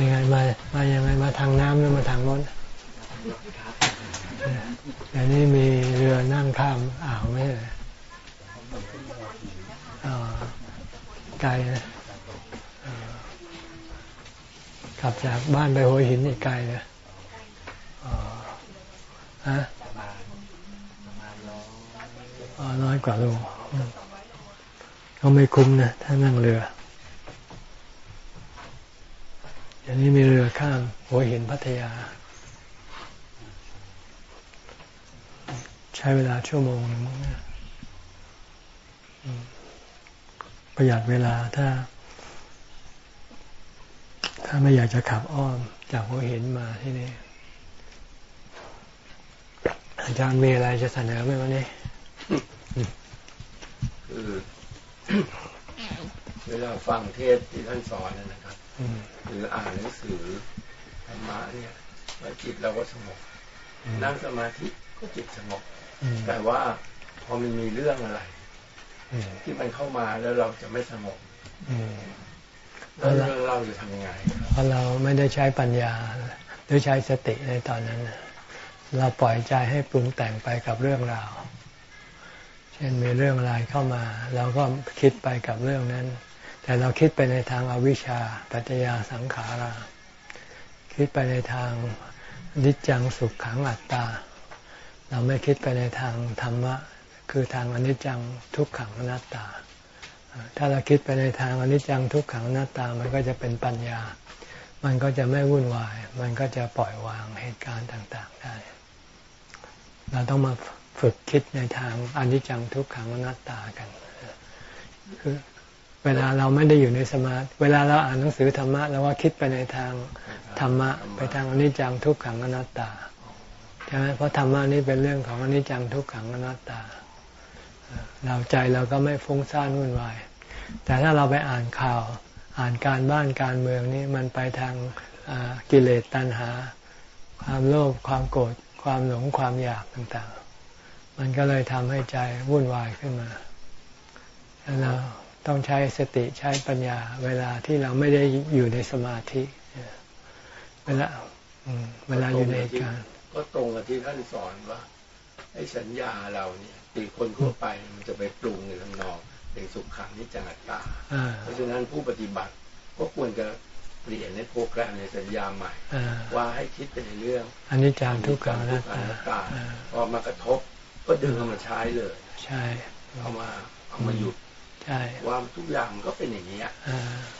ยังไงมามายังไงมาทางน้ำหรือมาทางรถแต่นี่มีเรือนั่งข้ามอ่าวไม่ใช่ไกลนะขับจากบ้านไปหัวหินอีกไกลเลยฮะน้อยกว่าโลเขาไม่คุ้มนะ ถ้านั่งเรืออย่าง นี้มีเรือข้ามหัวหินพัทยา ใช้เวลาชั่วโมงนึงประหยัดเวลาถ้า ถ้าไม่อยากจะขับอ้อมจากหัวหินมาที่นี่อาจารย์มีอะไรจะเสนอไหมวันนี้คือเวลาฟังเทศที่ท่านสอนนะครับ หรืออ่านหนังสือธรรมะเนี่ยแล้วจิตเราก็สงบนั่งสมาธิก็จิตสงบแต่ว่าพอมันมีเรื่องอะไรที่มันเข้ามาแล้วเราจะไม่สงบแล้วเรื่องเราจะทำยังไงเพราะเราไม่ได้ใช้ปัญญาหรือใช้สติในตอนนั้นเราปล่อยใจให้ปรุงแต่งไปกับเรื่องราว เช่นมีเรื่องอะไรเข้ามา เราก็คิดไปกับเรื่องนั้น แต่เราคิดไปในทางอาวิชชาปัจจยาสังขารา คิดไปในทางนิจจังสุขขังอัตตา เราไม่คิดไปในทางธรรมะ คือทางอนิจจังทุกขังอนัตตา ถ้าเราคิดไปในทางอนิจจังทุกขังอนัตตา มันก็จะเป็นปัญญา มันก็จะไม่วุ่นวาย มันก็จะปล่อยวางเหตุการณ์ต่าง ๆ ได้ เราต้องมาฝึกคิดในทางอนิจจังทุกขังอนัตตากันคือ เวลาเราไม่ได้อยู่ในสมาธิเวลาเราอ่านหนังสือธรรมะเราว่าคิดไปในทางธรรมะ ไปทางอนิจจังทุกขังอนัตตาใช่ไหมเพราะธรรมะนี่เป็นเรื่องของอนิจจังทุกขังอนัตตา เราใจเราก็ไม่ฟุ้งซ่านวุ่นวาย แต่ถ้าเราไปอ่านข่าว อ่านการบ้านการเมืองนี่มันไปทางกิเลสตัณหา ความโลภความโกรธความหลงความอยากต่างๆ มันก็เลยทำให้ใจวุ่นวายขึ้นมาเรา ต้องใช้สติใช้ปัญญา เวลาที่เราไม่ได้อยู่ในสมาธิเวลาเวลาอยู่ในการก็ตรงกับที่ท่านสอนว่าไอ้สัญญาเราเนี่ยตีคนทั่วไปมันจะไปปรุงในทางนอกเป็นสุขขังนิจังอัตตาเพราะฉะนั้นผู้ปฏิบัติก็ควรจะเปลี่ยนในโปรแกรมในสัญญาใหม่ ว่าให้คิดเป็นเรื่องอันนี้จางทุกขังนัตตาพอมากระทบก็ดึงเอามาใช้เลย ใช่เอามาเอามาหยุด ใช่ว่าทุกอย่างมันก็เป็นอย่างนี้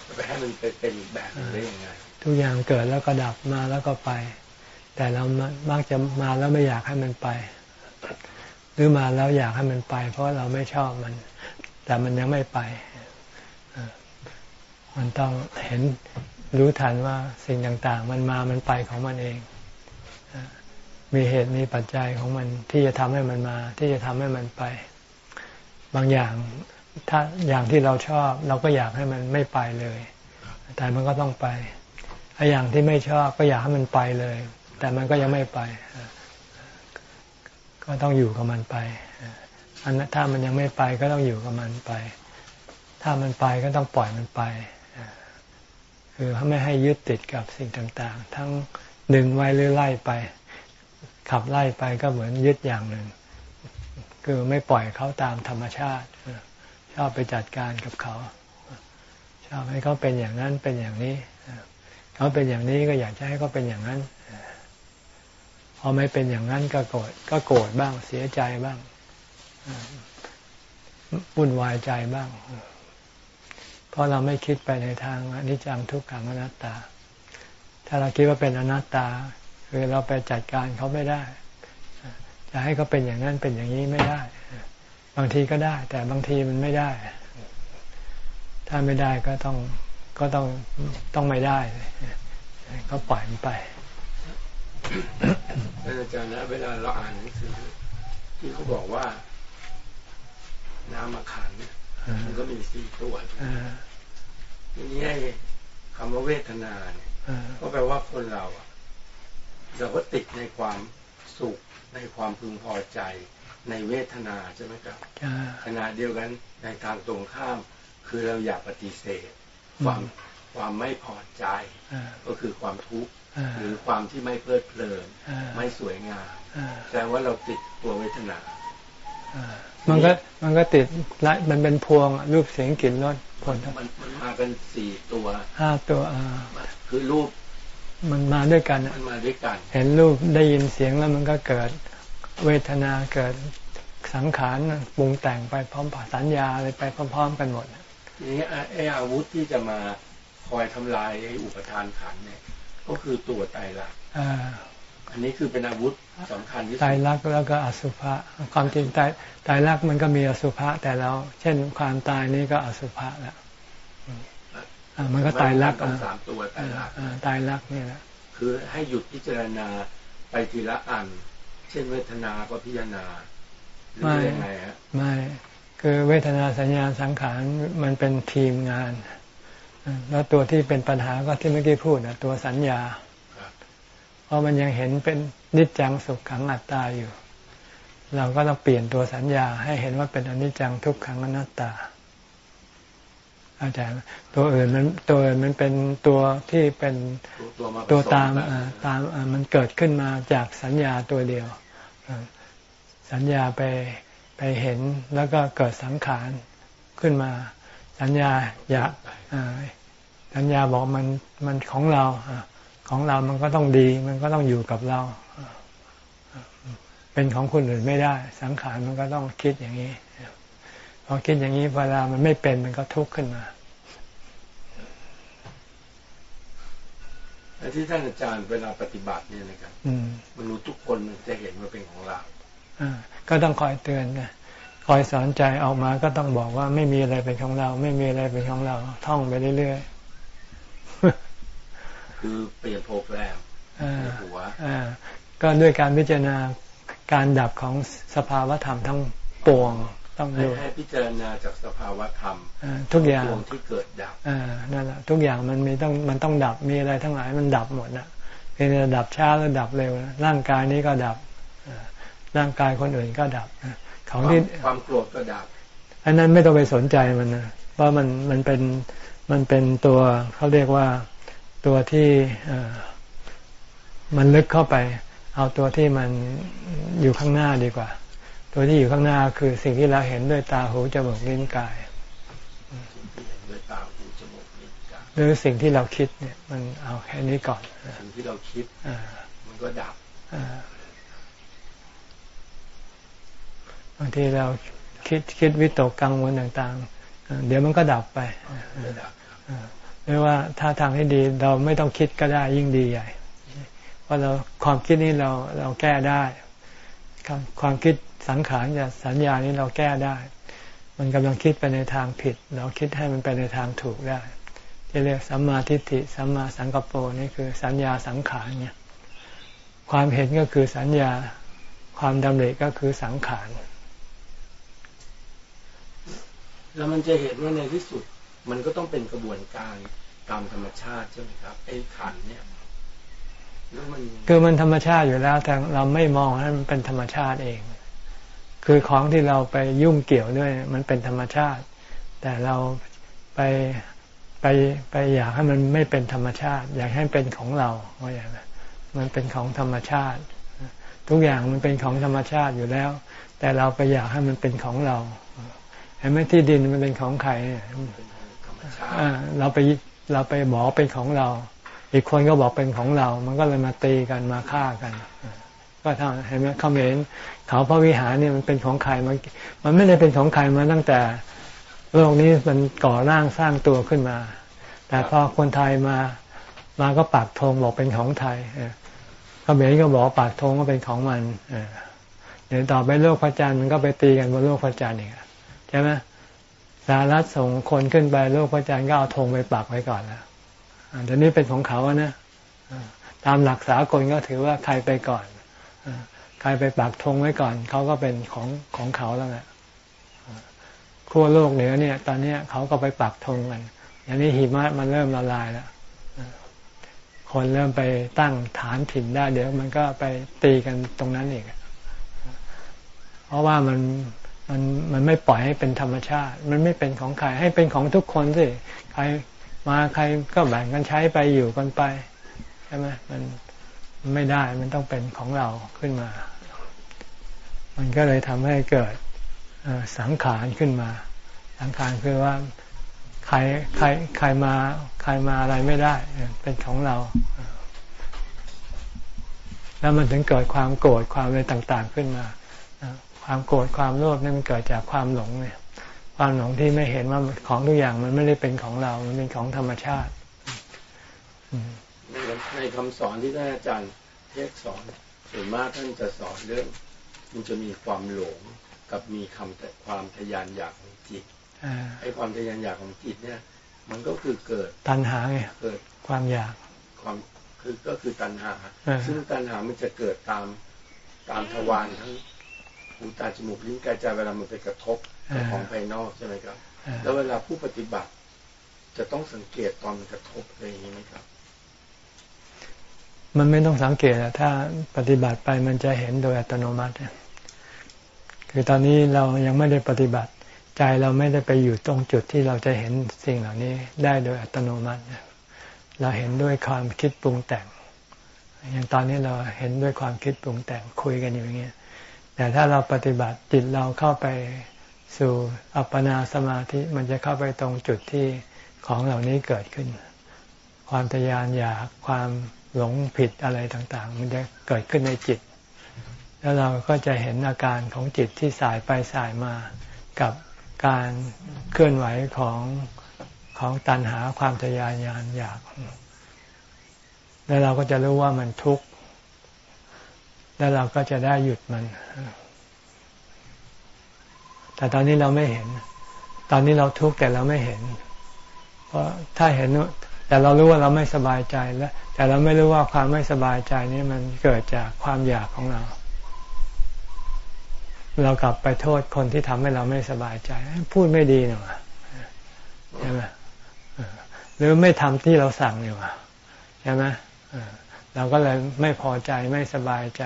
จะไปให้มันเป็นอีกแบบได้ยังไงทุกอย่างเกิดแล้วก็ดับมาแล้วก็ไป แต่เรามักจะมาแล้วไม่อยากให้มันไป หรือมาแล้วอยากให้มันไป เพราะเราไม่ชอบมัน แต่มันยังไม่ไปมันต้องเห็นรู้ทันว่าสิ่งต่างๆ มันมามันไปของมันเอง มีเหตุมีปัจจัยของมันที่จะทำให้มันมา ที่จะทำให้มันไป บางอย่าง ถ้าอย่างที่เราชอบ เราก็อยากให้มันไม่ไปเลย แต่มันก็ต้องไปไอ้อย่างที่ไม่ชอบก็อยากให้มันไปเลย แต่มันก็ยังไม่ไป ก็ต้องอยู่กับมันไปอันถ้ามันยังไม่ไปก็ต้องอยู่กับมันไป ถ้ามันไปก็ต้องปล่อยมันไปคือไม่ให้ยึดติดกับสิ่งต่าง ๆ ทั้งดึงไว้หรือไล่ไป ขับไล่ไปก็เหมือนยึดอย่างหนึ่ง คือไม่ปล่อยเขาตามธรรมชาติ ชอบไปจัดการกับเขา ชอบให้เขาเป็นอย่างนั้นเป็นอย่างนี้เขาเป็นอย่างนี้ก็อยากจะให้เขาเป็นอย่างนั้นพอไม่เป็นอย่างนั้นก็โกรธก็โกรธบ้างเสียใจบ้างวุ่นวายใจบ้าง เพราะเราไม่คิดไปในทางอนิจจังทุกขังอนัตตา ถ้าเราคิดว่าเป็นอนัตตา คือเราไปจัดการเขาไม่ได้ จะให้เขาเป็นอย่างนั้นเป็นอย่างนี้ไม่ได้างทีก็ได้ แต่บางทีมันไม่ได้ ถ้าไม่ได้ก็ต้องก็ต้องต้องไม่ได้ ก็ปล่อยมันไปอาจารย์นะเวลาเราอ่านหนังสือที่เขาบอกว่า น้ำมะขามเนี่ยมันก็มีสี่ตัวทีนี้คำว่าเวทนาเนี่ยก็แปลว่าคนเราอะเราก็ติดในความสุขในความพึงพอใจ ในเวทนาใช่ไหมครับขณะเดียวกันในทางตรงข้าม คือเราอยากปฏิเสธความความไม่พอใจ ก็คือความทุกข์หรือความที่ไม่เพลิดเพลินไม่สวยงามแสดงว่าเราติดตัวเวทนามันก็มันก็ติดละมันเป็นพวงรูปเสียงกลิ่นรสผลมันมันมาเป็นสี่ตัวห้าตัวอ่าคือรูปมันมาด้วยกันมันมาด้วยกัน เห็นรูปได้ยินเสียงแล้วมันก็เกิด เวทนาเกิดสังขารปรุงแต่งไปพร้อมผ่าสัญญาอะไรไปพร้อม ๆ กันหมดนี้ไอ้อาวุธที่จะมาคอยทำลายไอ้อุปทานขันเนี่ยก็คือตัวไตรลักษณ์อันนี้คือเป็นอาวุธสำคัญที่สุดไตรลักษณ์แล้วก็อสุภะความจริงไตไตรลักษณ์มันก็มีอสุภะแต่เราเช่นความตายนี่ก็อสุภะแล้วมันก็ตายรักสามตัวตายรักตายรักนี่แหละคือให้หยุดพิจารณาไปทีละอัน เช่นเวทนาก็พิจารณาไม่ไงฮะไม่คือเวทนาสัญญาสังขารมันเป็นทีมงาน แล้วตัวที่เป็นปัญหาก็ที่เมื่อกี้พูดนะตัวสัญญา เพราะมันยังเห็นเป็นนิจจังสุขขังอัตตาอยู่ เราก็ต้องเปลี่ยนตัวสัญญาให้เห็นว่าเป็นอนิจจังทุกขังอนัตตา อาจารย์ตัวอื่นมันตัวอื่นมันเป็นตัวที่เป็นตัวตามตามมันเกิดขึ้นมาจากสัญญาตัวเดียว สัญญาไปไปเห็นแล้วก็เกิดสังขารขึ้นมา สัญญาอยากสัญญาบอกมันมันของเราของเรามันก็ต้องดี มันก็ต้องอยู่กับเราเป็นของคนอื่นไม่ได้ สังขารมันก็ต้องคิดอย่างนี้ พอคิดอย่างนี้เวลามันไม่เป็นมันก็ทุกข์ขึ้นมาที่ท่านอาจารย์เวลาปฏิบัติเนี่ยนะครับมนุษย์ทุกคนจะเห็นว่าเป็นของเราก็ต้องคอยเตือนนะคอยสอนใจออกมาก็ต้องบอกว่าไม่มีอะไรเป็นของเรา ไม่มีอะไรเป็นของเรา ท่องไปเรื่อยๆคือเปลี่ยนโปรแกรมหัวก็ด้วยการพิจารณาการดับของสภาวธรรมทั้งปวง ต้องดูให้พิจารณาจากสภาวธรรมทุกอย่างที่เกิดดับนั่นแหละทุกอย่างมันมีต้องมันต้องดับมีอะไรทั้งหลายมันดับหมดนะเป็นดับช้าหรือดับเร็วร่างกายนี้ก็ดับร่างกายคนอื่นก็ดับของที่ความโกรธก็ดับอันนั้นไม่ต้องไปสนใจมันนะเพราะมันมันเป็นมันเป็นตัวเขาเรียกว่าตัวที่มันลึกเข้าไป เอาตัวที่มันอยู่ข้างหน้าดีกว่า ตัวที่อยู่ข้างหน้าคือสิ่งที่เราเห็นด้วยตาหูจมูกลิ้นกายหรือสิ่งที่เราคิดเนี่ย มันเอาแค่นี้ก่อนสิ่งที่เราคิดมันก็ดับบางทีเราคิดคิดวิตกกังวลต่างๆ เดี๋ยวมันก็ดับไปหรือว่าถ้าทางให้ดีเราไม่ต้องคิดก็ได้ยิ่งดีใหญ่เพราะเราความคิดนี้เราเราแก้ได้ความคิด สังขารจะสัญญานี้เราแก้ได้ มันกำลังคิดไปในทางผิด เราคิดให้มันไปในทางถูกได้ที่เรียกสัมมาทิฏฐิสัมมาสังกปรนี่คือสัญญาสังขารเนี่ยความเห็นก็คือสัญญาความดำริก็คือสังขารแล้วมันจะเห็นว่าในที่สุด มันก็ต้องเป็นกระบวนการตามธรรมชาติใช่ไหมครับไอ้ขันเนี่ยแล้วมันคือมันธรรมชาติอยู่แล้วแต่เราไม่มองให้มันเป็นธรรมชาติเอง คือของที่เราไปยุ่งเกี่ยวด้วย มันเป็นธรรมชาติ แต่เราไปไปไปอยากให้มันไม่เป็นธรรมชาติ อยากให้เป็นของเราว่าอย่างนั้นมันเป็นของธรรมชาติ ทุกอย่างมันเป็นของธรรมชาติอยู่แล้ว แต่เราไปอยากให้มันเป็นของเราเห็นไหมที่ดินมันเป็นของใครเราไปเราไปบอกเป็นของเรา อีกคนก็บอกเป็นของเรา มันก็เลยมาตีกันมาฆ่ากัน ก็ทำเห็นไหมเขาเห็น เขาพระวิหารเนี่ยมันเป็นของใครมันมันไม่ได้เป็นของใครมาตั้งแต่โลกนี้มันก่อร่างสร้างตัวขึ้นมา แต่พอคนไทยมามาก็ปากธงบอกเป็นของไทยเขมรก็บอกปากธงก็เป็นของมันเดี๋ยวต่อไปโลกพระจันทร์มันก็ไปตีกันบนโลกพระจันทร์อีกใช่ไหมสหรัฐส่งคนขึ้นไปโลกพระจันทร์ก็เอาธงไปปักไว้ก่อนแล้วเดี๋ยวนี้เป็นของเขานะตามหลักสากลก็ถือว่าใครไปก่อน ใครไปปักธงไว้ก่อน เขาก็เป็นของของเขาแล้วแหละขั้วโลกเหนือเนี่ย ตอนนี้เขาก็ไปปักธงกันอย่างนี้หิมะมันเริ่มละลายแล้วคนเริ่มไปตั้งฐานถิ่นได้ เดี๋ยวมันก็ไปตีกันตรงนั้นอีกเพราะว่ามันมันมันไม่ปล่อยให้เป็นธรรมชาติ มันไม่เป็นของใครให้เป็นของทุกคนสิใครมาใครก็แบ่งกันใช้ไปอยู่กันไปใช่ไหมมันไม่ได้มันต้องเป็นของเราขึ้นมา มันก็เลยทำให้เกิดสังขารขึ้นมา สังขารคือว่าใครใครใครมาใครมาอะไรไม่ได้ เป็นของเรา แล้วมันถึงเกิดความโกรธความอะไรต่าง ๆขึ้นมาความโกรธความโลภนี่มันเกิดจากความหลงเนี่ย ความหลงที่ไม่เห็นว่าของทุกอย่างมันไม่ได้เป็นของเรา มันเป็นของธรรมชาติในคำสอนที่ท่านอาจารย์เทศสอนส่วนมากท่านจะสอนเรื่อง มันจะมีความหลงกับมีคำแต่ความทยานอยากของจิตไอ้ความทยานอยากของจิตเนี่ย มันก็คือเกิดตัณหาไงเกิดความอยากความคือก็คือตัณหา ซึ่งตัณหามันจะเกิดตามตามทวารทั้งหูตาจมูกลิ้นกายใจเวลามันไปกระทบกับของภายนอกใช่ไหมครับ แล้วเวลาผู้ปฏิบัติ จะต้องสังเกตตอนมันกระทบอะไรอย่างนี้ไหมครับ มันไม่ต้องสังเกตถ้าปฏิบัติไปมันจะเห็นโดยอัตโนมัติ คือตอนนี้เรายังไม่ได้ปฏิบัติ ใจเราไม่ได้ไปอยู่ตรงจุดที่เราจะเห็นสิ่งเหล่านี้ได้โดยอัตโนมัติเราเห็นด้วยความคิดปรุงแต่ง อย่างตอนนี้เราเห็นด้วยความคิดปรุงแต่งคุยกันอยู่อย่างเงี้ยแต่ถ้าเราปฏิบัติจิตเราเข้าไปสู่อัปปนาสมาธิมันจะเข้าไปตรงจุดที่ของเหล่านี้เกิดขึ้น ความทยานอยากความหลงผิดอะไรต่าง ๆ มันจะเกิดขึ้นในจิต แล้วเราก็จะเห็นอาการของจิตที่สายไปสายมากับการเคลื่อนไหวของของตันหาความทยานยานอยาก แล้วเราก็จะรู้ว่ามันทุกข์ แล้วเราก็จะได้หยุดมัน แต่ตอนนี้เราไม่เห็น ตอนนี้เราทุกข์แต่เราไม่เห็น เพราะถ้าเห็นแต่เรารู้ว่าเราไม่สบายใจแล้ว แต่เราไม่รู้ว่าความไม่สบายใจนี้มันเกิดจากความอยากของเรา เรากลับไปโทษคนที่ทำให้เราไม่สบายใจ พูดไม่ดีหน่อยใช่ไหมหรือไม่ทำที่เราสั่งอยู่ใช่ไหมเราก็เลยไม่พอใจไม่สบายใจ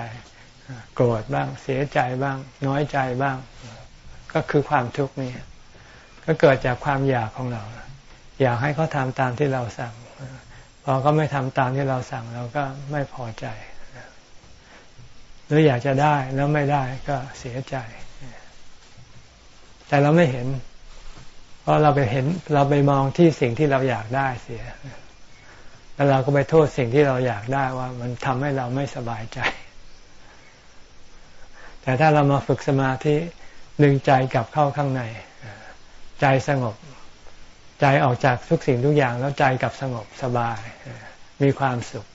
โกรธบ้าง เสียใจบ้าง น้อยใจบ้าง ก็คือความทุกข์นี่ก็เกิดจากความอยากของเรา อยากให้เขาทำตามที่เราสั่ง พอก็ไม่ทำตามที่เราสั่งเราก็ไม่พอใจ หรืออยากจะได้แล้วไม่ได้ก็เสียใจ แต่เราไม่เห็น เพราะเราไปเห็นเราไปมองที่สิ่งที่เราอยากได้เสีย แล้วเราก็ไปโทษสิ่งที่เราอยากได้ว่า มันทำให้เราไม่สบายใจ แต่ถ้าเรามาฝึกสมาธิดึงใจกลับเข้าข้างใน ใจสงบ ใจออกจากทุกสิ่งทุกอย่างแล้วใจกลับสงบสบาย มีความสุข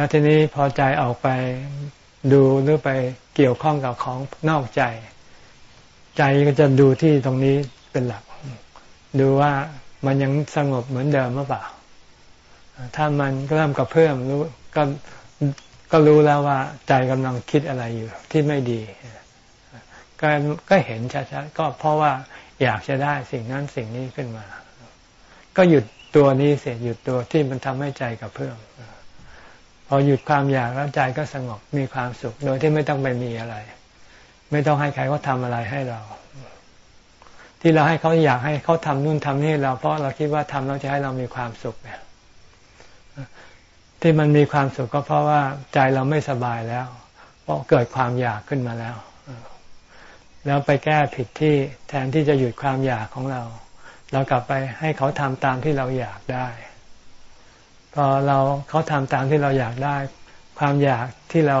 แล้วทีนี้พอใจออกไปดูหรือไปเกี่ยวข้องกับของนอกใจ ใจก็จะดูที่ตรงนี้เป็นหลัก ดูว่ามันยังสงบเหมือนเดิมหรือเปล่า ถ้ามันเริ่มกระเพื่อมรู้ก็ก็รู้แล้วว่าใจกำลังคิดอะไรอยู่ที่ไม่ดี ก็ก็เห็นชัดๆก็เพราะว่าอยากจะได้สิ่งนั้นสิ่งนี้ขึ้นมา ก็หยุดตัวนี้เสียหยุดตัวที่มันทำให้ใจกระเพื่อม พอหยุดความอยากแล้วใจก็สงบมีความสุข โดยที่ไม่ต้องไปมีอะไร ไม่ต้องให้ใครเขาทาอะไรให้เรา ที่เราให้เขาอยากให้เขาทำนู่นทำนี่เราเพราะเราคิดว่าทำแล้วจะให้เรามีความสุขเนี่ยที่มันมีความสุขก็เพราะว่าใจเราไม่สบายแล้ว เพราะเกิดความอยากขึ้นมาแล้ว แล้วไปแก้ผิดที่แทนที่จะหยุดความอยากของเรา เรากลับไปให้เขาทำตามที่เราอยากได้ พอเราเขาทำตามที่เราอยากได้ ความอยากที่เรา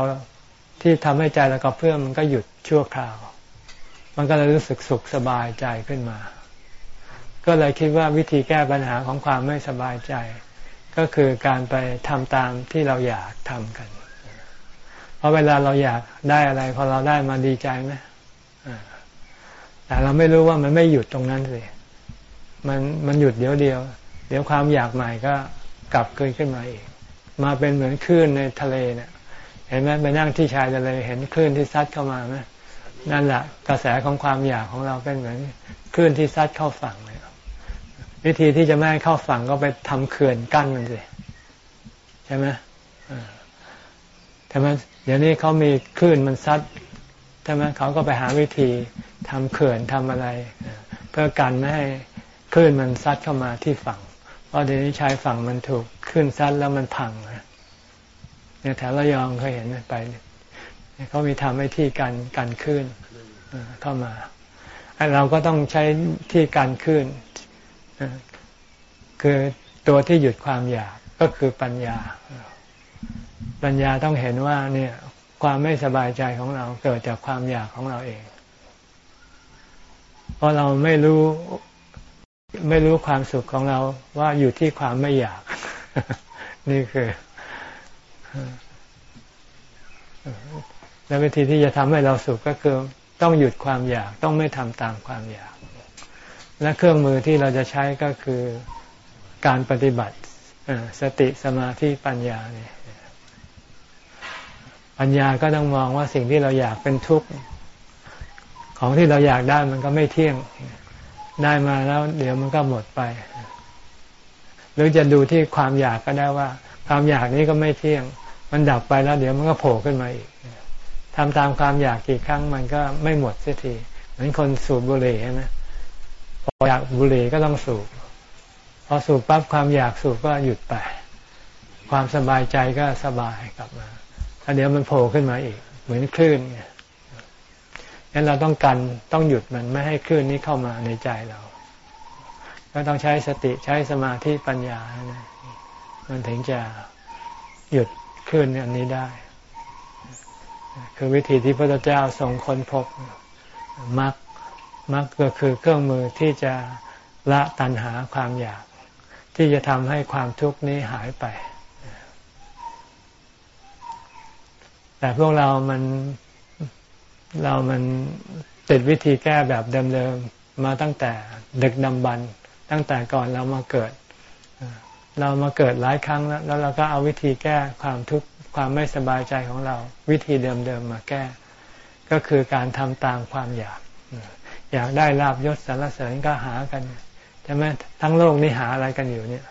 ที่ทำให้ใจเราก็เพื่อมันก็หยุดชั่วคราว มันก็เลยรู้สึกสุขสบายใจขึ้นมา ก็เลยคิดว่าวิธีแก้ปัญหาของความไม่สบายใจ ก็คือการไปทำตามที่เราอยากทำกันเพราะเวลาเราอยากได้อะไร พอเราได้มาดีใจไหมแต่เราไม่รู้ว่ามันไม่หยุดตรงนั้นสิมันมันหยุดเดี๋ยวเดียว เดี๋ยวความอยากใหม่ก็ กลับเกิดขึ้นมาอีก มาเป็นเหมือนคลื่นในทะเลเนี่ย เห็นไหมไปนั่งที่ชายทะเลเห็นคลื่นที่ซัดเข้ามาไหมนั่นแหละกระแสของความอยากของเราเป็นเหมือนคลื่นที่ซัดเข้าฝั่งเลยวิธีที่จะไม่ให้เข้าฝั่งก็ไปทำเขื่อนกั้นมันสิใช่ไหมแต่มันเดี๋ยวนี้เขามีคลื่นมันซัดใช่ไหมเขาก็ไปหาวิธีทำเขื่อนทำอะไร เพื่อกันไม่ให้คลื่นมันซัดเข้ามาที่ฝั่ง เพราะเดี๋ยวนี้ชายฝั่งมันถูกขึ้นซัดแล้วมันพังเนี่ยแถวระยองเคยเห็นไปเขามีทำให้ที่กันกันขึ้นเข้ามาเราก็ต้องใช้ที่การขึ้นคือตัวที่หยุดความอยากก็คือปัญญา ปัญญาต้องเห็นว่าเนี่ย ความไม่สบายใจของเราเกิดจากความอยากของเราเอง เพราะเราไม่รู้ ไม่รู้ความสุขของเราว่าอยู่ที่ความไม่อยาก นี่คือและวิธีที่จะทำให้เราสุขก็คือ ต้องหยุดความอยากต้องไม่ทำตามความอยาก และเครื่องมือที่เราจะใช้ก็คือการปฏิบัติสติสมาธิปัญญาเนี่ยปัญญาก็ต้องมองว่าสิ่งที่เราอยากเป็นทุกข์ ของที่เราอยากได้มันก็ไม่เที่ยง ได้มาแล้ว เดี๋ยวมันก็หมดไป หรือจะดูที่ความอยากก็ได้ว่า ความอยากนี้ก็ไม่เที่ยง มันดับไปแล้ว เดี๋ยวมันก็โผล่ขึ้นมาอีกทำตามความอยากกี่ครั้งมันก็ไม่หมดสียที เหมือนคนสูบบุหรี่ใช่ไหมพออยากบุหรี่ก็ต้องสูบ พอสูบปั๊บความอยากสูบก็หยุดไป ความสบายใจก็สบายกลับมาแล้วเดี๋ยวมันโผล่ขึ้นมาอีก เหมือนคลื่นไง งั้นเราต้องกันต้องหยุดมันไม่ให้คลื่นนี้เข้ามาในใจเรา ก็ต้องใช้สติใช้สมาธิปัญญา มันถึงจะหยุดคลื่นอันนี้ได้ คือวิธีที่พระเจ้าทรงค้นพบมรรคมรรคก็คือเครื่องมือที่จะละตัณหาความอยาก ที่จะทำให้ความทุกข์นี้หายไป แต่พวกเรามัน เรามันติดวิธีแก้แบบเดิมๆมาตั้งแต่เด็กดำบันตั้งแต่ก่อนเรามาเกิด เรามาเกิดหลายครั้งแล้วแล้วเราก็เอาวิธีแก้ความทุกข์ความไม่สบายใจของเรา วิธีเดิมๆมาแก้ ก็คือการทำตามความอยาก อยากได้ลาบยศสรรเสริญก็หากันใช่ไหมทั้งโลกนี้หาอะไรกันอยู่เนี่ย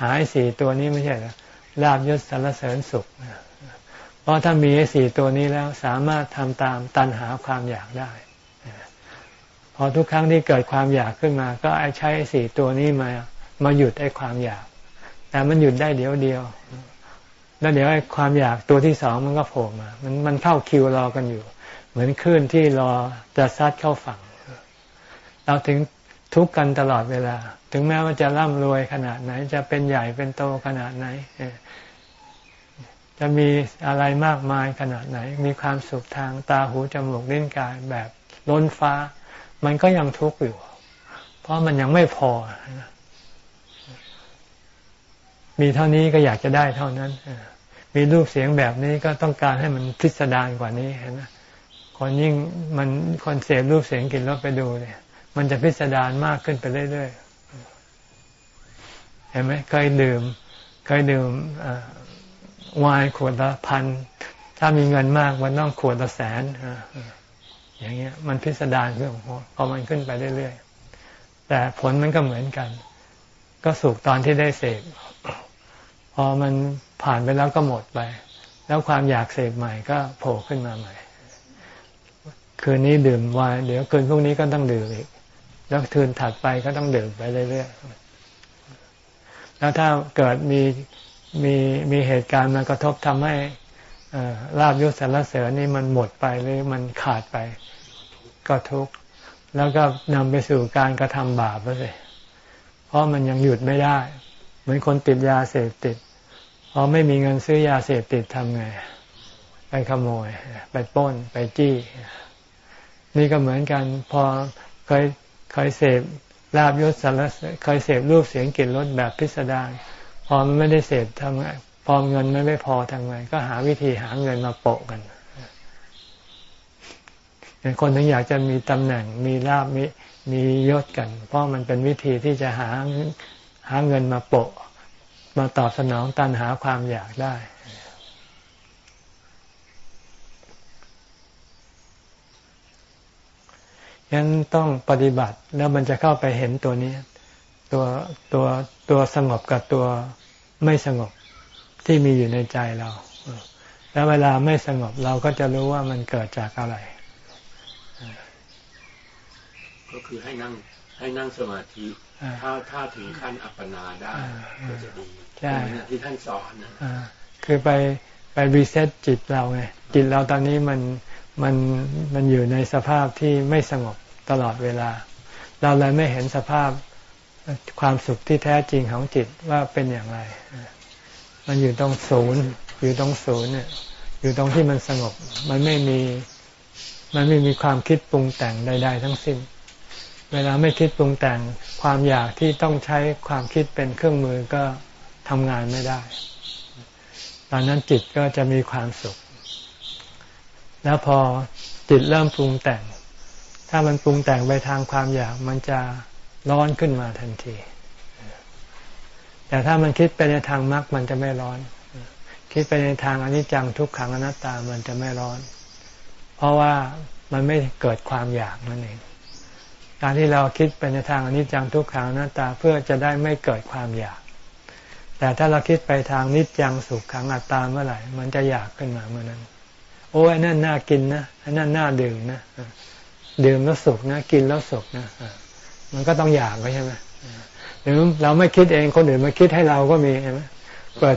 หาสี่ตัวนี้ไม่ใช่หรอลาบยศสรรเสริญสุข เพราะถ้ามีไอ้สี่ตัวนี้แล้วสามารถทำตามตันหาความอยากได้ พอทุกครั้งที่เกิดความอยากขึ้นมา ก็ไอ้ใช้ไอ้สี่ตัวนี้มามาหยุดไอ้ความอยาก แต่มันหยุดได้เดียวเดียว แล้วเดี๋ยวไอ้ความอยากตัวที่สองมันก็โผล่มา มันมันเข้าคิวรอกันอยู่ เหมือนคลื่นที่รอจะซัดเข้าฝั่ง เราถึงทุกข์กันตลอดเวลา ถึงแม้ว่าจะร่ำรวยขนาดไหน จะเป็นใหญ่เป็นโตขนาดไหน จะมีอะไรมากมายขนาดไหน มีความสุขทางตาหูจมูกลิ้นกายแบบล้นฟ้า มันก็ยังทุกข์อยู่ เพราะมันยังไม่พอ มีเท่านี้ก็อยากจะได้เท่านั้นมีรูปเสียงแบบนี้ก็ต้องการให้มันพิสดารกว่านี้เห็นไหมคนยิ่งมันคนเสพรูปเสียงกินรถไปดูเนี่ย มันจะพิสดารมากขึ้นไปเรื่อยๆเห็นไหมเคยดื่ม เคยดื่ม วายขวดละพัน ถ้ามีเงินมากมันต้องขวดละแสนอย่างเงี้ย มันพิสดารขึ้นพอมันขึ้นไปเรื่อยๆแต่ผลมันก็เหมือนกัน ก็สุขตอนที่ได้เสพพอมันผ่านไปแล้วก็หมดไป แล้วความอยากเสพใหม่ก็โผล่ขึ้นมาใหม่ คืนนี้ดื่มวายเดี๋ยวคืนพรุ่งนี้ก็ต้องดื่มอีก แล้วคืนถัดไปก็ต้องดื่มไปเรื่อยๆแล้วถ้าเกิดมี มีมีเหตุการณ์มากระทบทำให้ลาบยศสรรเสริญนี่มันหมดไปหรือมันขาดไป ก็ทุกข์แล้วก็นำไปสู่การกระทำบาปเลยเพราะมันยังหยุดไม่ได้ เหมือนคนติดยาเสพติดพอไม่มีเงินซื้อยาเสพติดทำไง ไปขโมย ไปป้น ไปจี้ นี่ก็เหมือนกัน พอเคยเคยเสพลาบยศสารเคยเสพรูปเสียงกลิ่นรสแบบพิสดาร อมันไม่ได้เสพทำไงพอเงินไม่ไม่พอทำไงก็หาวิธีหาเงินมาโปะกันคนถึงอยากจะมีตำแหน่งมีลาบมีมียศกัน เพราะมันเป็นวิธีที่จะหาหาเงินมาโปะ มาตอบสนองตันหาความอยากได้ ยังต้องปฏิบัติแล้วมันจะเข้าไปเห็นตัวนี้ ตัวตัวตัวสงบกับตัว ไม่สงบที่มีอยู่ในใจเรา แล้วเวลาไม่สงบเราก็จะรู้ว่ามันเกิดจากอะไร ก็คือให้นั่งให้นั่งสมาธิ ถ้าถ้าถึงขั้นอัปปนาได้ก็จะดีใช่ที่ท่านสอนนะอ่าคือไปไป reset จิตเราไงจิตเราตอนนี้มันมันมันอยู่ในสภาพที่ไม่สงบตลอดเวลา เราเลยไม่เห็นสภาพ ความสุขที่แท้จริงของจิตว่าเป็นอย่างไร มันอยู่ตรงศูนย์ อยู่ตรงศูนย์เนี่ย อยู่ตรงที่มันสงบ มันไม่มี มันไม่มีความคิดปรุงแต่งใด ๆ ทั้งสิ้น เวลาไม่คิดปรุงแต่ง ความอยากที่ต้องใช้ความคิดเป็นเครื่องมือก็ทำงานไม่ได้ ตอนนั้นจิตก็จะมีความสุข แล้วพอจิตเริ่มปรุงแต่ง ถ้ามันปรุงแต่งไปทางความอยาก มันจะ ร้อนขึ้นมาทันที แต่ถ้ามันคิดไปในทางมรรคมันจะไม่ร้อน คิดไปในทางอนิจจังทุกขังอนัตตามันจะไม่ร้อน เพราะว่ามันไม่เกิดความอยากนั่นเอง การที่เราคิดไปในทางอนิจจังทุกขังอนัตตาเพื่อจะได้ไม่เกิดความอยาก แต่ถ้าเราคิดไปทางนิจจังสุขขังอัตตาเมื่อไหร่ มันจะอยากขึ้นมาเมื่อนั้น โอ้ยนั่นน่ากินนะนั่นน่าดื่มนะดื่มแล้วสุขนะ กินแล้วสุขนะ มันก็ต้องอยากใช่ไหมหรือเราไม่คิดเองคนอื่นมาคิดให้เราก็มีใช่ไหมเปิด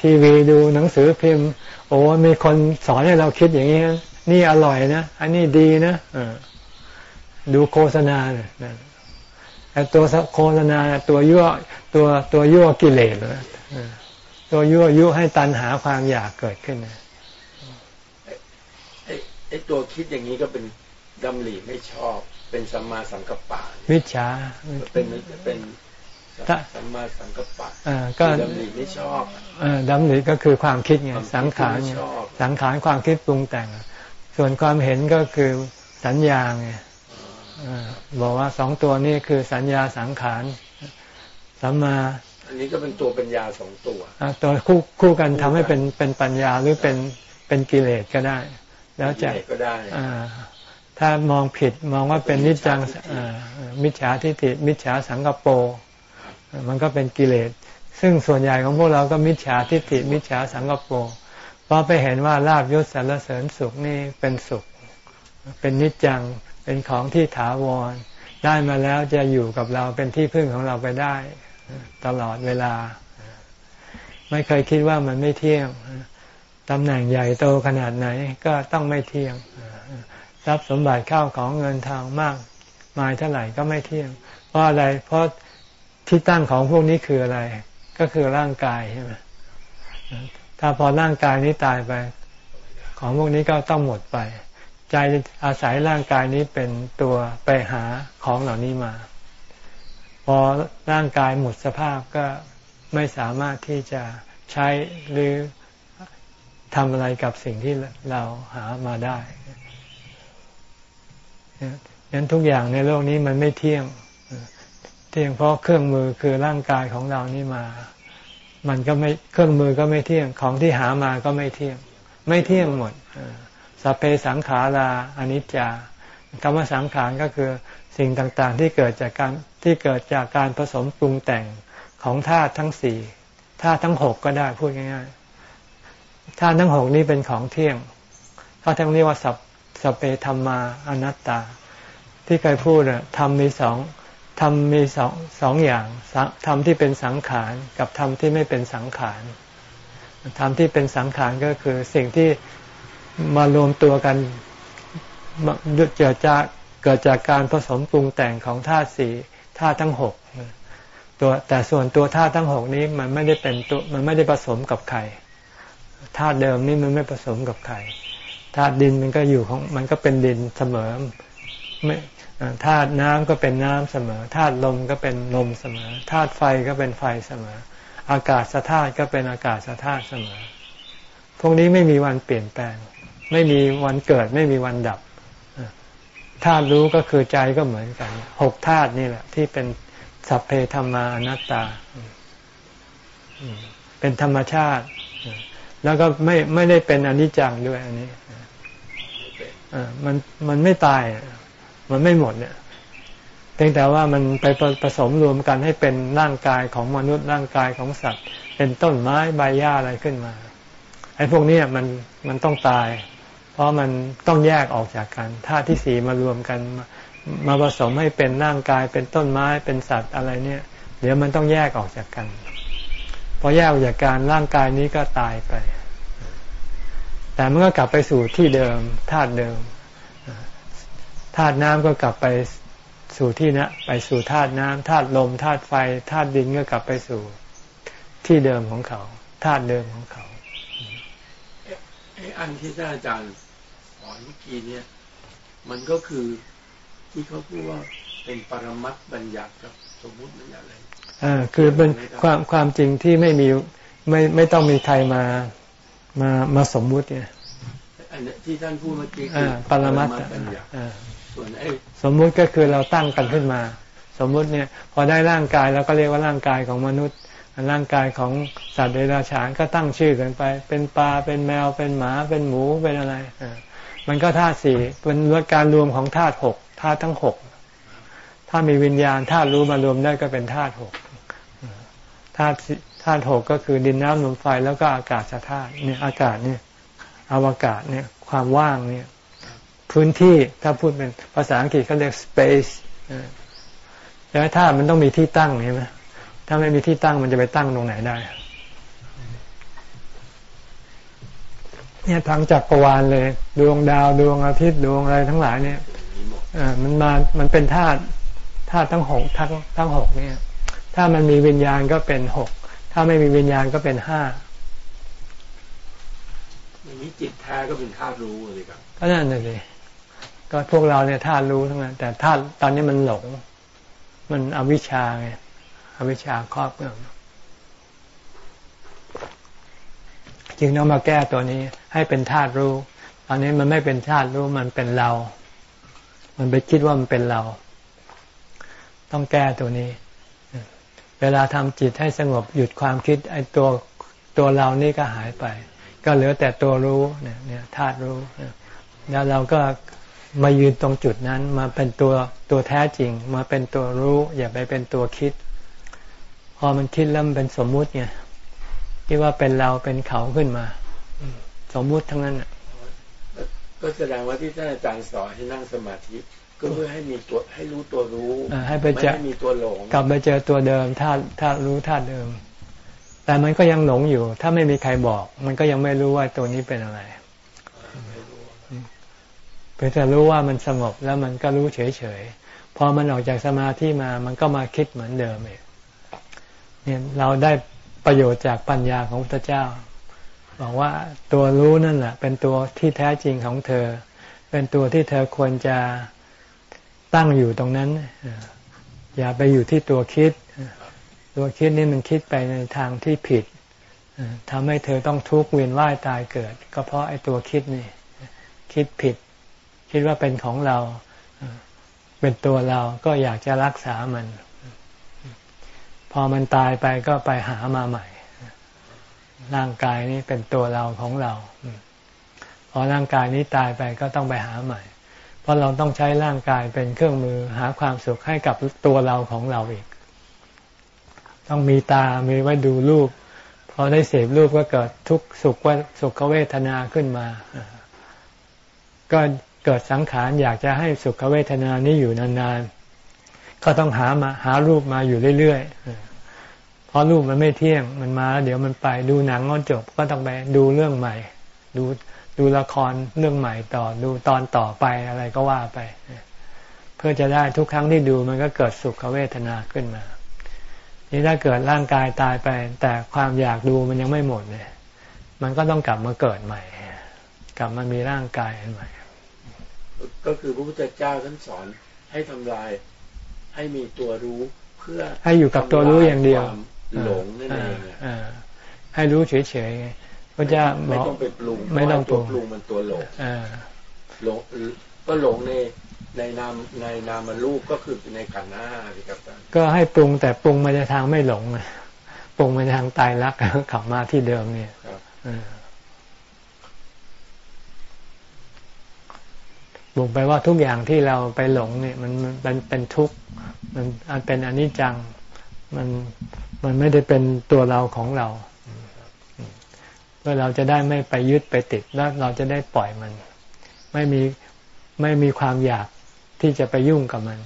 ทีวีดูหนังสือพิมพ์ โอ้มีคนสอนให้เราคิดอย่างนี้นี่อร่อยนะ อันนี้ดีนะดูโฆษณาเนี่ยแต่ตัวโฆษณาตัวยั่วตัวตัวยั่วกิเลสนะตัวยั่วยุให้ตันหาความอยากเกิดขึ้นนะไอ้ตัวคิดอย่างนี้ก็เป็นดำริไม่ชอบ เป็นสัมมาสังกัปปะมิจฉาเป็นเป็นสัมมาสังกัปปะก็ดำริไม่ชอบดำริก็คือความคิดไงสังขารสังขารความคิดปรุงแต่ง ส่วนความเห็นก็คือสัญญาไงบอกว่าสองตัวนี้คือสัญญาสังขารสัมมาอันนี้ก็เป็นตัวปัญญาสองตัวตัวคู่คู่กันทำให้เป็นเป็นปัญญาหรือเป็นเป็นกิเลสก็ได้ แล้วจะก็ได้ ถ้ามองผิดมองว่าเป็นนิจจังมิจฉาทิฏฐิมิจฉาสังกปรมันก็เป็นกิเลส ซึ่งส่วนใหญ่ของพวกเราก็มิจฉาทิฏฐิมิจฉาสังกปรเพราะไปเห็นว่าลาบยศสารเสริญสุขนี่เป็นสุข เป็นนิจจังเป็นของที่ถาวร ได้มาแล้วจะอยู่กับเราเป็นที่พึ่งของเราไปได้ ตลอดเวลา ไม่เคยคิดว่ามันไม่เที่ยงตำแหน่งใหญ่โตขนาดไหนก็ต้องไม่เที่ยง ทรัพย์สมบัติข้าวของเงินทางมากมายเท่าไหร่ก็ไม่เที่ยง เพราะอะไร เพราะที่ตั้งของพวกนี้คืออะไร ก็คือร่างกายใช่ไหมถ้าพอร่างกายนี้ตายไป ของพวกนี้ก็ต้องหมดไป ใจอาศัยร่างกายนี้เป็นตัวไปหาของเหล่านี้มา พอร่างกายหมดสภาพก็ไม่สามารถที่จะใช้หรือทำอะไรกับสิ่งที่เราหามาได้ งั้นทุกอย่างในโลกนี้มันไม่เที่ยง เที่ยงเพราะเครื่องมือคือร่างกายของเรานี่มา มันก็ไม่เครื่องมือก็ไม่เที่ยง ของที่หามาก็ไม่เที่ยง ไม่เที่ยงหมดสัพเพสังขาราอนิจจาคำว่าสังขารก็คือสิ่งต่างๆที่เกิดจากการที่เกิดจากการผสมปรุงแต่งของธาตุทั้งสี่ธาตุทั้งหกก็ได้พูดง่ายๆธาตุทั้งหกนี้เป็นของเที่ยงเขาทั้งเรียกว่าสัพ สเปธรรมาอนัตตา ที่เคยพูดอะธรรมมีสองธรรมมีสองสองอย่างธรรมที่เป็นสังขารกับธรรมที่ไม่เป็นสังขารธรรมที่เป็นสังขารก็คือสิ่งที่มารวมตัวกันเกิดจากเกิดจากการผสมปรุงแต่งของธาตุสี่ธาตุทั้งหกตัวแต่ส่วนตัวธาตุทั้งหกนี้มันไม่ได้เป็นตัวมันไม่ได้ผสมกับใครธาตุเดิมนี่มันไม่ผสมกับใคร ธาตุดินมันก็อยู่ของมันก็เป็นดินเสมอไม่ธาตุน้ำก็เป็นน้ำเสมอธาตุลมก็เป็นลมเสมอธาตุไฟก็เป็นไฟเสมอ อากาศธาตุก็เป็นอากาศธาตุเสมอ พวกนี้ไม่มีวันเปลี่ยนแปลง ไม่มีวันเกิดไม่มีวันดับธาตุรู้ก็คือใจก็เหมือนกันหกธาตุนี่แหละ ที่เป็นสัพเพธรรมานัตตา เป็นธรรมชาติ แล้วก็ไม่ไม่ได้เป็นอนิจจังด้วยอันนี้มันมันไม่ตาย มันไม่หมดเนี่ยเพียงแต่ว่ามันไปผสมรวมกันให้เป็นร่างกายของมนุษย์ร่างกายของสัตว์ เป็นต้นไม้ใบหญ้าอะไรขึ้นมาไอ้พวกนี้มันมันต้องตาย เพราะมันต้องแยกออกจากกันธาตุที่สีมารวมกันมาผสมให้เป็นร่างกายเป็นต้นไม้เป็นสัตว์อะไรเนี่ย เดี๋ยวมันต้องแยกออกจากกันพ อแยกออกจากการร่างกายนี้ก็ตายไป แต่มันก็กลับไปสู่ที่เดิมธาตุเดิมธาตุน้ำก็กลับไปสู่ที่นะไปสู่ธาตุน้ำธาตุลมธาตุไฟธาตุดินก็กลับไปสู่ที่เดิมของเขาธาตุเดิมของเขาไอ้อันที่ท่านอาจารย์สอนเมื่อกี้เนี่ย มันก็คือที่เขาพูดว่าเป็นปรมัตบัญญัติกับสมมุติบัญญัติอะไร อ่าคือเป็นความความจริงที่ไม่มีไม่ไม่ต้องมีใครมามามาสมมุติเนี่ยอันที่ท่านพูดเมื่อกี้คือปรมัตบัญญัติส่วนไอ้สมมุติก็คือเราตั้งกันขึ้นมา สมมุติเนี่ยพอได้ร่างกายแล้วก็เรียกว่าร่างกายของมนุษย์ร่างกายของสัตว์เดรัจฉานก็ตั้งชื่อกันไป เป็นปลาเป็นแมวเป็นหมาเป็นหมูเป็นอะไรมันก็ธาตุสี่เป็นการรวมของธาตุหกธาตุทั้งหกถ้ามีวิญญาณธาตุรู้มารวมได้ก็เป็นธาตุหก ธาตุธาตุหกก็คือดินน้ำลมไฟแล้วก็อากาศธาตุเนี่ยอากาศเนี่ยอวกาศเนี่ยความว่างเนี่ยพื้นที่ถ้าพูดเป็นภาษาอังกฤษเขาเรียก space แต่ถ้ามันต้องมีที่ตั้งใช่ไหมถ้าไม่มีที่ตั้งมันจะไปตั้งตรงไหนได้เนี่ยทางจักรวาลเลย ดวงดาวดวงอาทิตย์ดวงอะไรทั้งหลายเนี่ยอ่ามันมามันเป็นธาตุธาตุทั้งหกทั้งทั้งหกเนี่ย ถ้ามันมีวิญญาณก็เป็นหก ถ้าไม่มีวิญญาณก็เป็นห้าอย่างนี้จิตแท้ก็เป็นธาตุรู้เลยครับ ก็นั่นเลยก็พวกเราเนี่ยธาตุรู้ทั้งนั้น แต่ธาตุตอนนี้มันหลง มันอวิชชาไง อวิชชาครอบงำจึงต้องมาแก้ตัวนี้ ให้เป็นธาตุรู้ ตอนนี้มันไม่เป็นธาตุรู้ มันเป็นเรา มันไปคิดว่ามันเป็นเรา ต้องแก้ตัวนี้ เวลาทำจิตให้สงบหยุดความคิดไอ้ตัวตัวเรานี่ก็หายไป ก็เหลือแต่ตัวรู้เนี่ยธาตุรู้ แล้วเราก็มายืนตรงจุดนั้นมาเป็นตัวตัวแท้จริง มาเป็นตัวรู้อย่าไปเป็นตัวคิด พอมันคิดแล้วมันเป็นสมมุติไงคิดว่าเป็นเราเป็นเขาขึ้นมา สมมุติทั้งนั้นก็แสดงว่าที่ท่านอาจารย์สอนให้นั่งสมาธิ ก็เพื่อให้มีตัวให้รู้ตัวรู้ให้ไปเจอมีตัวหลง กลับไปเจอตัวเดิมถ้าถ้ารู้ท่าเดิม แต่มันก็ยังหลงอยู่ ถ้าไม่มีใครบอก มันก็ยังไม่รู้ว่าตัวนี้เป็นอะไรเพื่อจะรู้ว่ามันสงบแล้วมันก็รู้เฉยๆพอมันออกจากสมาธิมามันก็มาคิดเหมือนเดิมเองเนี่ยเราได้ประโยชน์จากปัญญาของพระเจ้า บอกว่าตัวรู้นั่นแหละเป็นตัวที่แท้จริงของเธอ เป็นตัวที่เธอควรจะ ตั้งอยู่ตรงนั้น อย่าไปอยู่ที่ตัวคิด ตัวคิดนี่มันคิดไปในทางที่ผิดทำให้เธอต้องทุกข์เวียนว่ายตายเกิด ก็เพราะไอ้ตัวคิดนี่ คิดผิด คิดว่าเป็นของเรา เป็นตัวเราก็อยากจะรักษามัน พอมันตายไปก็ไปหามาใหม่ ร่างกายนี้เป็นตัวเราของเรา พอร่างกายนี้ตายไปก็ต้องไปหาใหม่ เพราะเราต้องใช้ร่างกายเป็นเครื่องมือหาความสุขให้กับตัวเราของเราอีก ต้องมีตา มีไว้ดูรูป พอได้เสพรูปก็เกิดทุกสุขว่าสุขเวทนาขึ้นมา ก็เกิดสังขารอยากจะให้สุขเวทนานี้อยู่นานๆ ก็ต้องหามาหารูปมาอยู่เรื่อยๆ เพราะรูปมันไม่เที่ยง มันมาแล้วเดี๋ยวมันไปดูหนังก็จบ ก็ต้องไปดูเรื่องใหม่ ดู ดูละครเรื่องใหม่ต่อดูตอนต่อไปอะไรก็ว่าไป เพื่อจะได้ทุกครั้งที่ดูมันก็เกิดสุขเวทนาขึ้นมา นี่ถ้าเกิดร่างกายตายไป แต่ความอยากดูมันยังไม่หมดเนี่ยมันก็ต้องกลับมาเกิดใหม่ กลับมามีร่างกายอันใหม่ ก็คือพระพุทธเจ้าท่านสอนให้ทำลาย ให้มีตัวรู้เพื่อให้อยู่กับตัวรู้อย่างเดียวหลงนั่นเองให้รู้เฉยๆ พระเจ้าไม่ต้องไปปรุงไม่ต้องปรุงปรุงมันตัวหลงหลงก็หลงในในนามในนามมันลูกก็คือในขันธ์ห้าสิครับก็ให้ปรุงแต่ปรุงมาในทางไม่หลงปรุงมาในทางตายรักกลับมาที่เดิมเนี่ยปรุงไปว่าทุกอย่างที่เราไปหลงเนี่ยมันมันเป็นทุกข์มันเป็นอนิจจังมันมันไม่ได้เป็นตัวเราของเราเพื่อเราจะได้ไม่ไปยึดไปติดแล้วเราจะได้ปล่อยมัน ไม่มีไม่มีความอยากที่จะไปยุ่งกับมัน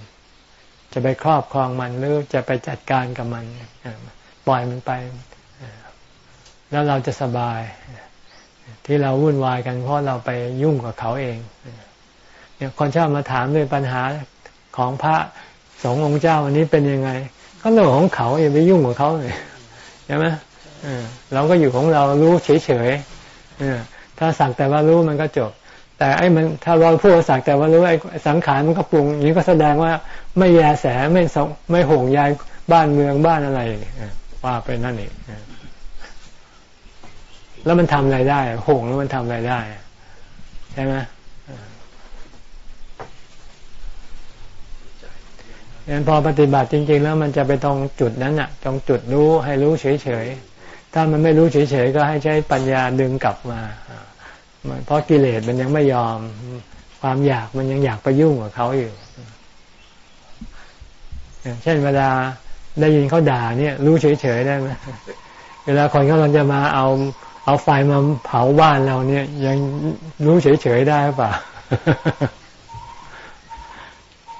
จะไปครอบครองมันหรือจะไปจัดการกับมันปล่อยมันไป แล้วเราจะสบาย ที่เราวุ่นวายกันเพราะเราไปยุ่งกับเขาเองเนี่ยคนชอบมาถามด้วยปัญหาของพระสององค์เจ้าวันนี้เป็นยังไง ก็เรื่องของเขาอย่าไปยุ่งกับเขาเลยใช่ไหม เราก็อยู่ของเรารู้เฉยๆถ้าสั่งแต่ว่ารู้มันก็จบ แต่ไอ้มันถ้าเราพูดสั่งแต่ว่ารู้ไอ้สังขารมันก็ปรุงนี้ก็แสดงว่าไม่แยแสไม่ไม่ห่วงใยบ้านเมืองบ้านอะไรว่าไปนั่นเองแล้วมันทำอะไรได้ห่วงแล้วมันทำอะไรได้ใช่ไหมงั้นพอปฏิบัติจริง ๆ แล้วมันจะไปตรงจุดนั้นอะตรงจุดรู้ให้รู้เฉยๆ ถ้ามันไม่รู้เฉยๆก็ให้ใช้ปัญญาดึงกลับมา เพราะกิเลสมันยังไม่ยอม ความอยากมันยังอยากไปยุ่งกับเขาอยู่เช่นเวลาได้ยินเขาด่าเนี่ย รู้เฉยๆได้ไหมเวลาคนเขาจะมาเอาเอาไฟมาเผาบ้านเราเนี่ย ยังรู้เฉยๆได้ป่ะ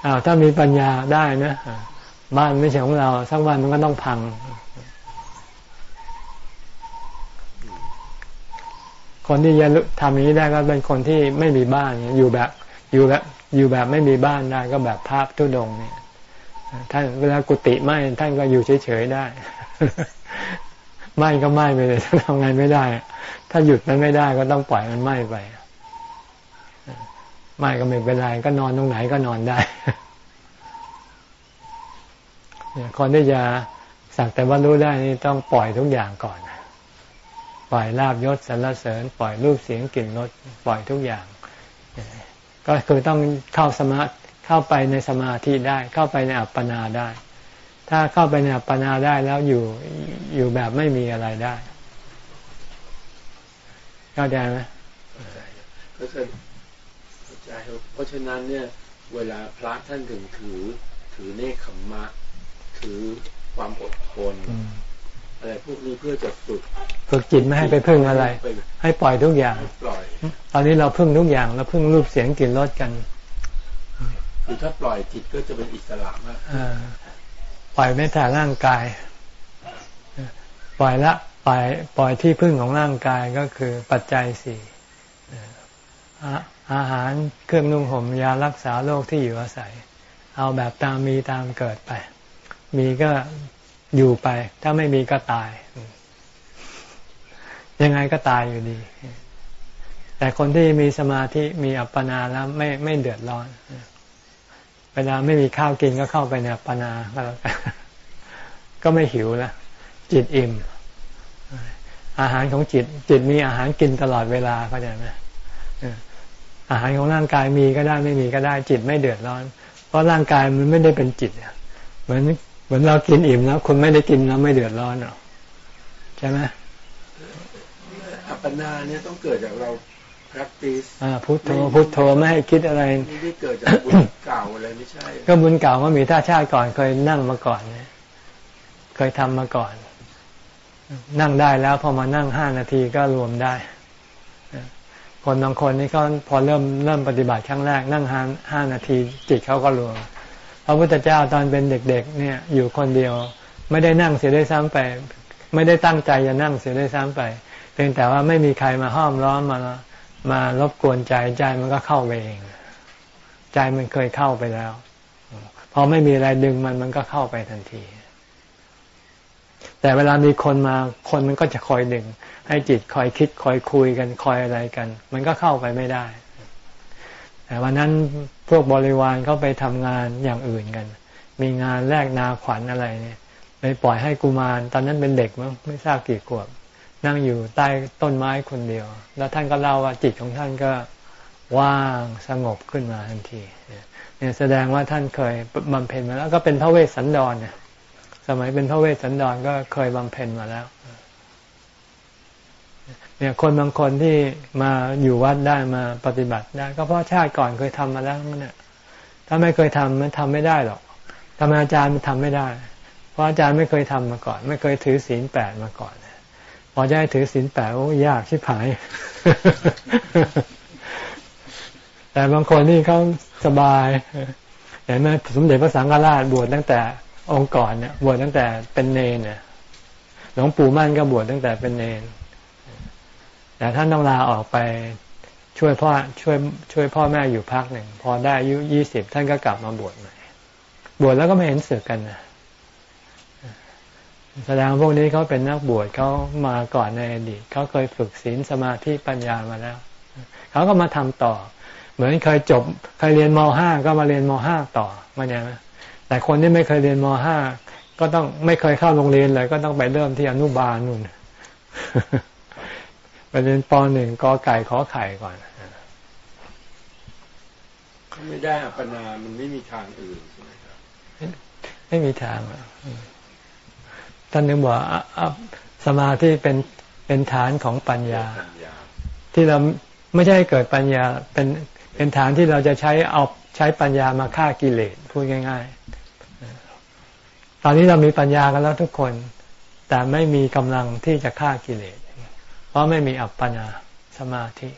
อ้าวถ้ามีปัญญาได้นะ บ้านไม่ใช่ของเราสักวันมันก็ต้องพัง คนที่จะทำอย่างนี้ได้ก็เป็นคนที่ไม่มีบ้านอยู่แบบอยู่แบบอยู่แบบไม่มีบ้านได้ก็แบบภาพทุดงเนี่ยท่านเวลากุฏิไหม้ท่านก็อยู่เฉยๆได้ไหม้ก็ไหม้ไปเลยทำไงไม่ได้ ถ้าหยุดมันไม่ได้ก็ต้องปล่อยมันไหม้ไปไหม่ก็ไม่เป็นไรก็นอนตรงไหนก็นอนได้คนที่จะสักแต่ว่ารู้ได้นี่ต้องปล่อยทุกอย่างก่อน ปล่อยลาบยศสรรเสริญ ปล่อยรูปเสียงกลิ่นรสปล่อยทุกอย่าง ก็คือต้องเข้าสมาเข้าไปในสมาธิได้ เข้าไปในอัปปนาได้ ถ้าเข้าไปในอัปปนาได้แล้วอยู่อยู่แบบไม่มีอะไรได้เข้าใจไหมเข้าใจใจเพราะฉะนั้นเนี่ย เวลาพระท่านถึงถือ ถือเนคขมมะ ถือความอดทน อะไรพวกนี้เพื่อจะฝึกฝึกจิตไม่ให้ไปพึ่งอะไร ให้ปล่อยทุกอย่างปล่อยตอนนี้เราพึ่งทุกอย่างเราพึ่งรูปเสียงกลิ่นรสกันคือถ้าปล่อยจิตก็จะเป็นอิสระมากปล่อยไม่แต่ร่างกาย ปล่อยละปล่อยปล่อยที่พึ่งของร่างกายก็คือปัจจัยสี่อาหารเครื่องนุ่งห่มยารักษาโรคที่อยู่อาศัย เอาแบบตามมีตามเกิดไป มีก็ อยู่ไป ถ้าไม่มีก็ตาย ยังไงก็ตายอยู่ดี แต่คนที่มีสมาธิมีอัปปนาแล้วไม่ไม่เดือดร้อน เวลาไม่มีข้าวกินก็เข้าไปในอัปปนาก็แล้วกันก็ไม่หิวล้วจิตอิ่ม อาหารของจิต จิตมีอาหารกินตลอดเวลาเข้าใจไหมอาหารของร่างกายมีก็ได้ไม่มีก็ได้ จิตไม่เดือดร้อน เพราะร่างกายมันไม่ได้เป็นจิตเหมือน เหมือนเรากินอิ่มแล้วคุณไม่ได้กินแล้วไม่เดือดร้อนหรอกใช่ไหมอัปปนาเนี่ยต้องเกิดจากเรา practice อ่าพุทโธพุทโธไม่ให้คิดอะไรไม่ได้เกิดจากบุญเก่าอะไรไม่ใช่ ก็บุญเก่าก็มีท่าชาติก่อนเคยนั่งมาก่อนเนี่ยเคยทำมาก่อน นั่งได้แล้วพอมานั่งห้านาทีก็รวมได้คนบางคนนี่เขาพอเริ่มเริ่มปฏิบัติครั้งแรก นั่งห้าห้านาทีจิตเขาก็รวมพ ระพุทธเจ้าตอนเป็นเด็กๆเนี่ยอยู่คนเดียว ไม่ได้นั่งเสียได้ซ้ำไป ไม่ได้ตั้งใจจะนั่งเสียได้ซ้ำไป เพียงแต่ว่าไม่มีใครมาห้อมล้อมมามารบกวนใจใจมันก็เข้าไปเอง ใจมันเคยเข้าไปแล้วพอไม่มีอะไรดึงมันมันก็เข้าไปทันที แต่เวลามีคนมาคนมันก็จะคอยดึง ให้จิตคอยคิดคอยคุยกันคอยอะไรกัน มันก็เข้าไปไม่ได้ แต่วันนั้นพวกบริวารเขาไปทำงานอย่างอื่นกัน มีงานแลกนาขวัญอะไรเนี่ยเลยปล่อยให้กุมาร ตอนนั้นเป็นเด็กมั้งไม่ทราบกี่ขวบ นั่งอยู่ใต้ต้นไม้คนเดียว แล้วท่านก็เล่าว่าจิตของท่านก็ว่างสงบขึ้นมาทันทีเนี่ยแสดงว่าท่านเคยบำเพ็ญมาแล้วก็เป็นพระเวสสันดรเนี่ยสมัยเป็นพระเวสสันดรก็เคยบำเพ็ญมาแล้ว เนี่ยคนบางคนที่มาอยู่วัดได้มาปฏิบัติได้ ก็เพราะชาติก่อนเคยทำมาแล้วนั่นแหละถ้าไม่เคยทำมันทำไม่ได้หรอกทำไมอาจารย์มันทำไม่ได้ เพราะอาจารย์ไม่เคยทำมาก่อน ไม่เคยถือศีลแปดมาก่อนพอจะให้ถือศีลแปดโอ้ยากชิบหาย แต่บางคนนี่เขาสบายเห็นไหมสมเด็จพระสังฆราชบวชตั้งแต่องค์ก่อนเนี่ยบวชตั้งแต่เป็นเนนเนี่ยหลวงปู่มั่นก็บวชตั้งแต่เป็นเนน แต่ท่านต้องลาออกไปช่วยพ่อช่วยช่วยพ่อแม่อยู่พักหนึ่ง พอได้อายุยี่สิบท่านก็กลับมาบวชใหม่บวชแล้วก็ไม่เห็นสึกกันนะแสดงพวกนี้เขาเป็นนักบวชเขามาก่อนในอดีตเขาเคยฝึกศีลสมาธิปัญญามาแล้วเขาก็มาทำต่อ เหมือนเคยจบเคยเรียนมห้าก็มาเรียนมห้าต่อมันยังแต่คนที่ไม่เคยเรียนมห้าก็ต้องไม่เคยเข้าโรงเรียนเลย ก็ต้องไปเริ่มที่อนุบาลนู่น ไปเรียนปหนึ่งกอไก่ขอไข่ก่อนไม่ได้อัปปนามันไม่มีทางอื่นใช่ไหมครับไม่มีทางท่านนึกบอกสมาธิเป็นเป็นฐานของปัญญา ที่เราไม่ใช่เกิดปัญญาเป็นเป็นฐานที่เราจะใช้เอาใช้ปัญญามาฆ่ากิเลสพูดง่าย ๆ ตอนนี้เรามีปัญญากันแล้วทุกคน แต่ไม่มีกำลังที่จะฆ่ากิเลส เพราะไม่มีอัปปนาสมาธิ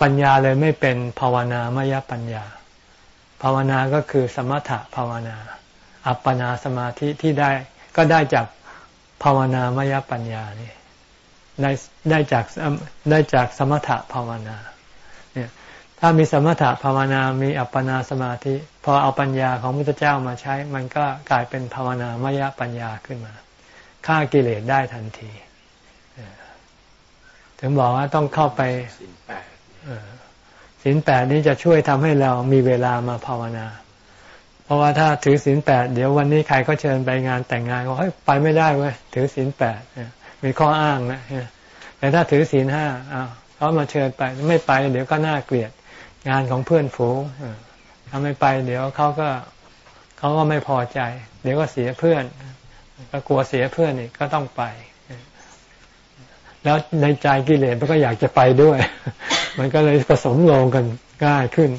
ปัญญาเลยไม่เป็นภาวนามยปัญญา ภาวนาก็คือสมถะภาวนา อัปปนาสมาธิที่ได้ก็ได้จากภาวนามยปัญญานี่ได้ได้จากได้จากสมถะภาวนาเนี่ยถ้ามีสมถะภาวนา มีอัปปนาสมาธิ พอเอาปัญญาของพระพุทธเจ้ามาใช้ มันก็กลายเป็นภาวนามยปัญญาขึ้นมาฆ่ากิเลสได้ทันที ถึงบอกว่าต้องเข้าไปศีลแปดนี้จะช่วยทำให้เรามีเวลามาภาวนา เพราะว่าถ้าถือศีลแปดเดี๋ยววันนี้ใครก็เชิญไปงานแต่งงานก็เฮ้ยไปไม่ได้เว้ยถือศีลแปดมีข้ออ้างนะแต่ถ้าถือศีลห้าเขามาเชิญไปไม่ไป เดี๋ยวก็น่าเกลียดงานของเพื่อนฝูงถ้าไม่ไป เดี๋ยวเขาก็เขาก็ไม่พอใจ เดี๋ยวก็เสียเพื่อน ก็กลัวเสียเพื่อนอีกก็ต้องไป แล้วในใจกิเลสมันก็อยากจะไปด้วย มันก็เลยผสมลงกันง่ายขึ้น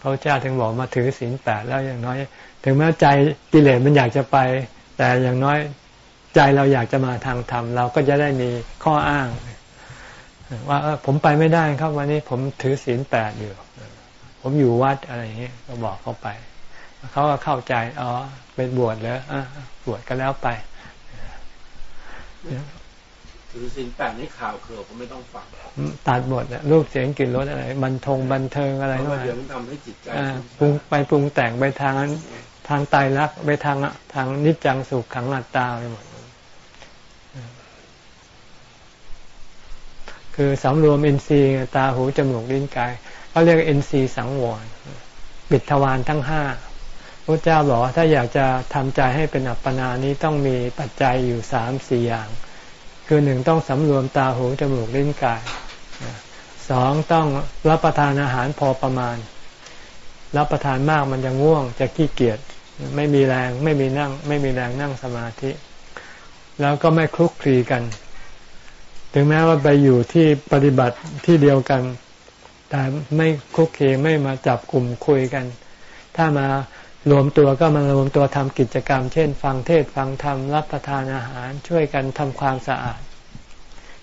พระเจ้าถึงบอกมาถือศีลแปดแล้วอย่างน้อย ถึงแม้ใจกิเลสมันอยากจะไป แต่อย่างน้อยใจเราอยากจะมาทางธรรมเราก็จะได้มีข้ออ้าง ว่าผมไปไม่ได้ครับ วันนี้ผมถือศีลแปดอยู่ผมอยู่วัดอะไรอย่างนี้ก็บอกเขาไป เขาก็เข้าใจอ๋อเป็นบวชแล้วบวชก็แล้วไป ถือสินแปดนี่ข่าวเขือผมไม่ต้องฟังตัดหมดรูปเสียงกลิ่นรสอะไร บันทงบันเทิงอะไรนั่นเดี๋ยวมันทำให้จิตใจปรุงไปปรุงแต่งไปทางทางตายรักไปทางทางนิจจังสุขขังหลัตตาไปหมดคือสำรวมอินทรีย์ตาหูจมูกลิ้นกายเขาเรียกอินทรีย์สังวรปิดทวารทั้งห้า พระเจ้าบอกว่าถ้าอยากจะทำใจให้เป็นอัปปนานี้ต้องมีปัจจัยอยู่สามสี่อย่าง คือหนึ่งต้องสำรวมตาหูจมูกลิ้นกายสองต้องรับประทานอาหารพอประมาณ รับประทานมากมันจะง่วง จะขี้เกียจไม่มีแรงไม่มีนั่ง ไม่มีแรงนั่งสมาธิ แล้วก็ไม่คลุกคลีกัน ถึงแม้ว่าไปอยู่ที่ปฏิบัติที่เดียวกัน แต่ไม่คลุกคลีไม่มาจับกลุ่มคุยกัน ถ้ามา รวมตัวก็มารวมตัวทำกิจกรรม เช่น ฟังเทศฟังธรรมรับประทานอาหารช่วยกันทำความสะอาด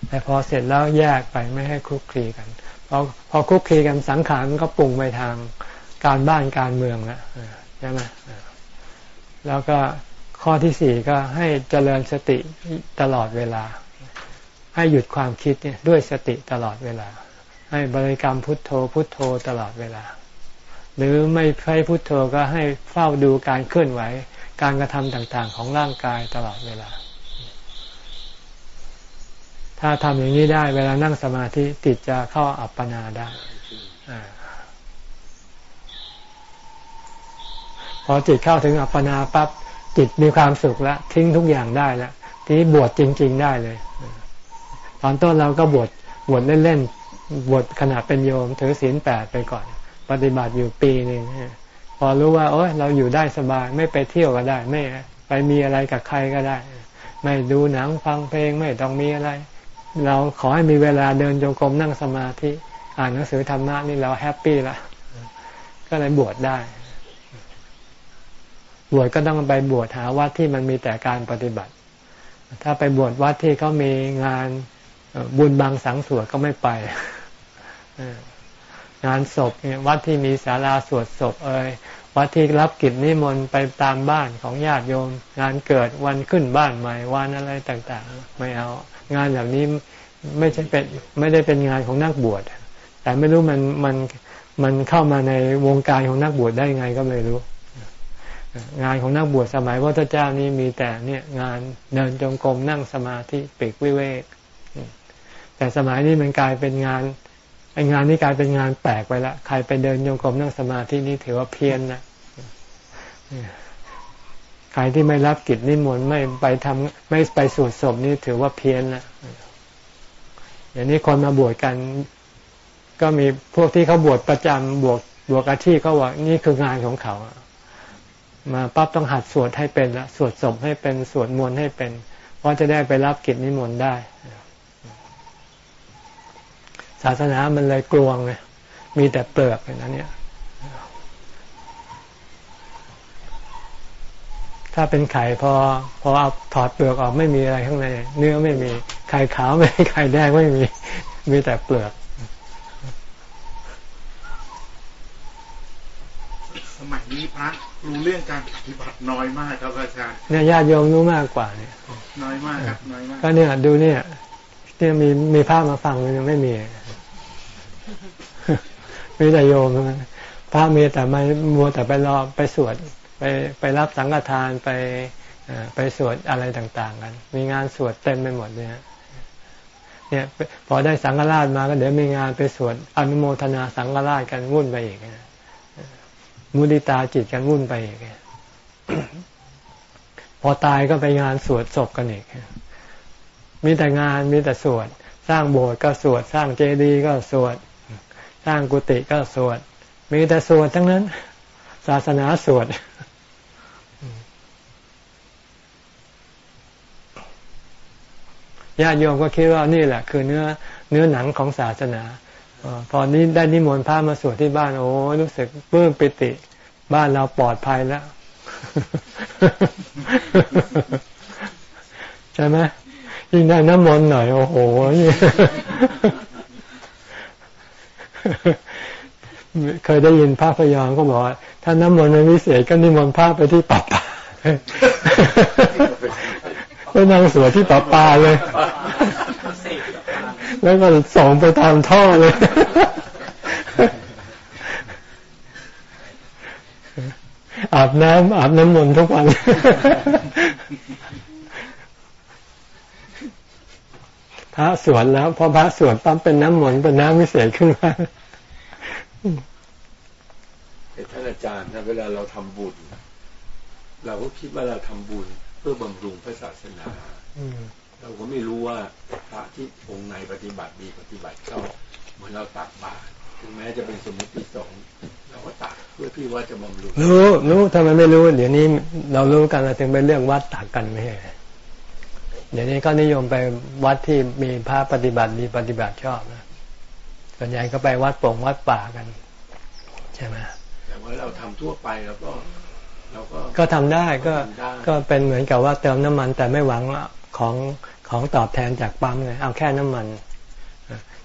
แต่พอเสร็จแล้วแยกไปไม่ให้คุกคีกันพอพอคุกคีกันสังขารมันก็ปรุงไปทางการบ้านการเมืองแล้วใช่ไหมแล้วก็ข้อที่สี่ก็ให้เจริญสติตลอดเวลา ให้หยุดความคิดเนี่ยด้วยสติตลอดเวลา ให้บริกรรมพุทโธพุทโธตลอดเวลา หรือไม่ใช้พุทโธก็ให้เฝ้าดูการเคลื่อนไหว การกระทำต่างๆ ของร่างกายตลอดเวลา ถ้าทำอย่างนี้ได้เวลานั่งสมาธิติดจะเข้าอัปปนาได้พอจิตเข้าถึงอัปปนาปั๊บจิตมีความสุขแล้วทิ้งทุกอย่างได้แล้วทีนี้บวชจริง ๆ ได้เลย ตอนต้นเราก็บวชบวชเล่นๆบวชขณะเป็นโยมถือศีลแปดไปก่อน ปฏิบัติอยู่ปีหนึ่งพอรู้ว่า โอ้ยเราอยู่ได้สบาย ไม่ไปเที่ยวก็ได้ ไม่ไปมีอะไรกับใครก็ได้ ไม่ดูหนังฟังเพลงไม่ต้องมีอะไร เราขอให้มีเวลาเดินโยกรมนั่งสมาธิ อ่านหนังสือธรรมะนี่เราแฮปปี้ละก็เลยบวชได้ บวชก็ต้องไปบวชหาวัดที่มันมีแต่การปฏิบัติ ถ้าไปบวชวัดที่เขามีงานบุญบางสังสวดก็ไม่ไป งานศพเนี่ยวัดที่มีศาลาสวดศพเอ่ยวัดที่รับกิจนิมนต์ไปตามบ้านของญาติโยม งานเกิดวันขึ้นบ้านใหม่วันอะไรต่างๆ ไม่เอา งานแบบนี้ไม่ใช่เป็นไม่ได้เป็นงานของนักบวชแต่ไม่รู้มันมันมันเข้ามาในวงการของนักบวชได้ไงก็ไม่รู้ งานของนักบวชสมัยพระเจ้านี้มีแต่เนี่ยงานเดินจงกรมนั่งสมาธิปีกวิเวกแต่สมัยนี้มันกลายเป็นงาน ไองานนี้กลายเป็นงานแปลกไปละใครไปเดินโยกรมนั่งสมาธินี่ถือว่าเพี้ยนนะใครที่ไม่รับกิจนิมนต์ไม่ไปทำไม่ไปสวดศพนี่ถือว่าเพี้ยนนะอย่างนี้คนมาบวชกัน ก็มีพวกที่เขาบวชประจำบวชบวชอาชีพเขาว่านี่คืองานของเขามาปั๊บต้องหัดสวดให้เป็นละสวดศพให้เป็นสวดมนต์ให้เป็น เพราะจะได้ไปรับกิจนิมนต์ได้ ศาสนามันเลยกลวงเลยมีแต่เปลือกอย่างนั้นเนี่ยถ้าเป็นไข่พอพอเอาถอดเปลือกออกไม่มีอะไรข้างใน เนื้อไม่มี ไข่ขาวไม่ไข่แดงไม่มี มีแต่เปลือก สมัยนี้พระรู้เรื่องการปฏิบัติน้อยมากครับอาจารย์เนี่ยญาติโยมรู้มากกว่าเนี่ยน้อยมากครับน้อยมากก็เนี่ยดูเนี่ยเนี่ยมีมีภาพมาฟังมันยังไม่มี มีแต่โยมพระมีแต่ไม่มัวแต่ไปรอไปสวดไปไปรับสังฆทานไปไปสวดอะไรต่างๆ กัน มีงานสวดเต็มไปหมดเนี่ยเนี่ยพอได้สังฆราชมาก็เดี๋ยวมีงานไปสวดอนุโมทนาสังฆราชกันวุ่นไปอีกมุติตาจิตกันวุ่นไปอีกพอตายก็ไปงานสวดศพกันอีกมีแต่งานมีแต่สวด สร้างโบสถ์ก็สวด สร้างเจดีย์ก็สวด สร้างกุฏิก็สวด มีแต่สวดทั้งนั้น ศาสนาสวด ญาติโยมก็คิดว่านี่แหละ คือเนื้อเนื้อหนังของศาสนาอพอนี้ได้นิมนต์พระมาสวดที่บ้าน โอ้รู้สึกปลื้มปิติ บ้านเราปลอดภัยแล้ว ใช่ไหมยิ่งได้น้ำมนต์หน่อย โอ้โห เคยได้ยินพระพยองก็บอกว่าถ้าน้ำมนต์ไม่วิเศษก็นิมนต์พระไปที่ป่าป่าไปนั่งสวดที่ป่าป่าเลย แล้วก็ส่งไปตามท่อเลยอาบน้ำอาบน้ำมนต์ทุกวัน ระสวดแล้ว พอพระสวดปั๊บเป็นน้ำมนต์เป็นน้ำวิเศษขึ้นมาท่านอาจารย์นะเวลาเราทำบุญ เราก็คิดว่าเราทำบุญเพื่อบำรุงพระศาสนาเราก็ไม่รู้ว่าพระที่องค์ไหนปฏิบัติดีปฏิบัติชอบเหมือนเราตักบาตรถึงแม้จะเป็นสมุติสงเราก็ตักเพื่อที่ว่าจะบำรุงรู้รู้ทำไมไม่รู้ เดี๋ยวนี้เรารู้กันเราถึงไปเรื่องวัดตักกันไม่ใช่ เดี๋ยวนี้ก็นิยมไปวัดที่มีพระปฏิบัติดีปฏิบัติชอบนะส่วนใหญ่ก็ไปวัดโป่งวัดป่ากัน ใช่ไหมแต่ว่าเราทำทั่วไปแล้วก็เราก็ก็ทำได้ก็ก็เป็นเหมือนกับว่าเติมน้ำมัน แต่ไม่หวังของของตอบแทนจากปั๊มเลยเอาแค่น้ำมัน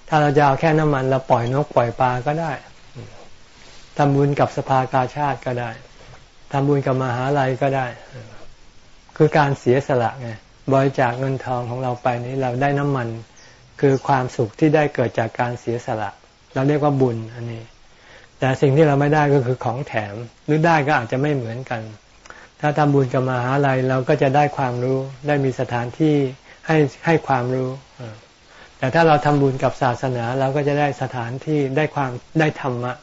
ถ้าเราจะเอาแค่น้ำมัน เราปล่อยนกปล่อยปลาก็ได้ทำบุญกับสภากาชาติก็ได้ทำบุญกับมหาลัยก็ได้ คือการเสียสละไง บริจาคเงินทองของเราไปนี้เราได้น้ำมัน คือความสุขที่ได้เกิดจากการเสียสละ เราเรียกว่าบุญอันนี้ แต่สิ่งที่เราไม่ได้ก็คือของแถมหรือได้ก็อาจจะไม่เหมือนกัน ถ้าทำบุญกับมหาลัยเราก็จะได้ความรู้ได้มีสถานที่ให้ให้ความรู้แต่ถ้าเราทำบุญกับศาสนาเราก็จะได้สถานที่ได้ความได้ธรรมะ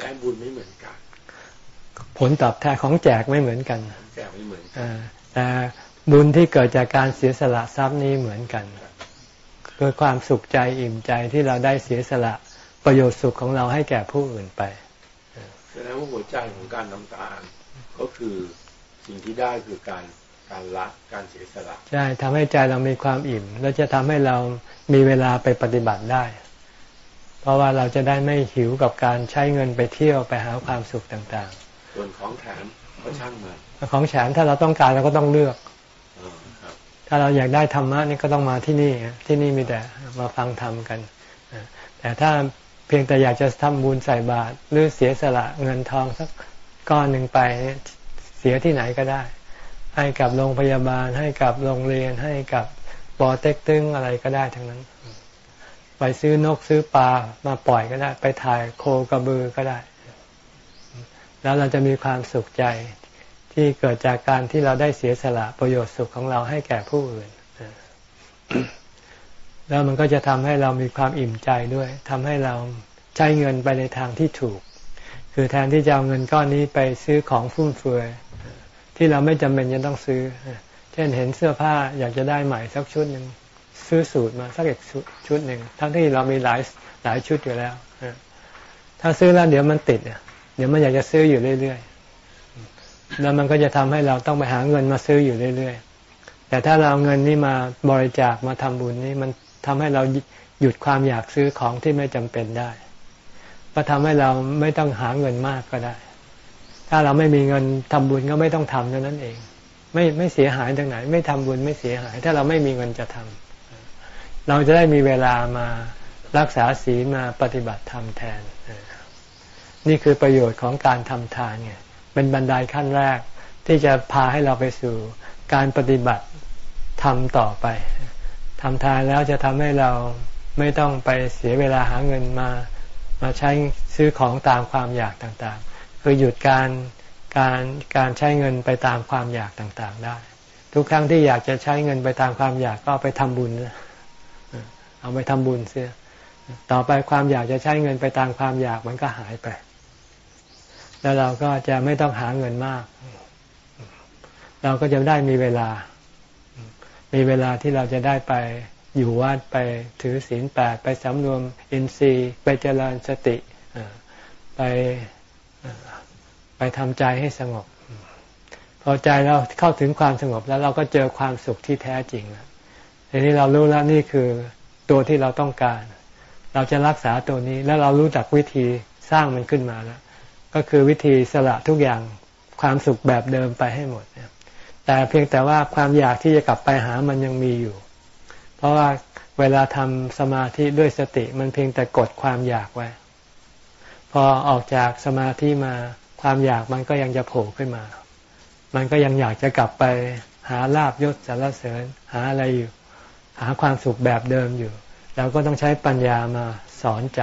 ได้บุญไม่เหมือนกัน ผลตอบแทนของแจกไม่เหมือนกันแจกไม่เหมือนแต่บุญที่เกิดจากการเสียสละทรัพย์นี้เหมือนกันคือความสุขใจอิ่มใจที่เราได้เสียสละประโยชน์สุขของเราให้แก่ผู้อื่นไปแสดงว่าหัวใจของการทำทานก็คือสิ่งที่ได้คือการการละการเสียสละใช่ทำให้ใจเรามีความอิ่ม แล้วจะทำให้เรามีเวลาไปปฏิบัติได้ เพราะว่าเราจะได้ไม่หิวกับการใช้เงินไปเที่ยวไปหาความสุขต่าง ส่วนของแถมก็ช่างมันของแถมถ้าเราต้องการเราก็ต้องเลือกถ้าเราอยากได้ธรรมะนี่ก็ต้องมาที่นี่ที่นี่มีแต่มาฟังธรรมกันแต่ถ้าเพียงแต่อยากจะทำบุญใส่บาตรหรือเสียสละเงินทองสักก้อนหนึ่งไปเสียที่ไหนก็ได้ ให้กับโรงพยาบาล ให้กับโรงเรียน ให้กับปอเต็กตึงอะไรก็ได้ทั้งนั้น ไปซื้อนกซื้อปลามาปล่อยก็ได้ ไปถ่ายโคกระบือก็ได้ แล้วเราจะมีความสุขใจที่เกิดจากการที่เราได้เสียสละประโยชน์สุขของเราให้แก่ผู้อื่น แล้วมันก็จะทำให้เรามีความอิ่มใจด้วยทำให้เราใช้เงินไปในทางที่ถูก คือแทนที่จะเอาเงินก้อนนี้ไปซื้อของฟุ่มเฟือยที่เราไม่จำเป็นจะต้องซื้อ เช่นเห็นเสื้อผ้าอยากจะได้ใหม่สักชุดหนึ่งซื้อสูตรมาสักอีกชุดหนึ่งทั้งที่เรามีหลายหลายชุดอยู่แล้วถ้าซื้อแล้วเดี๋ยวมันติดเดี๋ยวมันอยากจะซื้ออยู่เรื่อยๆ แล้วมันก็จะทำให้เราต้องไปหาเงินมาซื้ออยู่เรื่อยๆ แต่ถ้าเราเอาเงินนี้มาบริจาคมาทำบุญนี่มันทำให้เราหยุดความอยากซื้อของที่ไม่จำเป็นได้ ก็ทำให้เราไม่ต้องหาเงินมากก็ได้ ถ้าเราไม่มีเงินทำบุญก็ไม่ต้องทำเท่านั้นเอง ไม่ไม่เสียหายตรงไหน ไม่ทำบุญไม่เสียหาย ถ้าเราไม่มีเงินจะทำเราจะได้มีเวลามารักษาศีลมาปฏิบัติธรรมแทน นี่คือประโยชน์ของการทำทานเนี่ยเป็นบันไดขั้นแรกที่จะพาให้เราไปสู่การปฏิบัติทำต่อไปทำทานแล้วจะทำให้เราไม่ต้องไปเสียเวลาหาเงินมามาใช้ซื้อของตามความอยากต่างๆ คือหยุดการการการใช้เงินไปตามความอยากต่างๆ ได้ ทุกครั้งที่อยากจะใช้เงินไปตามความอยากก็ไปทำบุญเอาไปทำบุญเสียต่อไปความอยากจะใช้เงินไปตามความอยากมันก็หายไป แล้วเราก็จะไม่ต้องหาเงินมาก เราก็จะได้มีเวลา มีเวลาที่เราจะได้ไปอยู่วัดไปถือศีลแปดไปสำรวมอินทรีย์ไปเจริญสติไปไปทำใจให้สงบ พอใจเราเข้าถึงความสงบแล้วเราก็เจอความสุขที่แท้จริงแล้วทีนี้เรารู้แล้วนี่คือตัวที่เราต้องการ เราจะรักษาตัวนี้แล้วเรารู้จักวิธีสร้างมันขึ้นมาแล้ว ก็คือวิธีสละทุกอย่างความสุขแบบเดิมไปให้หมดแต่เพียงแต่ว่าความอยากที่จะกลับไปหามันยังมีอยู่ เพราะว่าเวลาทำสมาธิด้วยสติมันเพียงแต่กดความอยากไว้ พอออกจากสมาธิมาความอยากมันก็ยังจะโผล่ขึ้นมา มันก็ยังอยากจะกลับไปหาลาบยศสารเสริญหาอะไรอยู่ หาความสุขแบบเดิมอยู่เราก็ต้องใช้ปัญญามาสอนใจ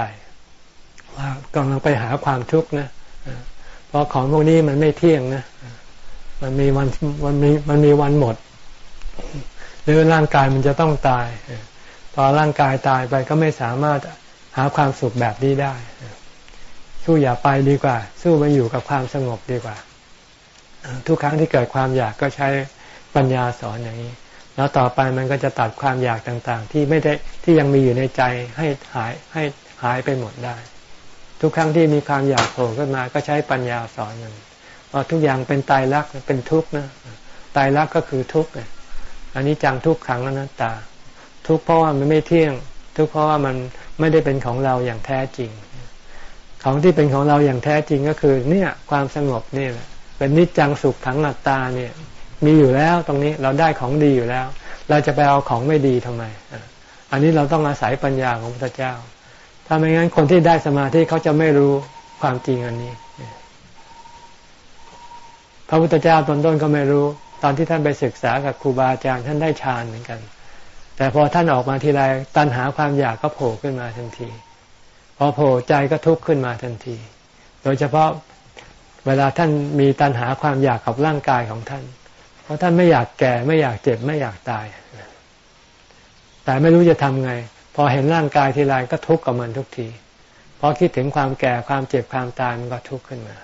ว่ากำลังไปหาความทุกข์นะ เพราะของพวกนี้มันไม่เที่ยงนะมันมีวันมันมีมันมีวันหมด หรือร่างกายมันจะต้องตายพอร่างกายตายไปก็ไม่สามารถหาความสุขแบบนี้ได้ สู้อย่าไปดีกว่า สู้มาอยู่กับความสงบดีกว่า ทุกครั้งที่เกิดความอยากก็ใช้ปัญญาสอนอย่างนี้ แล้วต่อไปมันก็จะตัดความอยากต่างๆ ที่ไม่ได้ที่ยังมีอยู่ในใจให้หายให้หายไปหมดได้ ทุกครั้งที่มีความอยากโผล่ขึ้นมา ก็ใช้ปัญญาสอนมันว่าทุกอย่างเป็นตายรักเป็นทุกข์นะตายรักก็คือทุกข์อันนี้จังทุกขังอนัตตา ทุกข์เพราะว่ามันไม่เที่ยง ทุกข์เพราะว่ามันไม่ได้เป็นของเราอย่างแท้จริง ของที่เป็นของเราอย่างแท้จริงก็คือ เนี่ย ความสงบนี่แหละ เป็นนิจจังสุขขังนัตตาเนี่ย มีอยู่แล้วตรงนี้เราได้ของดีอยู่แล้ว เราจะไปเอาของไม่ดีทำไมอันนี้เราต้องอาศัยปัญญาของพระเจ้า ถ้าไม่งั้นคนที่ได้สมาธิเขาจะไม่รู้ความจริงอันนี้ พระพุทธเจ้าตอนต้นก็ไม่รู้ ตอนที่ท่านไปศึกษากับครูบาอาจารย์ท่านได้ฌานเหมือนกัน แต่พอท่านออกมาทีไรตัณหาความอยากก็โผล่ขึ้นมาทันที พอโผล่ใจก็ทุกข์ขึ้นมาทันที โดยเฉพาะเวลาท่านมีตัณหาความอยากกับร่างกายของท่าน เพราะท่านไม่อยากแก่ไม่อยากเจ็บไม่อยากตาย แต่ไม่รู้จะทำไง พอเห็นร่างกายทีไรก็ทุกข์กับมันทุกทีพอคิดถึงความแก่ความเจ็บความตายมันก็ทุกข์ขึ้นมา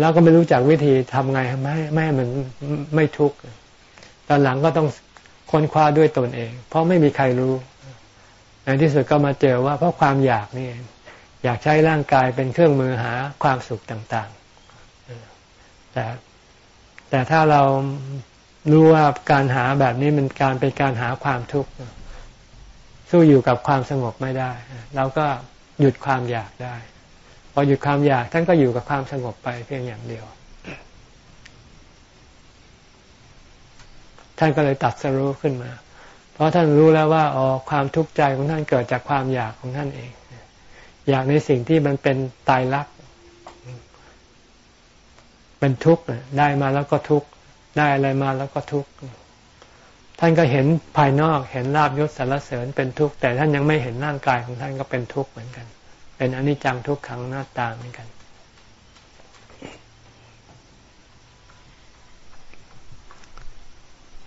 แล้วก็ไม่รู้จักวิธีทำไงไม่ไม่ให้มันไม่ทุกข์ตอนหลังก็ต้องค้นคว้าด้วยตนเอง เพราะไม่มีใครรู้ในที่สุดก็มาเจอว่าเพราะความอยากนี่อยากใช้ร่างกายเป็นเครื่องมือหาความสุขต่างๆ แต่แต่ถ้าเรารู้ว่าการหาแบบนี้มันการเป็นการหาความทุกข์ สู้อยู่กับความสงบไม่ได้เราก็หยุดความอยากได้ พอหยุดความอยากท่านก็อยู่กับความสงบไปเพียงอย่างเดียว ท่านก็เลยตัดสรู้ขึ้นมา เพราะท่านรู้แล้วว่าอ๋อความทุกข์ใจของท่านเกิดจากความอยากของท่านเอง อยากในสิ่งที่มันเป็นตายรัก เป็นทุกข์ได้มาแล้วก็ทุกข์ได้อะไรมาแล้วก็ทุกข์ ท่านก็เห็นภายนอกเห็นลาบยศสารเสริญเป็นทุกข์แต่ท่านยังไม่เห็นร่างกายของท่านก็เป็นทุกข์เหมือนกัน เป็นอนิจจังทุกขังหน้าตาเหมือนกัน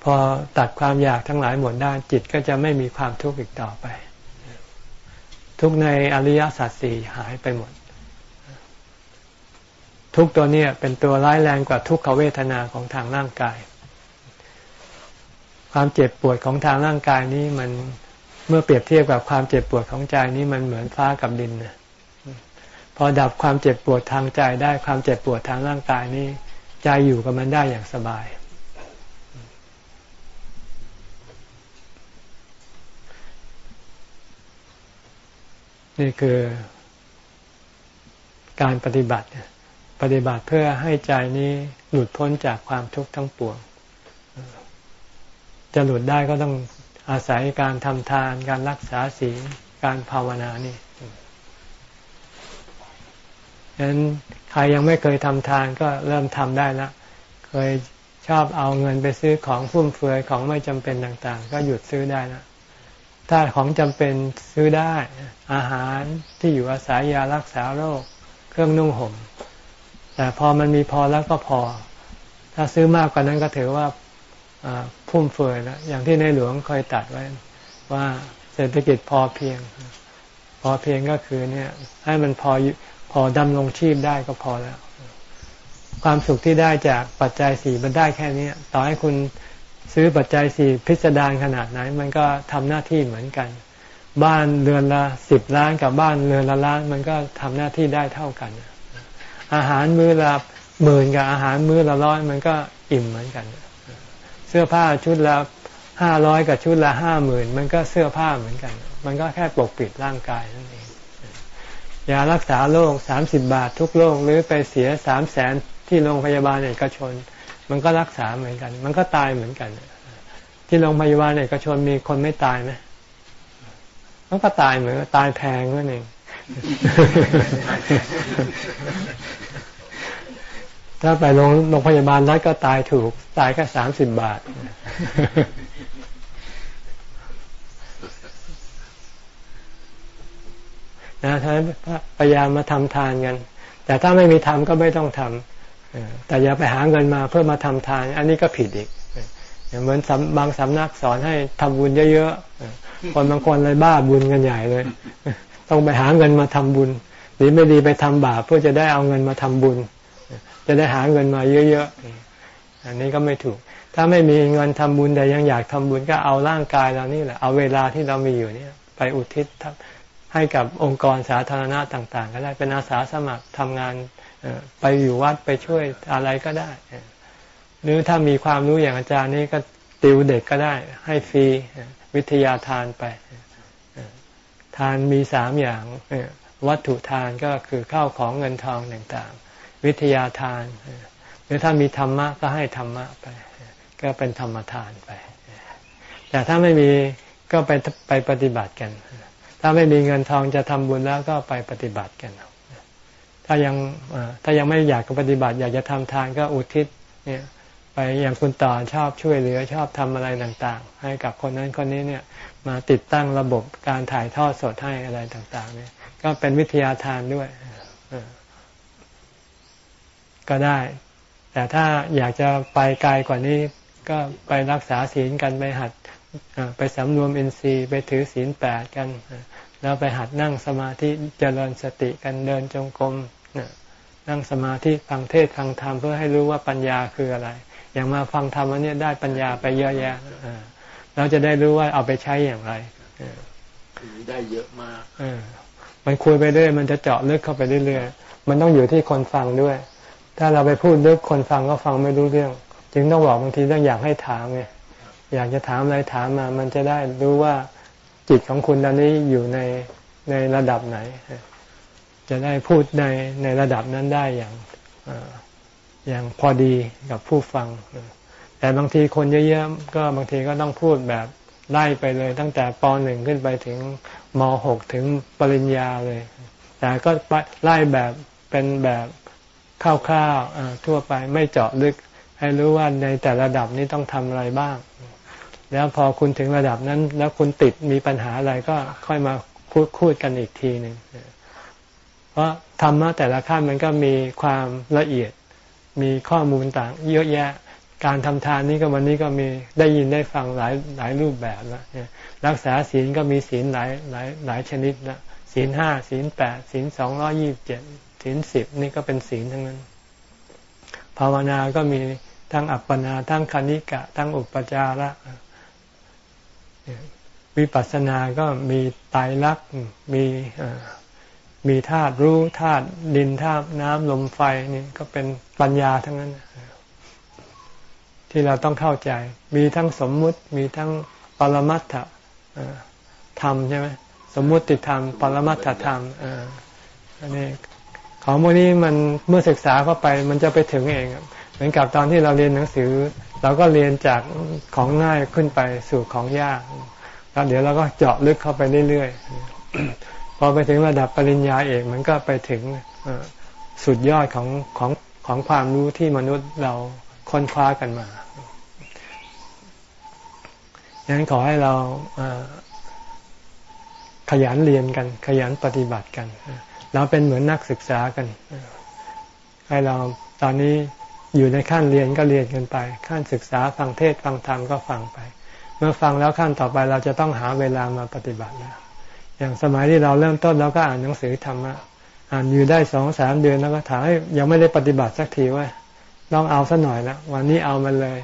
พอตัดความอยากทั้งหลายหมดได้จิตก็จะไม่มีความทุกข์อีกต่อไป ทุกในอริยสัจสี่หายไปหมด ทุกตัวนี้เป็นตัวร้ายแรงกว่าทุกขเวทนาของทางร่างกาย ความเจ็บปวดของทางร่างกายนี้มันเมื่อเปรียบเทียบกับความเจ็บปวดของใจนี้มันเหมือนฟ้ากับดินนะพอดับความเจ็บปวดทางใจได้ความเจ็บปวดทางร่างกายนี้ ใจอยู่กับมันได้อย่างสบาย นี่คือการปฏิบัติ ปฏิบัติเพื่อให้ใจนี้หลุดพ้นจากความทุกข์ทั้งปวง จะหลุดได้ก็ต้องอาศัยการทำทาน การรักษาศีลการภาวนานี่ฉะนั้นใครยังไม่เคยทำทานก็เริ่มทำได้แล้วเคยชอบเอาเงินไปซื้อของฟุ่มเฟือยของไม่จำเป็นต่างๆ ก็หยุดซื้อได้แล้วถ้าของจำเป็นซื้อได้ อาหารที่อยู่อาศัยยารักษาโรค เครื่องนุ่งห่มแต่พอมันมีพอแล้วก็พอ ถ้าซื้อมากกว่านั้นก็ถือว่า พุ่มเฟือยแล้วอย่างที่ในหลวงเคยตัดไว้ว่าเศรษฐกิจพอเพียง พอเพียงก็คือเนี่ย ให้มันพอพอดำรงชีพได้ก็พอแล้ว ความสุขที่ได้จากปัจจัยสี่มันได้แค่นี้ต่อให้คุณซื้อปัจจัยสี่พิสดารขนาดไหน มันก็ทำหน้าที่เหมือนกัน บ้านเรือนละสิบล้านกับบ้านเรือนละล้าน มันก็ทำหน้าที่ได้เท่ากัน อาหารมื้อละหมื่นกับอาหารมื้อละร้อยมันก็อิ่มเหมือนกันเสื้อผ้าชุดละห้าร้อยกับชุดละห้าหมื่นมันก็เสื้อผ้าเหมือนกัน มันก็แค่ปกปิดร่างกายนั่นเองยารักษาโรคสามสิบบาททุกโรคหรือไปเสียสามแสนที่โรงพยาบาลเอกชน มันก็รักษาเหมือนกัน มันก็ตายเหมือนกัน ที่โรงพยาบาลเอกชนมีคนไม่ตายไหมมันก็ตายเหมือนตายแพงนั่นเอง ถ้าไปโรงโรงพยาบาลรัฐก็ตายถูก ตายแค่สามสิบบาท นะท่านพยายามมาทำทานกัน แต่ถ้าไม่มีทำก็ไม่ต้องทำแต่อย่าไปหาเงินมาเพื่อมาทำทาน อันนี้ก็ผิดอีกเหมือนบางสำนักสอนให้ทำบุญเยอะๆ คนบางคนเลยบ้าบุญกันใหญ่เลย ต้องไปหาเงินมาทำบุญหรือไม่ดีไปทำบาปเพื่อจะได้เอาเงินมาทำบุญ จะได้หาเงินมาเยอะๆอันนี้ก็ไม่ถูก ถ้าไม่มีเงินทำบุญแต่ยังอยากทำบุญก็เอาร่างกายเรานี่แหละเอาเวลาที่เรามีอยู่เนี่ยไปอุทิศให้กับองค์กรสาธารณะต่าง ๆ ก็ได้เป็นอาสาสมัครทำงานไปอยู่วัดไปช่วยอะไรก็ได้ หรือถ้ามีความรู้อย่างอาจารย์นี่ก็ติวเด็กก็ได้ ให้ฟรีวิทยาทานไป ทานมีสามอย่างวัตถุทานก็คือข้าวของเงินทองต่างๆ วิทยาทาน หรือถ้ามีธรรมะก็ให้ธรรมะไป ก็เป็นธรรมทานไป แต่ถ้าไม่มีก็ไปไปปฏิบัติกัน ถ้าไม่มีเงินทองจะทำบุญแล้วก็ไปปฏิบัติกัน ถ้ายังถ้ายังไม่อยากปฏิบัติ อยากจะทำทานก็อุทิศเนี่ยไปอย่างคุณต่อชอบช่วยเหลือชอบทำอะไรต่างๆ ให้กับคนนั้นคนนี้เนี่ยมาติดตั้งระบบการถ่ายทอดสดให้อะไรต่างๆเนี่ยก็เป็นวิทยาทานด้วย ก็ได้ แต่ถ้าอยากจะไปไกลกว่านี้ ก็ไปรักษาศีลกันไปหัดไปสำรวมอินทรีย์ไปถือศีลแปดกัน แล้วไปหัดนั่งสมาธิเจริญสติกันเดินจงกรมนั่งสมาธิฟังเทศฟังธรรมเพื่อให้รู้ว่าปัญญาคืออะไร อย่างมาฟังธรรมวันนี้ได้ปัญญาไปเยอะแยะเราจะได้รู้ว่าเอาไปใช้อย่างไรได้เยอะมากมันคุยไปเรื่อยมันจะเจาะลึกเข้าไปเรื่อยๆมันต้องอยู่ที่คนฟังด้วย ถ้าเราไปพูดลึกคนฟังก็ฟังไม่รู้เรื่อง จึงต้องบอกบางทีต้องอยากให้ถามไงอยากจะถามอะไรถามมา มันจะได้รู้ว่าจิตของคุณตอนนี้อยู่ในในระดับไหน จะได้พูดในในระดับนั้นได้อย่างอย่างพอดีกับผู้ฟัง แต่บางทีคนเยอะๆก็บางทีก็ต้องพูดแบบไล่ไปเลย ตั้งแต่ปหนึ่งขึ้นไปถึงมหกถึงปริญญาเลย แต่ก็ไล่แบบเป็นแบบ คร่าวๆทั่วไปไม่เจาะลึก ให้รู้ว่าในแต่ระดับนี้ต้องทำอะไรบ้าง แล้วพอคุณถึงระดับนั้น แล้วคุณติดมีปัญหาอะไรก็ค่อยมาพูดคูดกันอีกทีหนึ่งเพราะธรรมะแต่ละขั้นมันก็มีความละเอียดมีข้อมูลต่างเยอะแยะ การทำทานนี้ก็วันนี้ก็มีได้ยินได้ฟังหลายหลายรูปแบบแล้วรักษาศีลก็มีศีลหลายหลายหลายชนิดนะศีลห้าศีลแปดศีลสองร้อยี่บเจ็ด ศีลสิบนี่ก็เป็นศีลทั้งนั้น ภาวนาก็มีทั้งอัปปนาทั้งคณิกะ ทั้งอุปจาระวิปัสสนาก็มีตายรักมีมีธาตุรู้ธาตุดินธาตุน้ำลมไฟนี่ก็เป็นปัญญาทั้งนั้นที่เราต้องเข้าใจ มีทั้งสมมุติ มีทั้งปรมัตถธรรมใช่ไหมสมมุติธรรม ปรมัตถธรรมอันนี้ ของพวกนี้มันเมื่อศึกษาเข้าไปมันจะไปถึงเองเหมือนกับตอนที่เราเรียนหนังสือ เราก็เรียนจากของง่ายขึ้นไปสู่ของยากแล้วเดี๋ยวเราก็เจาะลึกเข้าไปเรื่อยๆพอไปถึงระดับปริญญาเอกมันก็ไปถึงสุดยอดของของของความรู้ที่มนุษย์เราค้นคว้ากันมาดังนั้นขอให้เราขยันเรียนกัน ขยันปฏิบัติกัน เราเป็นเหมือนนักศึกษากันให้เราตอนนี้อยู่ในขั้นเรียนก็เรียนกันไป ขั้นศึกษาฟังเทศฟังธรรมก็ฟังไป เมื่อฟังแล้วขั้นต่อไปเราจะต้องหาเวลามาปฏิบัติแล้วอย่างสมัยที่เราเริ่มต้นเราก็อ่านหนังสือธรรมะอ่านอยู่ได้สองสามเดือนแล้วก็ถามยังไม่ได้ปฏิบัติสักทีว่าต้องเอาสัหน่อยละวันนี้เอามันเลย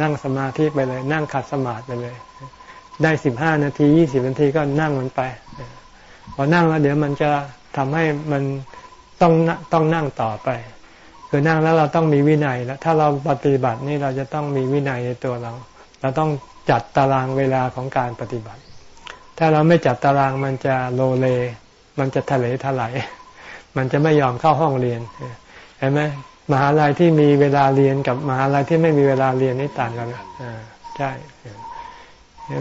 นั่งสมาธิไปเลย นั่งขัดสมาธิไปเลย ได้สิบห้านาทียี่สิบนาทีก็นั่งมันไป พอนั่งแล้วเดี๋ยวมันจะ ทำให้มันต้องต้องนั่งต่อไป คือนั่งแล้วเราต้องมีวินัยแล้วถ้าเราปฏิบัตินี่เราจะต้องมีวินัยในตัวเรา เราต้องจัดตารางเวลาของการปฏิบัติ ถ้าเราไม่จัดตารางมันจะโลเล มันจะทะเลทลายมันจะไม่ยอมเข้าห้องเรียนเห็นไหมมหาลัยที่มีเวลาเรียนกับมหาลัยที่ไม่มีเวลาเรียนนี่ต่างกันอ่าใช่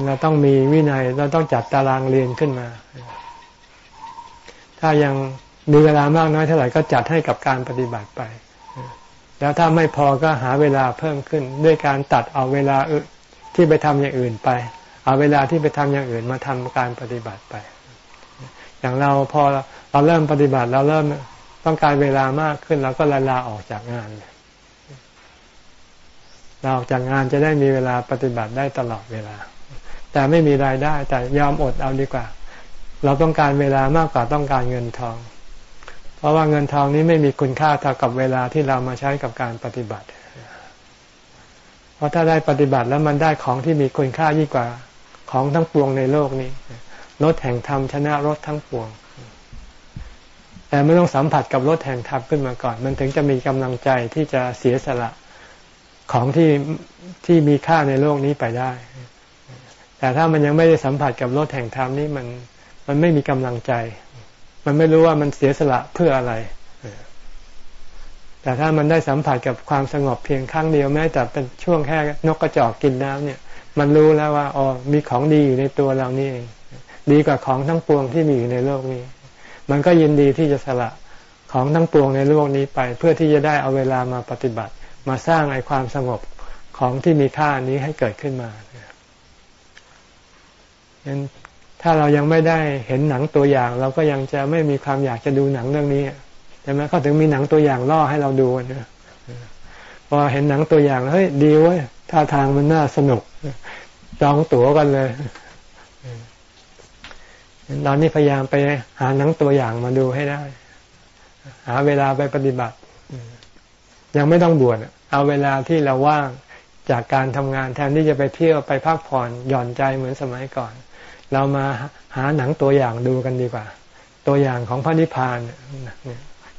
เราต้องมีวินัยเราต้องจัดตารางเรียนขึ้นมา ถ้ายังมีเวลามากน้อยเท่าไหร่ก็จัดให้กับการปฏิบัติไป แล้วถ้าไม่พอก็หาเวลาเพิ่มขึ้นด้วยการตัดเอาเวลาที่ไปทำอย่างอื่นไป เอาเวลาที่ไปทำอย่างอื่นมาทำการปฏิบัติไป อย่างเราพอเราเริ่มปฏิบัติเราเริ่มต้องการเวลามากขึ้นเราก็ลาลาออกจากงานเราออกจากงานจะได้มีเวลาปฏิบัติได้ตลอดเวลา แต่ไม่มีรายได้แต่ยอมอดเอาดีกว่า เราต้องการเวลามากกว่าต้องการเงินทอง เพราะว่าเงินทองนี้ไม่มีคุณค่าเท่ากับเวลาที่เรามาใช้กับการปฏิบัติ เพราะถ้าได้ปฏิบัติแล้วมันได้ของที่มีคุณค่ายิ่งกว่าของทั้งปวงในโลกนี้รถแห่งธรรมชนะรถทั้งปวง แต่ไม่ต้องสัมผัสกับรถแห่งธรรมขึ้นมาก่อน มันถึงจะมีกำลังใจที่จะเสียสละของที่ที่มีค่าในโลกนี้ไปได้ แต่ถ้ามันยังไม่ได้สัมผัสกับรถแห่งธรรมนี่มัน มันไม่มีกำลังใจ มันไม่รู้ว่ามันเสียสละเพื่ออะไร แต่ถ้ามันได้สัมผัสกับความสงบเพียงครั้งเดียวแม้แต่เป็นช่วงแค่นกกระจอกกินน้ำเนี่ย มันรู้แล้วว่าอ๋อมีของดีอยู่ในตัวเรานี่เองดีกว่าของทั้งปวงที่มีอยู่ในโลกนี้ มันก็ยินดีที่จะสละของทั้งปวงในโลกนี้ไป เพื่อที่จะได้เอาเวลามาปฏิบัติ มาสร้างไอ้ความสงบของที่มีค่านี้ให้เกิดขึ้นมาเน ถ้าเรายังไม่ได้เห็นหนังตัวอย่าง เราก็ยังจะไม่มีความอยากจะดูหนังเรื่องนี้ใช่ไหมเขาถึงมีหนังตัวอย่างล่อให้เราดูนะพอเห็นหนังตัวอย่างเฮ้ยดีเว้ยท่าทางมันน่าสนุกจองตั๋วกันเลยตอนนี้พยายามไปหาหนังตัวอย่างมาดูให้ได้ หาเวลาไปปฏิบัติ ยังไม่ต้องบวชเอาเวลาที่เราว่างจากการทำงานแทนที่จะไปเที่ยวไปพักผ่อนหย่อนใจเหมือนสมัยก่อน เรามาหาหนังตัวอย่างดูกันดีกว่า ตัวอย่างของพระนิพพาน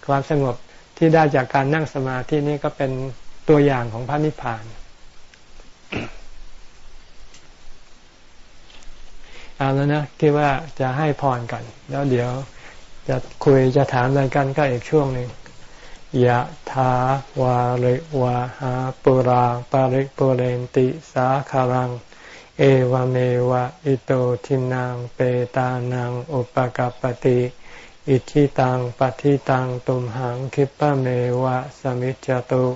ความสงบที่ได้จากการนั่งสมาธินี่ก็เป็นตัวอย่างของพระนิพพานเอาแล้วนะคิดว่าจะให้พรก่อนแล้วเดี๋ยวจะคุยจะถามอะไรกันก็อีกช่วงหนึ่งยะถาวาริวะหาปุราปาริปุเรนติสาคารัง เอวเมวะอิโตทินังเปตานังอุปกัปติอิชิตังปฏิตังตุมหังคิปะเมวะสมิจจตุ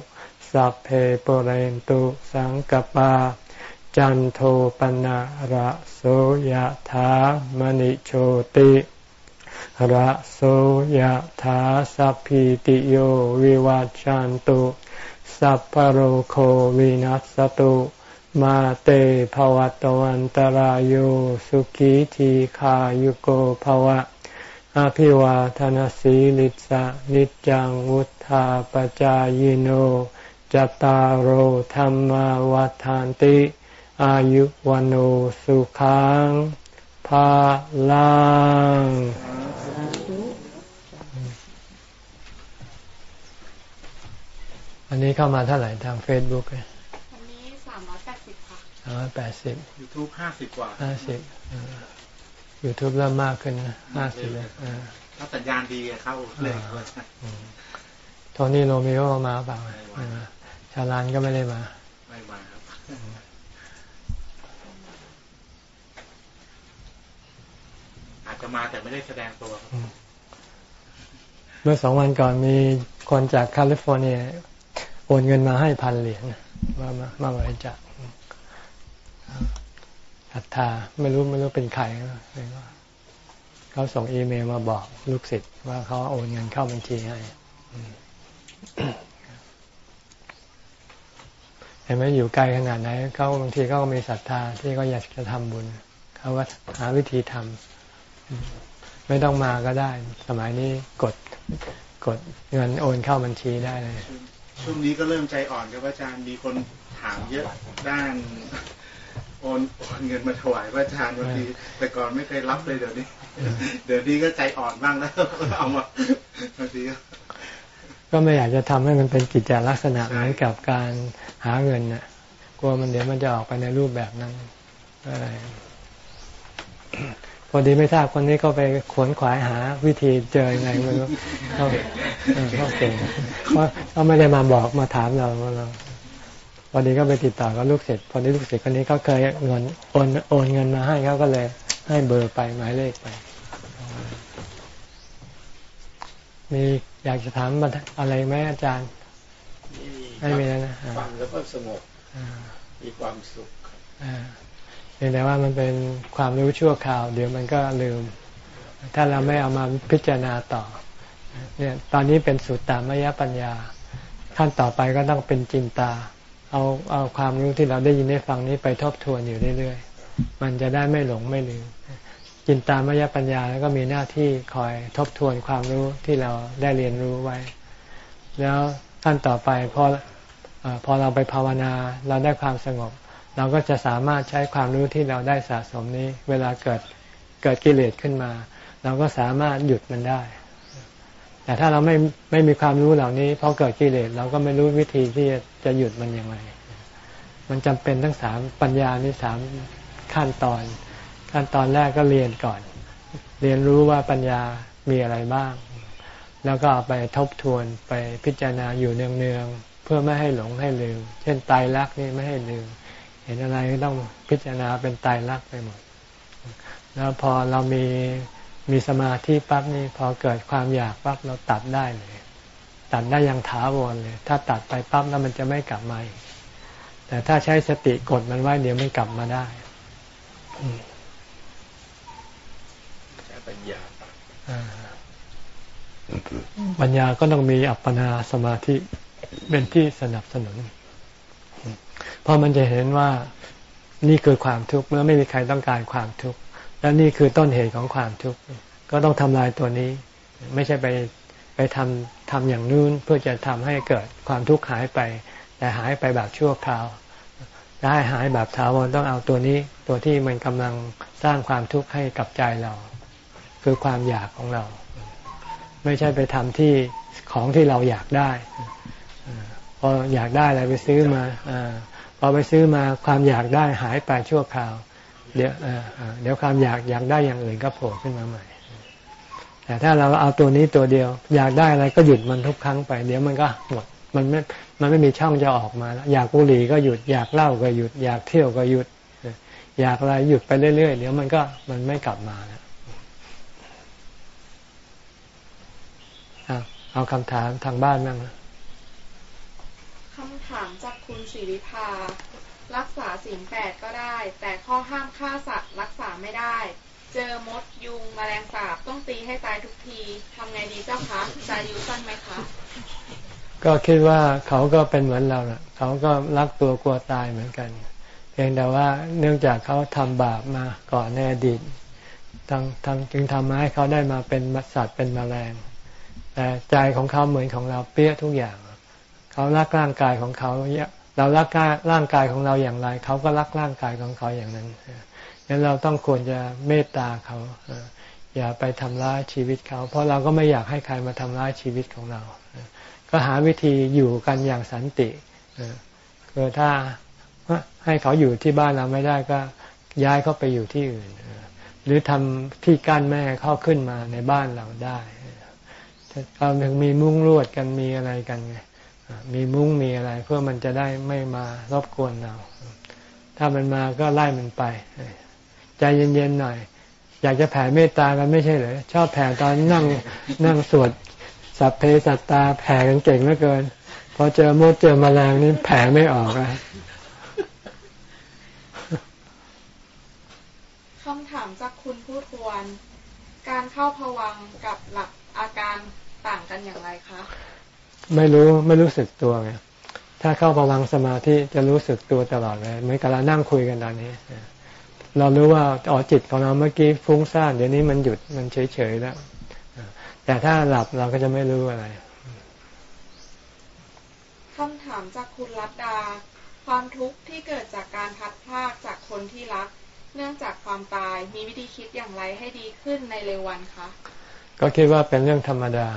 สัพเพปเรนตุสังกปา จันโทปนะระโสยถามณิโชติระโสยถาสัพพิติโยวิวัจจันตุสัพพโรโควินัสตุ มาเตภวัตวันตารโยสุขีทีขายุโกภวะอภิวาทนสีลิสะนิจังวุธาปจายโนจตารโหธรรมวาทานติ อายุวัณโณ สุขัง พะลังอันนี้เข้ามาเท่าไหร่ทางเฟซบุ๊กเนี่ย ร้อยแปดสิบยูทูบห้าสิบกว่าห้าสิบยูทูบเริ่มมากขึ้นนะห้าสิบเลยถ้าสัญญาณดีเข้าเลยโทนี่โรมิโอมาเปล่าชาลานก็ไม่ได้มาไม่มาครับอาจจะมาแต่ไม่ได้แสดงตัวเมื่อสองวันก่อนมีคนจากแคลิฟอร์เนียโอนเงินมาให้พันเหรียญมามามาบริจาค ศรัทธาไม่รู้ไม่รู้เป็นใครเขาส่งอีเมลมาบอกลูกศิษย์ว่าเขาโอนเงินเข้าบัญชีให้เห็นไหมอยู่ไกลขนาดไหนเขาบางทีเขาก็มีศรัทธาที่เขาอยากจะทำบุญเขาก็หาวิธีทำไม่ต้องมาก็ได้ สมัยนี้กดกดเงินโอนเข้าบัญชีได้เลยช่วงนี้ก็เริ่มใจอ่อนครับอาจารย์มีคนถามเยอะด้าน โอนโอนเงินมาถวายพระอาจารย์บางทีแต่ก่อนไม่เคยรับเลยเดี๋ยวนี้ เดี๋ยวนี้ก็ใจอ่อนบ้างแล้วเอามาบางทีก็ไม่อยากจะทำให้มันเป็นกิจจลักษณะเหมือนกับการหาเงินน่ะกลัวมันเดี๋ยวมันจะออกไปในรูปแบบนั้นอะไรพอดีไม่ทราบคนนี้ก็ไปขวนขวายหาวิธีเจอยังไงไม่รู้เขาเขาเก่งเพราะเขาไม่ได้มาบอกมาถามเราเรา พอดีก็ไปติดต่อกับลูกศิษย์พอดีลูกศิษย์คนนี้เขาเคยเงินโอนโอนเงินมาให้เขาก็เลยให้เบอร์ไปหมายเลขไป มีอยากจะถามอะไรไหมอาจารย์ไม่มีแล้วนะฟังแล้วก็สงบมีความสุขเพียงแต่ว่ามันเป็นความรู้ชั่วคราว เดี๋ยวมันก็ลืม ถ้าเราไม่เอามาพิจารณาต่อ เนี่ย ตอนนี้เป็นสุตตามยปัญญา ขั้นต่อไปก็ต้องเป็นจินตา เอาเอาความรู้ที่เราได้ยินได้ฟังนี้ไปทบทวนอยู่เรื่อยๆ มันจะได้ไม่หลงไม่ลืมจินตามยปัญญาแล้วก็มีหน้าที่คอยทบทวนความรู้ที่เราได้เรียนรู้ไว้ แล้วขั้นต่อไปพอพอเราไปภาวนาเราได้ความสงบ เราก็จะสามารถใช้ความรู้ที่เราได้สะสมนี้ เวลาเกิดเกิดกิเลสขึ้นมา เราก็สามารถหยุดมันได้ แต่ถ้าเราไม่ไม่มีความรู้เหล่านี้พอเกิดกิเลสเราก็ไม่รู้วิธีที่จะ จะหยุดมันยังไง มันจำเป็นทั้งสามปัญญานี่สามขั้นตอน ขั้นตอนแรกก็เรียนก่อน เรียนรู้ว่าปัญญามีอะไรบ้าง แล้วก็ไปทบทวนไปพิจารณาอยู่เนืองๆเพื่อไม่ให้หลงให้ลืม เช่นตายรักนี่ไม่ให้ลืม เห็นอะไรก็ต้องพิจารณาเป็นตายรักไปหมด แล้วพอเรามีมีสมาธิปั๊บนี่พอเกิดความอยากปั๊บเราตัดได้เลย ตัดได้อย่างถาวรเลย ถ้าตัดไปปั๊บแล้วมันจะไม่กลับมาอีกแต่ถ้าใช้สติกดมันไว้เดี๋ยวมันกลับมาได้ใช้ปัญญาปัญญาก็ต้องมีอัปปนาสมาธิเป็นที่สนับสนุน เพราะมันจะเห็นว่านี่คือความทุกข์เมื่อไม่มีใครต้องการความทุกข์และนี่คือต้นเหตุของความทุกข์ก็ต้องทำลายตัวนี้ ไม่ใช่ไปไป ทำทำอย่างนู้นเพื่อจะทำให้เกิดความทุกข์หายไป แต่หายไปแบบชั่วคราวได้หายแบบถาวรต้องเอาตัวนี้ ตัวที่มันกำลังสร้างความทุกข์ให้กับใจเรา คือความอยากของเรา ไม่ใช่ไปทำที่ของที่เราอยากได้พออยากได้อะไรไปซื้อมาอพอไปซื้อมาความอยากได้หายไปชั่วคราว เดี๋ยวเดี๋ยวความอยากอยากได้อย่างอื่นก็โผล่ขึ้นมาใหม่ แต่ถ้าเราเอาตัวนี้ตัวเดียว อยากได้อะไรก็หยุดมันทุกครั้งไป เดี๋ยวมันก็หมดมันไม่มันไม่มีช่องจะออกมาแล้วอยากบุหรี่ก็หยุดอยากเหล้าก็หยุด อยากเที่ยวก็หยุด อยากอะไรหยุดไปเรื่อยๆเดี๋ยวมันก็มันไม่กลับมาแล้วเอาคำถามทางบ้านบ้างคำถามจากคุณศิริภา รักษาสิ่งแปดก็ได้ แต่ข้อห้ามฆ่าสัตว์รักษาไม่ได้ เจอมดยุงแมลงสาบต้องตีให้ตายทุกทีทำไงดีเจ้าคะจะอายุสั้นไหมคะ ก็คิดว่าเขาก็เป็นเหมือนเราแหละเขาก็รักตัวกลัวตายเหมือนกัน เพียงแต่ว่าเนื่องจากเขาทำบาปมาก่อนในอดีตทางทางจึงทำให้เขาได้มาเป็นสัตว์เป็นแมลง แต่ใจของเขาเหมือนของเราเปี้ยทุกอย่าง เขารักร่างกายของเขาเรารักร่างกายของเราอย่างไร เขาก็รักร่างกายของเขาอย่างนั้น งั้นเราต้องควรจะเมตตาเขาอย่าไปทำร้ายชีวิตเขา เพราะเราก็ไม่อยากให้ใครมาทำร้ายชีวิตของเรา ก็หาวิธีอยู่กันอย่างสันติคือถ้าให้เขาอยู่ที่บ้านเราไม่ได้ก็ย้ายเขาไปอยู่ที่อื่น หรือทำที่กั้นแม่เข้าขึ้นมาในบ้านเราได้เราถึงมีมุ้งลวดกันมีอะไรกันไงมีมุ้งมีอะไร เพื่อมันจะได้ไม่มารบกวนเรา ถ้ามันมาก็ไล่มันไป ใจเย็นๆหน่อย อยากจะแผ่เมตตากันไม่ใช่เหรอชอบแผ่ตอนนั่งนั่งสวดสัพเพสัตตาแผ่กันเก่งเหลือเกินพอเจอมดเจอมแมลงนี่แผ่ไม่ออกอะคำถามจากคุณผู้ทวน การเข้าพวังกับหลักอาการต่างกันอย่างไรคะ ไม่รู้ไม่รู้สึกตัวไงถ้าเข้าพวังสมาธิจะรู้สึกตัวตลอดเลยเหมือนกับเรานั่งคุยกันตอนนี้ เรารู้ว่าอ๋อจิตของเราเมื่อกี้ฟุ้งซ่านเดี๋ยวนี้มันหยุดมันเฉยๆแล้ว แต่ถ้าหลับเราก็จะไม่รู้อะไรคำถามจากคุณรัตดา ความทุกข์ที่เกิดจากการพัดพากจากคนที่รัก เนื่องจากความตายมีวิธีคิดอย่างไรให้ดีขึ้นในเร็ววันคะก็คิดว่าเป็นเรื่องธรรมดา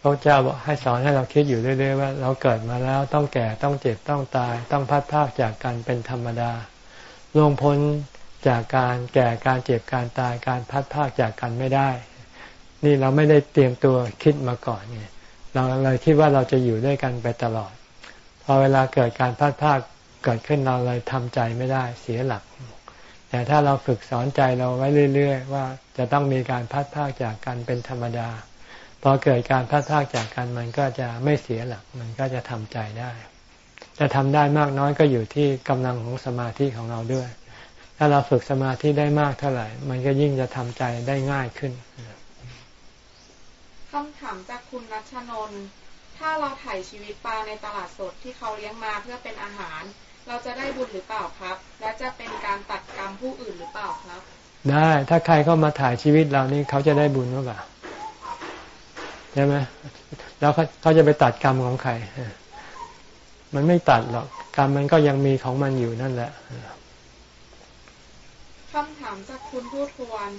พระเจ้าบอกให้สอนให้เราคิดอยู่เรื่อยๆว่า เราเกิดมาแล้วต้องแก่ต้องเจ็บต้องตาย ต้องพัดพากจากกันเป็นธรรมดาลงพ้น จากการแก่การเจ็บการตายการพัดพากจากกันไม่ได้ นี่เราไม่ได้เตรียมตัวคิดมาก่อนไงเราเลยคิดว่าเราจะอยู่ด้วยกันไปตลอด พอเวลาเกิดการพลาดพาดเกิดขึ้นเราเลยทำใจไม่ได้เสียหลัก แต่ถ้าเราฝึกสอนใจเราไว้เรื่อย ๆ ว่าจะต้องมีการพัดพากจากกันเป็นธรรมดาพอเกิดการพัดพากจากกันมันก็จะไม่เสียหลัก มันก็จะทำใจได้ จะทำได้มากน้อยก็อยู่ที่กำลังของสมาธิของเราด้วย ถ้าเราฝึกสมาธิได้มากเท่าไหร่ มันก็ยิ่งจะทำใจได้ง่ายขึ้นคำถามจากคุณนัชนนถ้าเราถ่ายชีวิตปลาในตลาดสดที่เขาเลี้ยงมาเพื่อเป็นอาหาร เราจะได้บุญหรือเปล่าครับ และจะเป็นการตัดกรรมผู้อื่นหรือเปล่าครับ ได้ถ้าใครเข้ามาถ่ายชีวิตเรานี่เขาจะได้บุญหรือเปล่าใช่ไหมแล้วเขาเขาจะไปตัดกรรมของใครมันไม่ตัดหรอกกรรมมันก็ยังมีของมันอยู่นั่นแหละ คำถามจากคุณผู้ทวน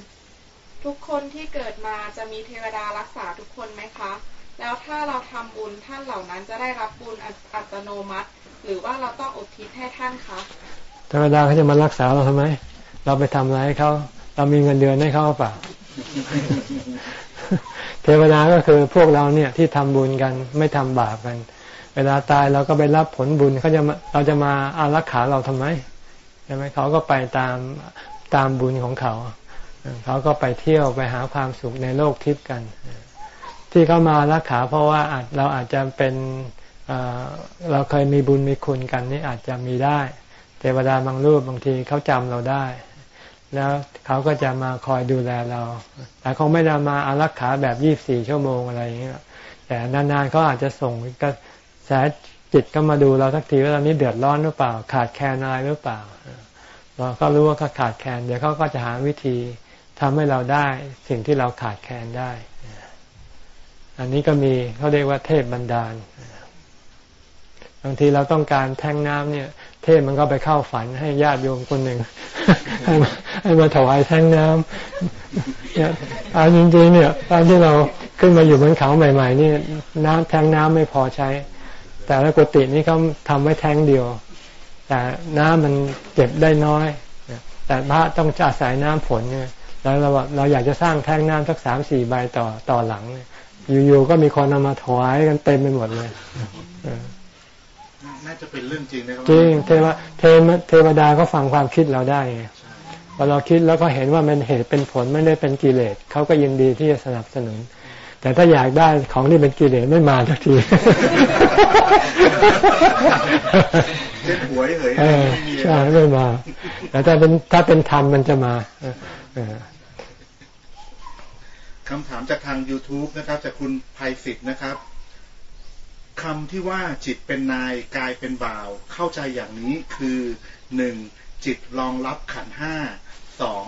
ทุกคนที่เกิดมาจะมีเทวดารักษาทุกคนไหมคะ แล้วถ้าเราทำบุญท่านเหล่านั้นจะได้รับบุญอัตโนมัติ หรือว่าเราต้องอุทิศให้ท่านคะเทวดาเขาจะมารักษาเราทำไม เราไปทำอะไรให้เขาเรามีเงินเดือนให้เขาเปล่าเทวดาก็คือพวกเราเนี่ยที่ทำบุญกันไม่ทำบาปกัน เวลาตายเราก็ไปรับผลบุญเขาจะเราจะมาอารักขาเราทำไมใช่ไหมเขาก็ไปตาม ตามบุญของเขา เขาก็ไปเที่ยวไปหาความสุขในโลกทิพย์กัน ที่เขามารักขาเพราะว่าอาจเราอาจจะเป็นเราเคยมีบุญมีคุณกันนี่อาจจะมีได้เทวดาบางรูปบางทีเขาจำเราได้ แล้วเขาก็จะมาคอยดูแลเรา แต่เขาไม่ได้มาอารักขาแบบยี่บสี่ชั่วโมงอะไรอย่างเงี้ยแต่นานๆเขาอาจจะส่งกระแสจิตก็มาดูเราสักทีว่าเรานี้เดือดร้อนหรือเปล่า ขาดแคลนอะไรหรือเปล่า เราก็รู้ว่าเขาขาดแคลนเดี๋ยวเขาก็จะหาวิธีทำให้เราได้สิ่งที่เราขาดแคลนได้ อันนี้ก็มีเขาเรียกว่าเทพบันดาล บางทีเราต้องการแท่งน้ำเนี่ย เทพมันก็ไปเข้าฝันให้ญาติโยมคนหนึ่งให้มาให้มาถวายแท่งน้ำเนี่ยอันจริงๆเนี่ยตอนที่เราขึ้นมาอยู่บนเขาใหม่ ๆ นี่น้ำแท่งน้ำไม่พอใช้ แต่ละกุฏินี่เขาทำไว้แท่งเดียว แต่น้ำมันเก็บได้น้อย แต่พระต้องอาศัยน้ำฝนเนี่ยแล้วเราเราอยากจะสร้างแท่งน้ำสักสามสี่ใบต่อต่อหลังอยู่ๆก็มีคนเอามาถวายกันเต็มไปหมดเลยน่าจะเป็นเรื่องจริงนะครับจริงเทวเทวเทวดาก็ฟังความคิดเราได้ไงพอเราคิดแล้วก็เห็นว่ามันเหตุเป็นผลไม่ได้เป็นกิเลสเขาก็ยินดีที่จะสนับสนุน แต่ถ้าอยากได้ของที่เป็นกิเลสไม่มาสักที เล่นหวยเหยใช่ไม่มาแต่ถ้าเป็นถ้าเป็นธรรมมันจะมาคำถามจากทาง YouTube นะครับจากคุณภัยศิษย์นะครับคำที่ว่าจิตเป็นนายกายเป็นบ่าว เข้าใจอย่างนี้คือหนึ่งจิตรองรับขันห้าสอง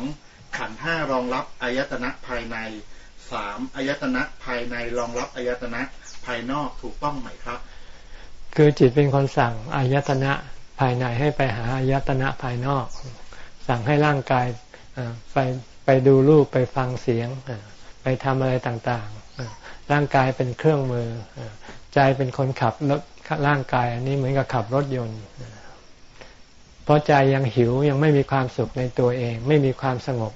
ขันห้ารองรับอายตนะภายในสามอายตนะภายในรองรับอายตนะภายนอกถูกต้องไหมครับ คือจิตเป็นคนสั่งอายตนะภายในให้ไปหาอายตนะภายนอก สั่งให้ร่างกายไปไปดูรูปไปฟังเสียง ไปทำอะไรต่างๆ ร่างกายเป็นเครื่องมือ ใจเป็นคนขับรถร่างกายอันนี้เหมือนกับขับรถยนต์เพราะใจยังหิวยังไม่มีความสุขในตัวเอง ไม่มีความสงบ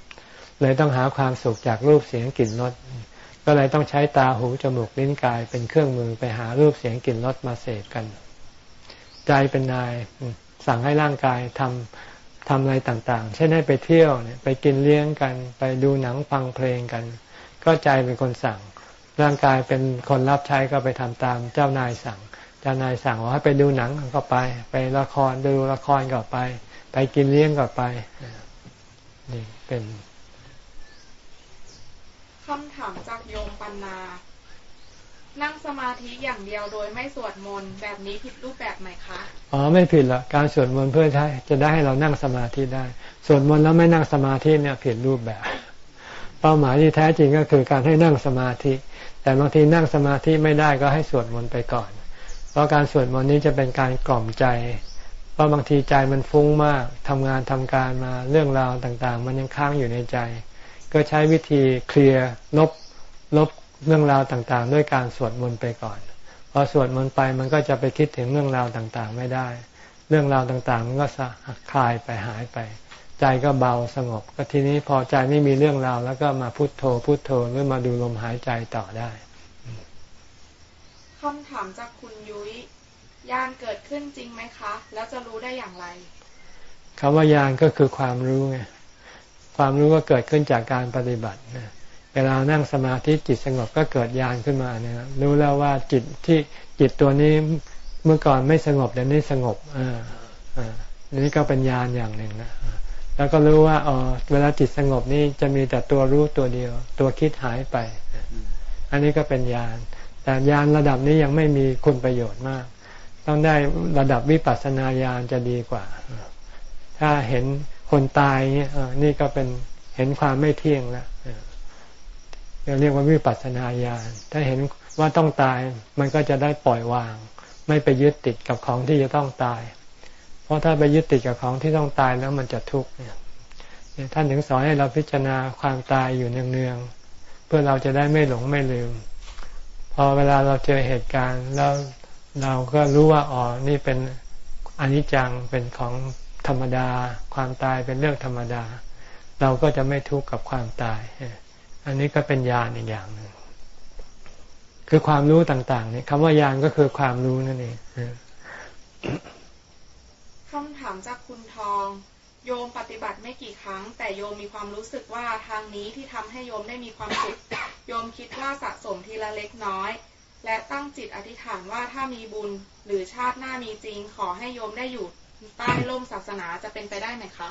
เลยต้องหาความสุขจากรูปเสียงกลิ่นรส ก็เลยต้องใช้ตาหูจมูกลิ้นกายเป็นเครื่องมือไปหารูปเสียงกลิ่นรสมาเสพกัน ใจเป็นนายสั่งให้ร่างกายทำทำอะไรต่างๆ เช่นให้ไปเที่ยวเนี่ยไปกินเลี้ยงกัน ไปดูหนังฟังเพลงกัน ก็ใจเป็นคนสั่ง ร่างกายเป็นคนรับใช้ก็ไปทำตามเจ้านายสั่ง เจ้านายสั่งว่าให้ไปดูหนังก็ไป ไปละครดูละครก็ไป ไปกินเลี้ยงก็ไปนี่เป็น คำถามจากโยมปันนา นั่งสมาธิอย่างเดียวโดยไม่สวดมนต์แบบนี้ผิดรูปแบบไหมคะ อ๋อไม่ผิดหรอกการสวดมนต์เพื่อให้จะได้ให้เรานั่งสมาธิได้ สวดมนต์แล้วไม่นั่งสมาธิเนี่ยผิดรูปแบบ เป้าหมายที่แท้จริงก็คือการให้นั่งสมาธิ แต่บางทีนั่งสมาธิไม่ได้ก็ให้สวดมนต์ไปก่อน เพราะการสวดมนต์นี้จะเป็นการกล่อมใจเพราะบางทีใจมันฟุ้งมากทำงานทำการมาเรื่องราวต่างๆ มันยังค้างอยู่ในใจ ก็ใช้วิธีเคลียร์ลบลบเรื่องราวต่างๆ ด้วยการสวดมนต์ไปก่อนพอสวดมนต์ไปมันก็จะไปคิดถึงเรื่องราวต่างๆ ไม่ได้ เรื่องราวต่างๆ มันก็คลายไปหายไป ใจก็เบาสงบ ก็ทีนี้พอใจไม่มีเรื่องราวแล้วก็มาพุโทโธพุโทโธหรือมาดูลมหายใจต่อได้คำถามจากคุณยุ้ยญาณเกิดขึ้นจริงไหมคะ แล้วจะรู้ได้อย่างไรคำว่าญาณก็คือความรู้ไง ความรู้ก็เกิดขึ้นจากการปฏิบัติเวลานั่งสมาธิจิตสงบก็เกิดญาณขึ้นมาเนี่ยรู้แล้วว่าจิตที่จิตตัวนี้เมื่อก่อนไม่สงบเดี๋ยวนี้สงบอ่าอ่านี่ก็เป็นญาณอย่างหนึ่งนะแล้วก็รู้ว่าอ๋อเวลาจิตสงบนี่จะมีแต่ตัวรู้ตัวเดียว ตัวคิดหายไป อันนี้ก็เป็นญาณแต่ญาณระดับนี้ยังไม่มีคุณประโยชน์มาก ต้องได้ระดับวิปัสสนาญาณจะดีกว่า ถ้าเห็น คนตายเนี่ยนี่ก็เป็นเห็นความไม่เที่ยงแล้วเราเรียกว่าวิปัสสนาญาณถ้าเห็นว่าต้องตายมันก็จะได้ปล่อยวาง ไม่ไปยึดติดกับของที่จะต้องตาย เพราะถ้าไปยึดติดกับของที่ต้องตายแล้วมันจะทุกข์เนี่ยท่านถึงสอนให้เราพิจารณาความตายอยู่เนืองๆเพื่อเราจะได้ไม่หลงไม่ลืม พอเวลาเราเจอเหตุการณ์แล้วเราก็รู้ว่าอ๋อนี่เป็นอนิจจังเป็นของ ธรรมดา ความตายเป็นเรื่องธรรมดา เราก็จะไม่ทุกข์กับความตาย อันนี้ก็เป็นญาณอีกอย่างหนึ่งคือความรู้ต่างๆเนี่ยคำว่าญาณก็คือความรู้นั่นเองคำถามจากคุณทอง โยมปฏิบัติไม่กี่ครั้ง แต่โยมมีความรู้สึกว่าทางนี้ที่ทำให้โยมได้มีความสุขโยมคิดว่าสะสมทีละเล็กน้อย และตั้งจิตอธิษฐานว่าถ้ามีบุญหรือชาติหน้ามีจริง ขอให้โยมได้อยู่ ใต้ร่มศาสนาจะเป็นไปได้ไหมคะ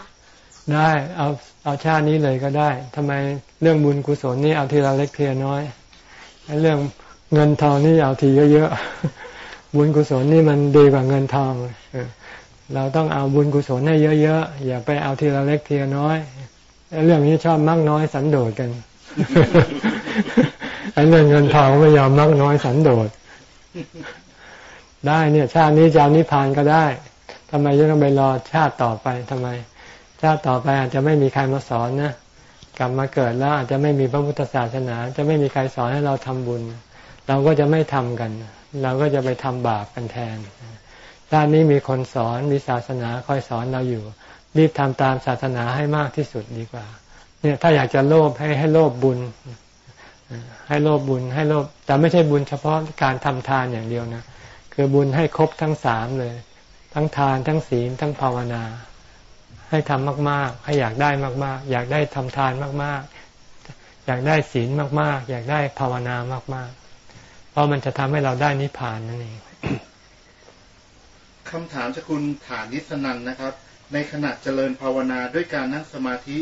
ได้เอาเอาชาตินี้เลยก็ได้ทำไมเรื่องบุญกุศลนี่เอาทีละเล็กทีละน้อยเรื่องเงินทองนี่เอาทีเยอะๆบุญกุศลนี่มันดีกว่าเงินทองเราต้องเอาบุญกุศลให้เยอะๆอย่าไปเอาทีละเล็กทีละน้อยเรื่องนี้ชอบมักน้อยสันโดษกันไอ้เรื่องเงินทองไม่ยอมมักน้อยสันโดษได้เนี่ย ชาตินี้จะนิพพานก็ได้ ทำไมจะต้องไปรอชาติต่อไปทำไม ชาติต่อไปอาจจะไม่มีใครมาสอนนะกลับมาเกิดแล้วอาจจะไม่มีพระพุทธศาสนา จะไม่มีใครสอนให้เราทำบุญ เราก็จะไม่ทำกัน เราก็จะไปทำบาปกันแทนด้านนี้มีคนสอนมีศาสนาคอยสอนเราอยู่ รีบทำตามศาสนาให้มากที่สุดดีกว่า เนี่ยถ้าอยากจะโลภให้ให้โลภบุญ ให้โลภบุญให้โลภแต่ไม่ใช่บุญเฉพาะการทำทานอย่างเดียวนะคือบุญให้ครบทั้งสามเลย ทั้งทานทั้งศีลทั้งภาวนา ให้ทำมาก ๆ ให้อยากได้มาก ๆ อยากได้ทำทานมาก ๆ อยากได้ศีลมาก ๆ อยากได้ภาวนามาก ๆ เพราะมันจะทำให้เราได้นิพพานนั่นเองคำถามจากคุณฐานิสนันนะครับ ในขณะเจริญภาวนาด้วยการนั่งสมาธิ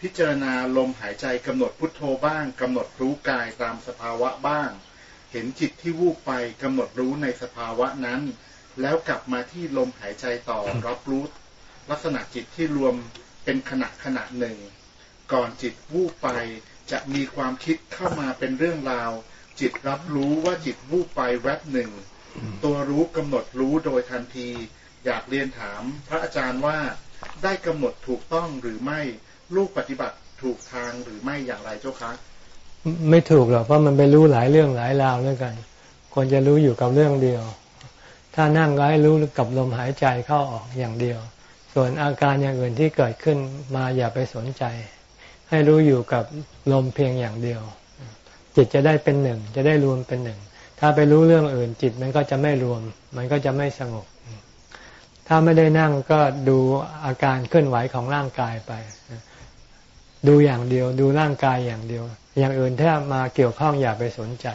พิจารณาลมหายใจกำหนดพุทโธบ้างกำหนดรู้กายตามสภาวะบ้าง เห็นจิตที่วูบไปกำหนดรู้ในสภาวะนั้น แล้วกลับมาที่ลมหายใจต่อรับรู้ลักษณะจิตที่รวมเป็นขณะขณะหนึ่ง ก่อนจิตวูบไปจะมีความคิดเข้ามาเป็นเรื่องราว จิตรับรู้ว่าจิตวูบไปแวบหนึ่ง ตัวรู้กำหนดรู้โดยทันที อยากเรียนถามพระอาจารย์ว่าได้กำหนดถูกต้องหรือไม่ลูกปฏิบัติถูกทางหรือไม่อย่างไรเจ้าคะไม่ถูกหรอกเพราะมันไปรู้หลายเรื่องหลายราวด้วยกันควรจะรู้อยู่กับเรื่องเดียว ถ้านั่งก็ให้รู้กับลมหายใจเข้าออกอย่างเดียว ส่วนอาการอย่างอื่นที่เกิดขึ้นมาอย่าไปสนใจ ให้รู้อยู่กับลมเพียงอย่างเดียว จิตจะได้เป็นหนึ่ง จะได้รวมเป็นหนึ่ง ถ้าไปรู้เรื่องอื่นจิตมันก็จะไม่รวม มันก็จะไม่สงบ ถ้าไม่ได้นั่งก็ดูอาการเคลื่อนไหวของร่างกายไป ดูอย่างเดียว ดูร่างกายอย่างเดียว อย่างอื่นถ้ามาเกี่ยวข้องอย่าไปสนใจ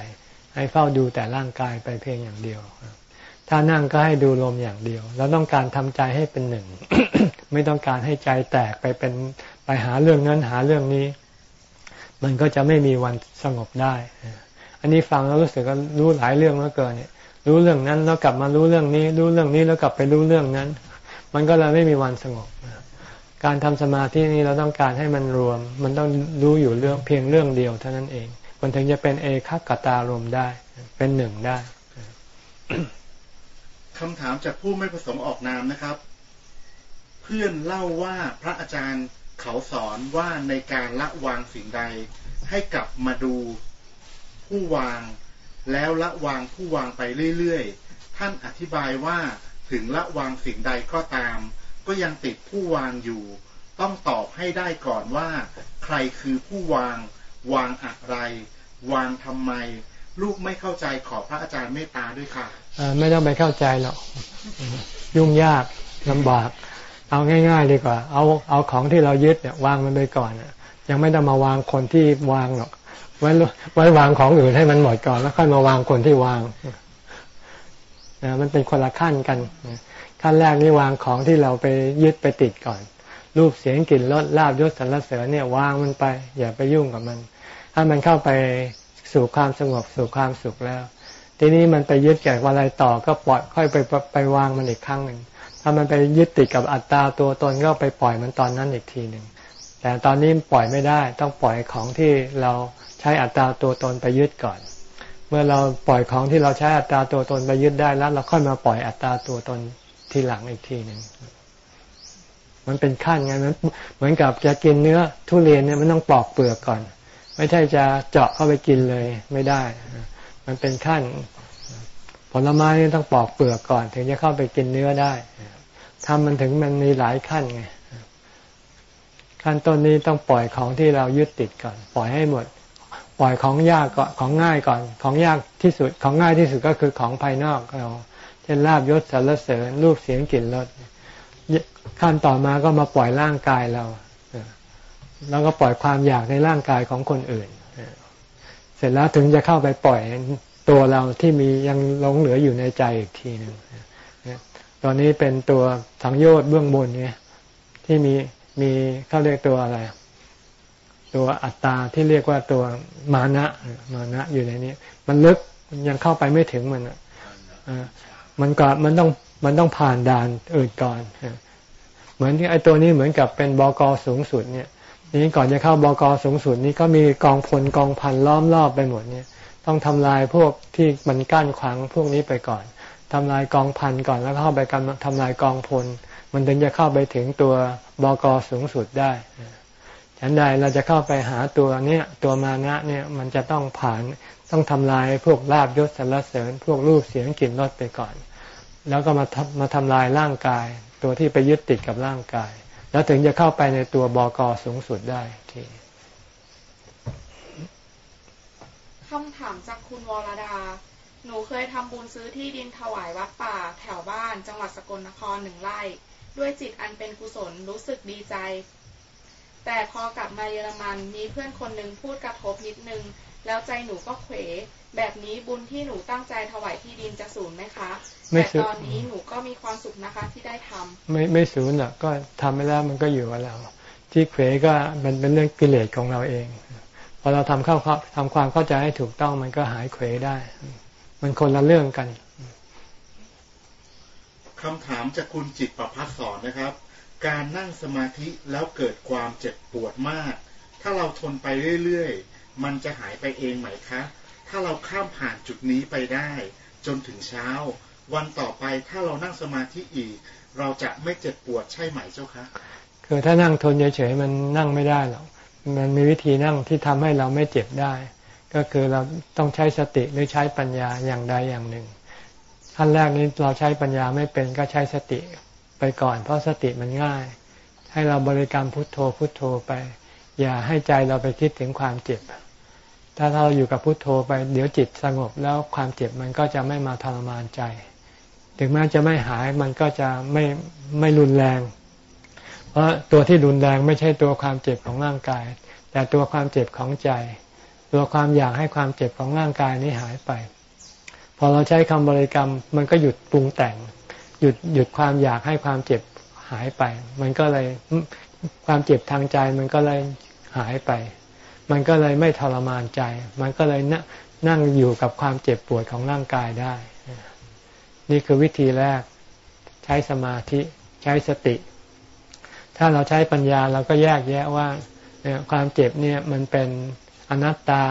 ให้เฝ้าดูแต่ร่างกายไปเพียงอย่างเดียว ถ้านั่งก็ให้ดูลมอย่างเดียวแล้วต้องการทำใจให้เป็นหนึ่ง ไม่ต้องการให้ใจแตกไปเป็นไปหาเรื่องนั้นหาเรื่องนี้ มันก็จะไม่มีวันสงบได้ อันนี้ฟังแล้วรู้สึกว่ารู้หลายเรื่องแล้วเกินเนี่ย รู้เรื่องนั้นแล้วกลับมารู้เรื่องนี้ รู้เรื่องนี้แล้วกลับไปรู้เรื่องนั้น มันก็เลยไม่มีวันสงบ การทำสมาธินี้เราต้องการให้มันรวม มันต้องรู้อยู่เรื่องเพียงเรื่องเดียวเท่านั้นเอง มันถึงจะเป็นเอคักตารมได้ เป็นหนึ่งได้ คำถามจากผู้ไม่ประสงค์ออกนามนะครับ เพื่อนเล่าว่าพระอาจารย์เขาสอนว่าในการละวางสิ่งใด ให้กลับมาดูผู้วาง แล้วละวางผู้วางไปเรื่อยๆ ท่านอธิบายว่าถึงละวางสิ่งใดก็ตาม ก็ยังติดผู้วางอยู่ ต้องตอบให้ได้ก่อนว่า ใครคือผู้วาง วางอะไร วางทำไม ลูกไม่เข้าใจขอพระอาจารย์เมตตาด้วยค่ะไม่ต้องไปเข้าใจหรอกยุ่งยากลำบาก เอาง่าย ๆ ดีกว่า เอาเอาของที่เรายึดเนี่ยวางมันไปก่อนยังไม่ต้องมาวางคนที่วางหรอกไว้ไว้วางของอื่นให้มันหมดก่อน แล้วค่อยมาวางคนที่วางนะมันเป็นคนละขั้นกันขั้นแรกนี่วางของที่เราไปยึดไปติดก่อน รูปเสียงกลิ่นรสลาบยศสรรเสริญเนี่ยวางมันไป อย่าไปยุ่งกับมัน ถ้ามันเข้าไป สู่ความสงบสู่ความสุขแล้ว ทีนี้มันไปยึดแก่อะไรต่อก็ปล่อยค่อยไปไปวางมันอีกครั้งหนึ่งถ้ามันไปยึดติดกับอัตตาตัวตนก็ไปปล่อยมันตอนนั้นอีกทีหนึ่งแต่ตอนนี้ปล่อยไม่ได้ต้องปล่อยของที่เราใช้อัตตาตัวตนไปยึดก่อน เมื่อเราปล่อยของที่เราใช้อัตตาตัวตนไปยึดได้แล้ว เราค่อยมาปล่อยอัตตาตัวตนทีหลังอีกทีหนึ่งมันเป็นขั้นไงมันเหมือนกับจะกินเนื้อทุเรียนเนี่ยมันต้องปอกเปลือกก่อน ไม่ใช่จะเจาะเข้าไปกินเลยไม่ได้ มันเป็นขั้น ผลไม้นี่ต้องปอกเปลือกก่อน ถึงจะเข้าไปกินเนื้อได้ทำมันถึงมันมีหลายขั้นไงขั้นต้นนี้ต้องปล่อยของที่เรายึดติดก่อน ปล่อยให้หมด ปล่อยของยากก่อนของง่ายก่อน ของยากที่สุดของง่ายที่สุดก็คือของภายนอกเราเช่นลาบยศสารเสริญรูปเสียงกลิ่นรสขั้นต่อมาก็มาปล่อยร่างกายเรา แล้วก็ปล่อยความอยากในร่างกายของคนอื่น เสร็จแล้วถึงจะเข้าไปปล่อยตัวเราที่มียังหลงเหลืออยู่ในใจอีกทีหนึ่งตอนนี้เป็นตัวสังโยชน์เบื้องบนเนี่ยที่มีมีเขาเรียกตัวอะไร ตัวอัตตาที่เรียกว่าตัวมานะมานะอยู่ในนี้มันลึกยังเข้าไปไม่ถึงมันอ่ามันก็มันต้องมันต้องผ่านด่านอื่นก่อนเหมือนที่ไอ้ตัวนี้เหมือนกับเป็นบกสูงสุดเนี่ย นี้ก่อนจะเข้าบกสูงสุดนี้ก็มีกองพลกองพันล้อมรอบไปหมดเนี่ย ต้องทำลายพวกที่มันกั้นขวางพวกนี้ไปก่อนทำลายกองพันก่อนแล้วเข้าไปกันทำลายกองพล มันถึงจะเข้าไปถึงตัวบกสูงสุดได้ฉันใดเราจะเข้าไปหาตัวเนี้ยตัวมานะเนี่ยมันจะต้องผ่านต้องทำลายพวกลาบยศสรรเสริญ พวกรูปเสียงกลิ่นรสไปก่อน แล้วก็มาทมาทำลายร่างกาย ตัวที่ไปยึดติดกับร่างกาย แล้วถึงจะเข้าไปในตัวบอกอสูงสุดได้ทีคำถามจากคุณวรดา หนูเคยทำบุญซื้อที่ดินถวายวัดป่า แถวบ้านจังหวัดสกลนครหนึ่งไร่ ด้วยจิตอันเป็นกุศลรู้สึกดีใจ แต่พอกลับมาเยอรมันมีเพื่อนคนหนึ่งพูดกระทบนิดนึง แล้วใจหนูก็เขวแบบนี้บุญที่หนูตั้งใจถวายที่ดินจะสูญไหมคะไม่แต่สูญตอนนี้หนูก็มีความสุขนะคะที่ได้ทำไม่ไม่สูญหรอกก็ทำไปแล้วมันก็อยู่กับเรา ที่เขวก็มันเป็นเรื่องกิเลสของเราเองพอเราทำเข้าทำความเข้าใจให้ถูกต้องมันก็หายเขวได้ มันคนละเรื่องกันคำถามจากคุณจิตประพัฒสอนนะครับ การนั่งสมาธิแล้วเกิดความเจ็บปวดมาก ถ้าเราทนไปเรื่อยๆ มันจะหายไปเองไหมคะ ถ้าเราข้ามผ่านจุดนี้ไปได้ จนถึงเช้า วันต่อไปถ้าเรานั่งสมาธิอีก เราจะไม่เจ็บปวดใช่ไหมเจ้าคะคือถ้านั่งทนเฉยๆมันนั่งไม่ได้หรอกมันมีวิธีนั่งที่ทำให้เราไม่เจ็บได้ ก็คือเราต้องใช้สติหรือใช้ปัญญาอย่างใดอย่างหนึ่งขั้นแรกนี้เราใช้ปัญญาไม่เป็นก็ใช้สติไปก่อน เพราะสติมันง่าย ให้เราบริกรรมพุทโธพุทโธไป อย่าให้ใจเราไปคิดถึงความเจ็บ ถ้าเราอยู่กับพุทโธไปเดี๋ยวจิตสงบแล้วความเจ็บมันก็จะไม่มาทรมานใจ ถึงแม้จะไม่หายมันก็จะไม่ไม่รุนแรง เพราะตัวที่รุนแรงไม่ใช่ตัวความเจ็บของร่างกาย แต่ตัวความเจ็บของใจ ตัวความอยากให้ความเจ็บของร่างกายนี้หายไป พอเราใช้คำบริกรรมมันก็หยุดปรุงแต่ง หยุดหยุดความอยากให้ความเจ็บหายไป มันก็เลยความเจ็บทางใจมันก็เลยหายไป มันก็เลยไม่ทรมานใจ มันก็เลยนั่งอยู่กับความเจ็บปวดของร่างกายได้ นี่คือวิธีแรก ใช้สมาธิใช้สติ ถ้าเราใช้ปัญญาเราก็แยกแยะว่าเนี่ยความเจ็บเนี่ยมันเป็นอนัตตา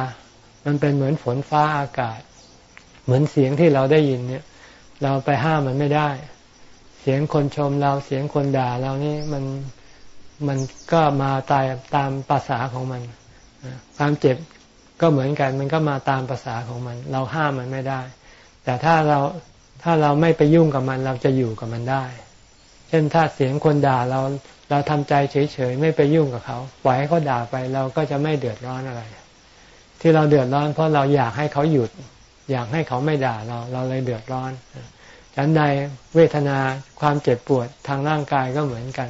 มันเป็นเหมือนฝนฟ้าอากาศ เหมือนเสียงที่เราได้ยินเนี่ย เราไปห้ามมันไม่ได้ เสียงคนชมเราเสียงคนด่าเรานี่มันมันก็มาตายตามภาษาของมัน ความเจ็บก็เหมือนกัน มันก็มาตามภาษาของมัน เราห้ามมันไม่ได้ แต่ถ้าเราถ้าเราไม่ไปยุ่งกับมันเราจะอยู่กับมันได้ เช่นถ้าเสียงคนด่าเราเราทำใจเฉยๆไม่ไปยุ่งกับเขาปล่อยให้เขาด่าไปเราก็จะไม่เดือดร้อนอะไร ที่เราเดือดร้อน เพราะเราอยากให้เขาหยุด อยากให้เขาไม่ด่าเรา เราเลยเดือดร้อนฉันใดเวทนาความเจ็บปวดทางร่างกายก็เหมือนกัน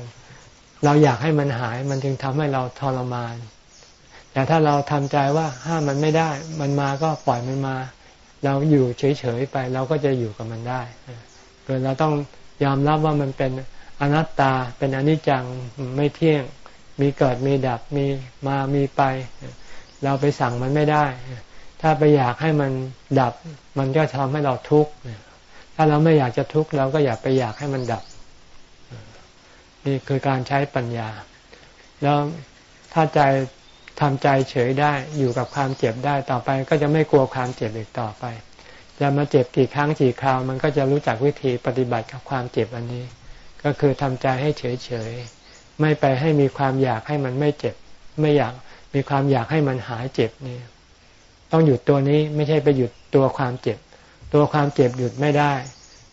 เราอยากให้มันหายมันจึงทำให้เราทรมาน แต่ถ้าเราทำใจว่าห้ามมันไม่ได้ มันมาก็ปล่อยมันมา เราอยู่เฉยๆไป เราก็จะอยู่กับมันได้เกิดเราต้องยอมรับว่ามันเป็นอนัตตาเป็นอนิจจังไม่เที่ยง มีเกิดมีดับมีมามีไป เราไปสั่งมันไม่ได้ ถ้าไปอยากให้มันดับ มันก็ทำให้เราทุกข์ถ้าเราไม่อยากจะทุกข์เราก็อยากไปอยากให้มันดับ นี่คือการใช้ปัญญา แล้วถ้าใจ ทำใจเฉยได้อยู่กับความเจ็บได้ต่อไป ก็จะไม่กลัวความเจ็บอีกต่อไป จะมาเจ็บกี่ครั้งกี่คราว มันก็จะรู้จักวิธีปฏิบัติกับความเจ็บอันนี้ ก็คือทำใจให้เฉยเฉยไม่ไปให้มีความอยากให้มันไม่เจ็บ ไม่อยากมีความอยากให้มันหายเจ็บนี่ต้องหยุดตัวนี้ไม่ใช่ไปหยุดตัวความเจ็บ ตัวความเจ็บหยุดไม่ได้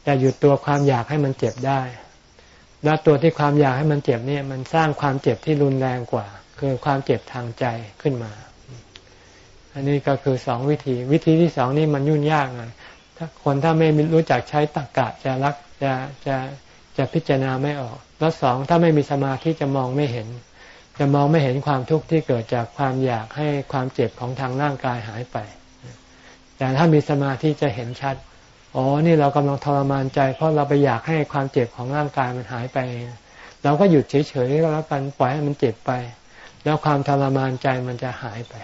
แต่หยุดตัวความอยากให้มันเจ็บได้ แล้วตัวที่ความอยากให้มันเจ็บเนี่ยมันสร้างความเจ็บที่รุนแรงกว่า คือความเจ็บทางใจขึ้นมา อันนี้ก็คือสองวิธี วิธีที่สองนี่มันยุ่งยากหน่อยถ้าคนถ้าไม่รู้จักใช้ตรรกะจะรักจะจะจะพิจารณาไม่ออก แล้วสองถ้าไม่มีสมาธิจะมองไม่เห็น จะมองไม่เห็นความทุกข์ที่เกิดจากความอยากให้ความเจ็บของทางร่างกายหายไป แต่ถ้ามีสมาธิจะเห็นชัดอ๋อ นี่เรากำลังทรมานใจ เพราะเราไปอยากให้ความเจ็บของร่างกายมันหายไป เราก็หยุดเฉยๆก็แล้วกันปล่อยให้มันเจ็บไป แล้วความทรมานใจมันจะหายไป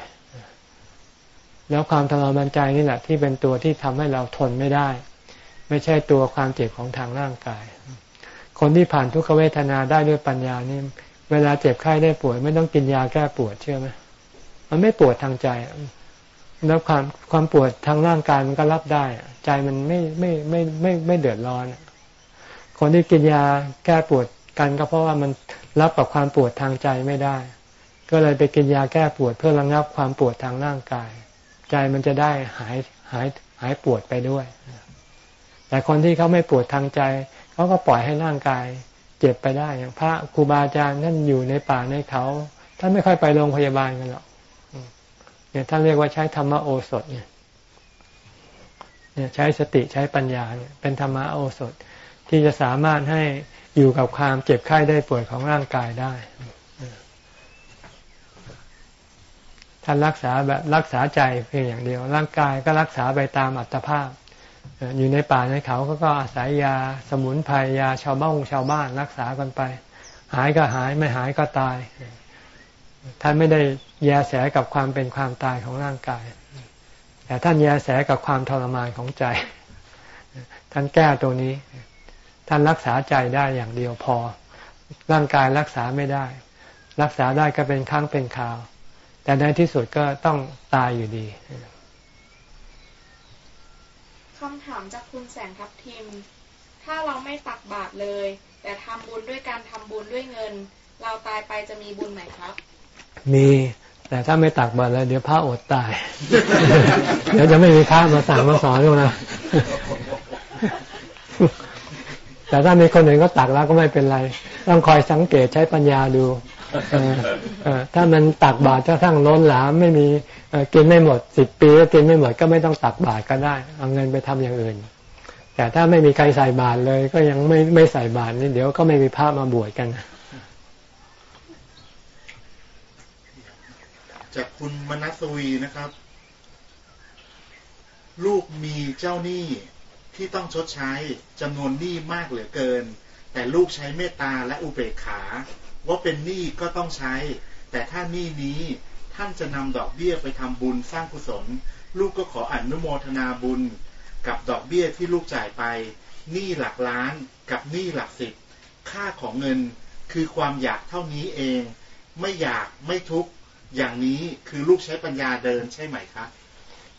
แล้วความทรมานใจนี่แหละ ที่เป็นตัวที่ทำให้เราทนไม่ได้ ไม่ใช่ตัวความเจ็บของทางร่างกาย คนที่ผ่านทุกขเวทนาได้ด้วยปัญญานี่เวลาเจ็บไข้ได้ป่วย ไม่ต้องกินยาแก้ปวดเชื่อไหมมันไม่ปวดทางใจ แล้วความความปวดทางร่างกายมันก็รับได้ ใจมันไม่ไม่ไม่ไม่ไม่เดือดร้อน คนที่กินยาแก้ปวดกันก็เพราะว่ามันรับกับความปวดทางใจไม่ได้ ก็เลยไปกินยาแก้ปวดเพื่อระงับความปวดทางร่างกาย ใจมันจะได้หายหายหายปวดไปด้วย แต่คนที่เขาไม่ปวดทางใจเขาก็ปล่อยให้ร่างกายเจ็บไปได้อย่างพระครูบาอาจารย์ท่านอยู่ในป่าในเขาท่านไม่ค่อยไปโรงพยาบาลกันหรอกเนี่ยท่านเรียกว่าใช้ธรรมโอสถเนี่ยเนี่ยใช้สติใช้ปัญญาเนี่ยเป็นธรรมโอสถที่จะสามารถให้อยู่กับความเจ็บไข้ได้ป่วยของร่างกายได้ ท่านรักษาแบบรักษาใจเพียงอย่างเดียว ร่างกายก็รักษาไปตามอัตภาพ อยู่ในป่าในเขาก็อาศัยยาสมุนไพรยาชาวบ้านชาวบ้านรักษากันไป หายก็หายไม่หายก็ตาย ท่านไม่ได้แยแสกับความเป็นความตายของร่างกาย แต่ท่านแยแสกับความทรมานของใจ ท่านแก้ตัวนี้ ท่านรักษาใจได้อย่างเดียวพอ ร่างกายรักษาไม่ได้ รักษาได้ก็เป็นครั้งเป็นคราว แต่ในที่สุดก็ต้องตายอยู่ดีคำถามจากคุณแสงทับทิม ถ้าเราไม่ตักบาตรเลย แต่ทำบุญด้วยการทำบุญด้วยเงิน เราตายไปจะมีบุญไหมครับ มีแต่ถ้าไม่ตักบาตรแล้วเดี๋ยวพระอดตาย เดี๋ยวจะไม่มีพระมาสั่งมาสอนด้วยนะแต่ถ้ามีคนอื่นก็ตักแล้วก็ไม่เป็นไร ต้องคอยสังเกตใช้ปัญญาดู ถ้ามันตักบาตรถ้าทั้งล้นหลามไม่มีกินไม่หมดสิบปีก็กินไม่หมดก็ไม่ต้องตักบาตรก็ได้ เอาเงินไปทำอย่างอื่น แต่ถ้าไม่มีใครใส่บาตรเลย ก็ยังไม่ไม่ใส่บาตรนี่เดี๋ยวก็ไม่มีพระมาบวชกันจากคุณมนัสวีนะครับ ลูกมีเจ้าหนี้ที่ต้องชดใช้จำนวนหนี้มากเหลือเกิน แต่ลูกใช้เมตตาและอุเบกขา ว่าเป็นหนี้ก็ต้องใช้ แต่ถ้าหนี้นี้ท่านจะนำดอกเบี้ยไปทำบุญสร้างกุศล ลูกก็ขออนุโมทนาบุญ กับดอกเบี้ยที่ลูกจ่ายไปหนี้หลักล้านกับหนี้หลักสิบค่าของเงินคือความอยากเท่านี้เอง ไม่อยากไม่ทุกข์อย่างนี้คือลูกใช้ปัญญาเดินใช่ไหมครับ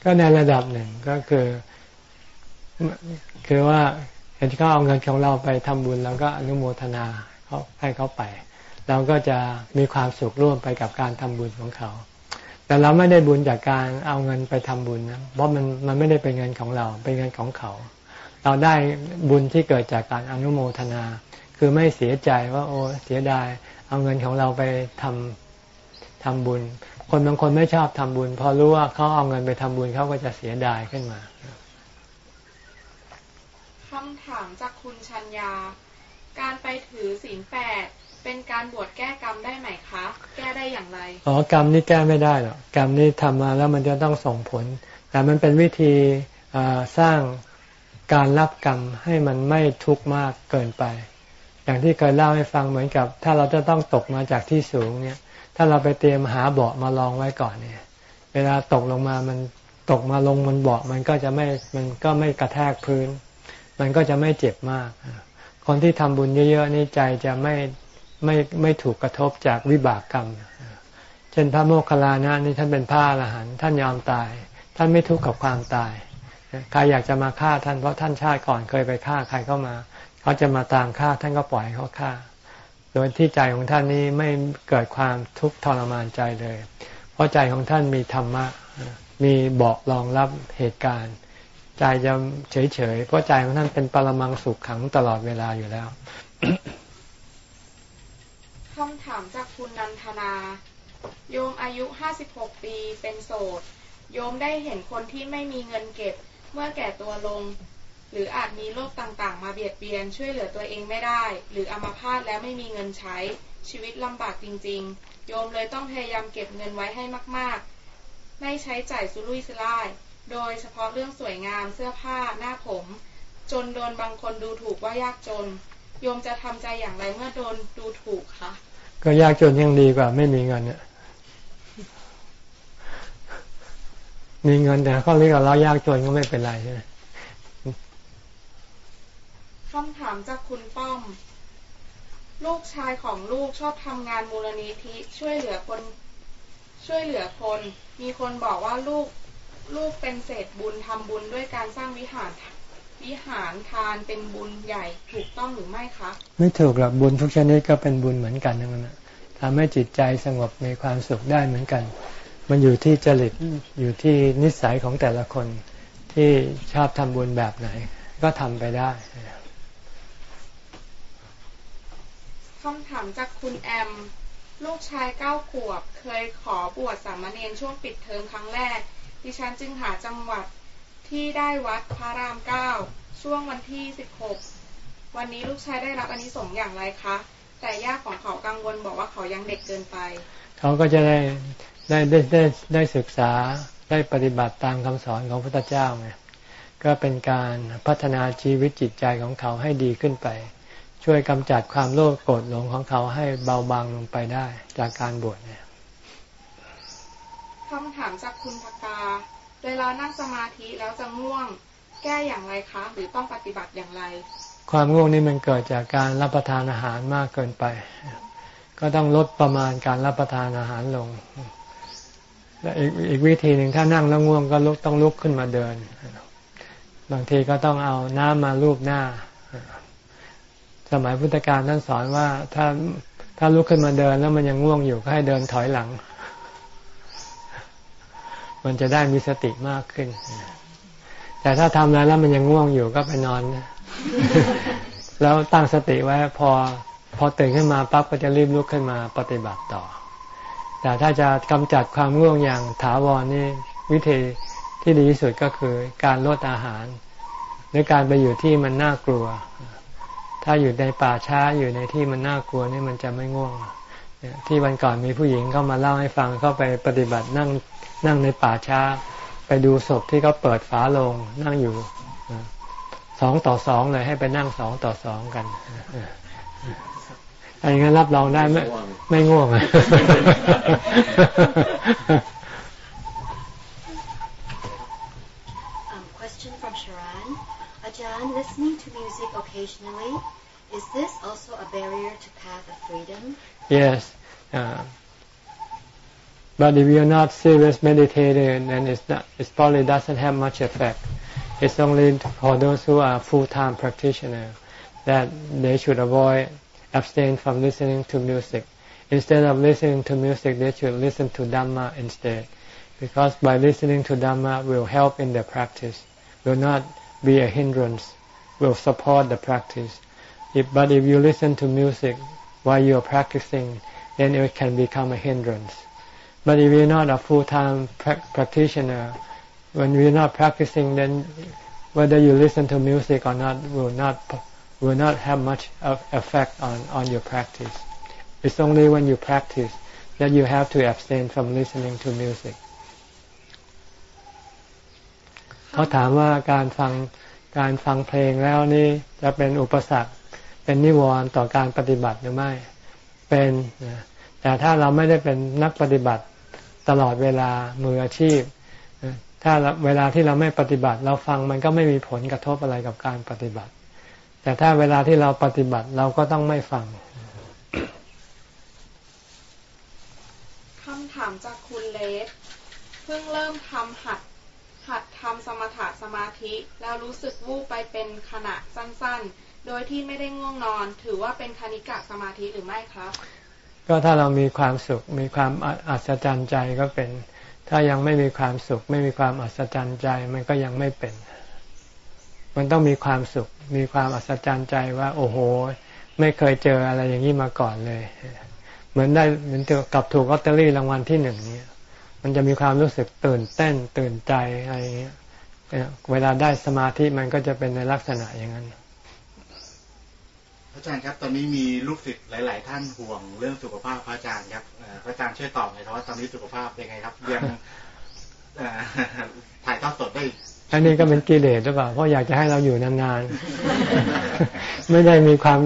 ก็ในระดับหนึ่งก็คือ คือว่าเห็นเขาเอาเงินของเราไปทำบุญแล้วก็อนุโมทนาเขาให้เขาไป เราก็จะมีความสุขร่วมไปกับการทำบุญของเขา แต่เราไม่ได้บุญจากการเอาเงินไปทำบุญนะเพราะมันมันไม่ได้เป็นเงินของเรา เป็นเงินของเขา เราได้บุญที่เกิดจากการอนุโมทนา คือไม่เสียใจว่า โอ้เสียดาย เอาเงินของเราไปทำทำบุญ คนบางคนไม่ชอบทำบุญ พอรู้ว่าเขาเอาเงินไปทำบุญเขาก็จะเสียดายขึ้นมาคำถามจากคุณชัญญา การไปถือศีลแปด เป็นการบวชแก้กรรมได้ไหมคะ แก้ได้อย่างไร อ๋อกรรมนี่แก้ไม่ได้หรอกกรรมนี่ทำมาแล้วมันจะต้องส่งผล แต่มันเป็นวิธีสร้างการรับกรรมให้มันไม่ทุกข์มากเกินไป อย่างที่เคยเล่าให้ฟังเหมือนกับ ถ้าเราจะต้องตกมาจากที่สูงเนี่ย ถ้าเราไปเตรียมหาเบาะมาลองไว้ก่อนเนี่ย เวลาตกลงมามันตกมาลงบนเบาะมันก็จะไม่มันก็ไม่กระแทกพื้น มันก็จะไม่เจ็บมาก คนที่ทำบุญเยอะๆนี่ใจจะไม่ ไม่ไม่ถูกกระทบจากวิบากกรรม เช่นพระโมคคัลลานะนี่ท่านเป็นพระอรหันต์ท่านยอมตาย ท่านไม่ทุกข์กับความตายใครอยากจะมาฆ่าท่านเพราะท่านชาติก่อนเคยไปฆ่าใครเข้ามา เขาจะมาตามฆ่าท่านก็ปล่อยเขาฆ่า โดยที่ใจของท่านนี้ไม่เกิดความทุกข์ทรมานใจเลย เพราะใจของท่านมีธรรมะมีบอกรองรับเหตุการณ์ ใจจะเฉยๆเพราะใจของท่านเป็นปรมังสุขขังตลอดเวลาอยู่แล้ว คำถามจากคุณนันทนา โยมอายุ 56 ปี เป็นโสด โยมได้เห็นคนที่ไม่มีเงินเก็บเมื่อแก่ตัวลง หรืออาจมีโรคต่างๆ มาเบียดเบียน ช่วยเหลือตัวเองไม่ได้ หรืออัมาพาตแล้วไม่มีเงินใช้ ชีวิตลำบากจริง ๆ โยมเลยต้องพยายามเก็บเงินไว้ให้มาก ๆ ไม่ใช้จ่ายสุรุ่ยสุร่าย โดยเฉพาะเรื่องสวยงาม เสื้อผ้า หน้าผม จนโดนบางคนดูถูกว่ายากจน โยมจะทำใจอย่างไรเมื่อโดนดูถูกคะก็ยากจนยังดีกว่า ไม่มีเงินเนี่ยมีเงินแต่เขาเรียกว่าเรายากจนก็ไม่เป็นไรใช่ไหมคำถามจากคุณป้อม ลูกชายของลูกชอบทำงานมูลนิธิช่วยเหลือคน ช่วยเหลือคน มีคนบอกว่าลูกลูกเป็นเศษบุญทำบุญด้วยการสร้างวิหาร วิหารทานเป็นบุญใหญ่ถูกต้องหรือไม่คะไม่ถูกหรอกบุญทุกชนิดก็เป็นบุญเหมือนกันทั้งนั้นทำให้จิตใจสงบมีความสุขได้เหมือนกัน มันอยู่ที่จริตอยู่ที่นิสัยของแต่ละคนที่ชอบทำบุญแบบไหน ก็ทำไปได้คำถามจากคุณแอม ลูกชายเก้าขวบ เคยขอบวชสามเณรช่วงปิดเทอมครั้งแรก ดิฉันจึงหาจังหวัด ที่ได้วัดพระรามเก้าช่วงวันที่สิบหกวันนี้ลูกชายได้รับอันนี้สงอย่างไรคะ แต่ย่าของเขากังวลบอกว่าเขายังเด็กเกินไป เขาก็จะได้ได้ได้ได้ได้ศึกษาได้ปฏิบัติตามคำสอนของพระพุทธเจ้าไงก็เป็นการพัฒนาชีวิตจิตใจของเขาให้ดีขึ้นไป ช่วยกำจัดความโลภโกรธหลงของเขาให้เบาบางลงไปได้จากการบวชเนี่ยคำถามจากคุณพกา เวลานั่งสมาธิแล้วจะง่วงแก้อย่างไรคะ หรือต้องปฏิบัติอย่างไร ความง่วงนี่มันเกิดจากการรับประทานอาหารมากเกินไป ก็ต้องลดประมาณการรับประทานอาหารลงและอีกอีกวิธีหนึ่งถ้านั่งแล้วง่วงก็ลุกต้องลุกขึ้นมาเดิน บางทีก็ต้องเอาน้ำมาลูบหน้า สมัยพุทธกาลท่านสอนว่าถ้าถ้าลุกขึ้นมาเดินแล้วมันยังง่วงอยู่ก็ให้เดินถอยหลัง มันจะได้มีสติมากขึ้น แต่ถ้าทำแล้วแล้วมันยังง่วงอยู่ก็ไปนอนนะแล้วตั้งสติไว้พอพอตื่นขึ้นมาปั๊บก็จะรีบลุกขึ้นมาปฏิบัติต่อ แต่ถ้าจะกำจัดความง่วงอย่างถาวรนี่วิธีที่ดีที่สุดก็คือการลดอาหาร หรือการไปอยู่ที่มันน่ากลัว ถ้าอยู่ในป่าช้าอยู่ในที่มันน่ากลัวนี่มันจะไม่ง่วงที่วันก่อนมีผู้หญิงเข้ามาเล่าให้ฟังเข้าไปปฏิบัตินั่ง นั่งในป่าช้า ไปดูศพที่เขาเปิดฝาโลงนั่งอยู่สองต่อสองเลยให้ไปนั่งสองต่อสองกันอะไรงั้นรับรองได้ไม่ไม่ง่วง question from Sharon Ajahn listening to music occasionally is this also a barrier to path of freedom yes uh, but if you're not serious meditator then it's not it probably doesn't have much effect it's only for those who are full-time practitioner that they should avoid abstain from listening to music. Instead of listening to music, they should listen to Dhamma instead. Because by listening to Dhamma will help in the practice, will not be a hindrance, will support the practice. If, but if you listen to music while you are practicing, then it can become a hindrance. But if you're not a full-time practitioner, when you're not practicing, then whether you listen to music or not will not will not have much of effect on on your practice. It's only when you practice that you have to abstain from listening to music. เขาถามว่าการฟังการฟังเพลงแล้วนี่จะเป็นอุปสรรคเป็นนิวรณ์ต่อการปฏิบัติหรือไม่ เป็นแต่ถ้าเราไม่ได้เป็นนักปฏิบัติ ตลอดเวลามืออาชีพ ถ้าเวลาที่เราไม่ปฏิบัติ เราฟังมันก็ไม่มีผลกระทบอะไรกับการปฏิบัติ แต่ถ้าเวลาที่เราปฏิบัติเราก็ต้องไม่ฟังคำถามจากคุณเลสเพิ่งเริ่มทำหัดหัดทำสมถะสมาธิ แล้วรู้สึกวูบไปเป็นขณะสั้น ๆ โดยที่ไม่ได้ง่วงนอน ถือว่าเป็นคณิกะสมาธิหรือไม่ครับ ก็ถ้าเรามีความสุข มีความอัศจรรย์ใจก็เป็น ถ้ายังไม่มีความสุข ไม่มีความอัศจรรย์ใจมันก็ยังไม่เป็น มันต้องมีความสุข มีความอัศจรรย์ใจว่า โอ้โห ไม่เคยเจออะไรอย่างนี้มาก่อนเลย เหมือนได้เหมือนกับถูกลอตเตอรี่รางวัลที่หนึ่งเนี่ย มันจะมีความรู้สึกตื่นเต้นตื่นใจอะไรเงี้ยเวลาได้สมาธิมันก็จะเป็นในลักษณะอย่างนั้น อาจารย์ครับ ตอนนี้มีลูกศิษย์หลาย ๆ ท่านห่วงเรื่องสุขภาพพระอาจารย์ครับพระอาจารย์ช่วยตอบหน่อยครับว่าตอนนี้สุขภาพเป็นไงครับยังถ่ายทอดสดได้อันนี้ก็เป็นกิเลสหรือเปล่าเพราะอยากจะให้เราอยู่นานๆ ไม่ได้มีความ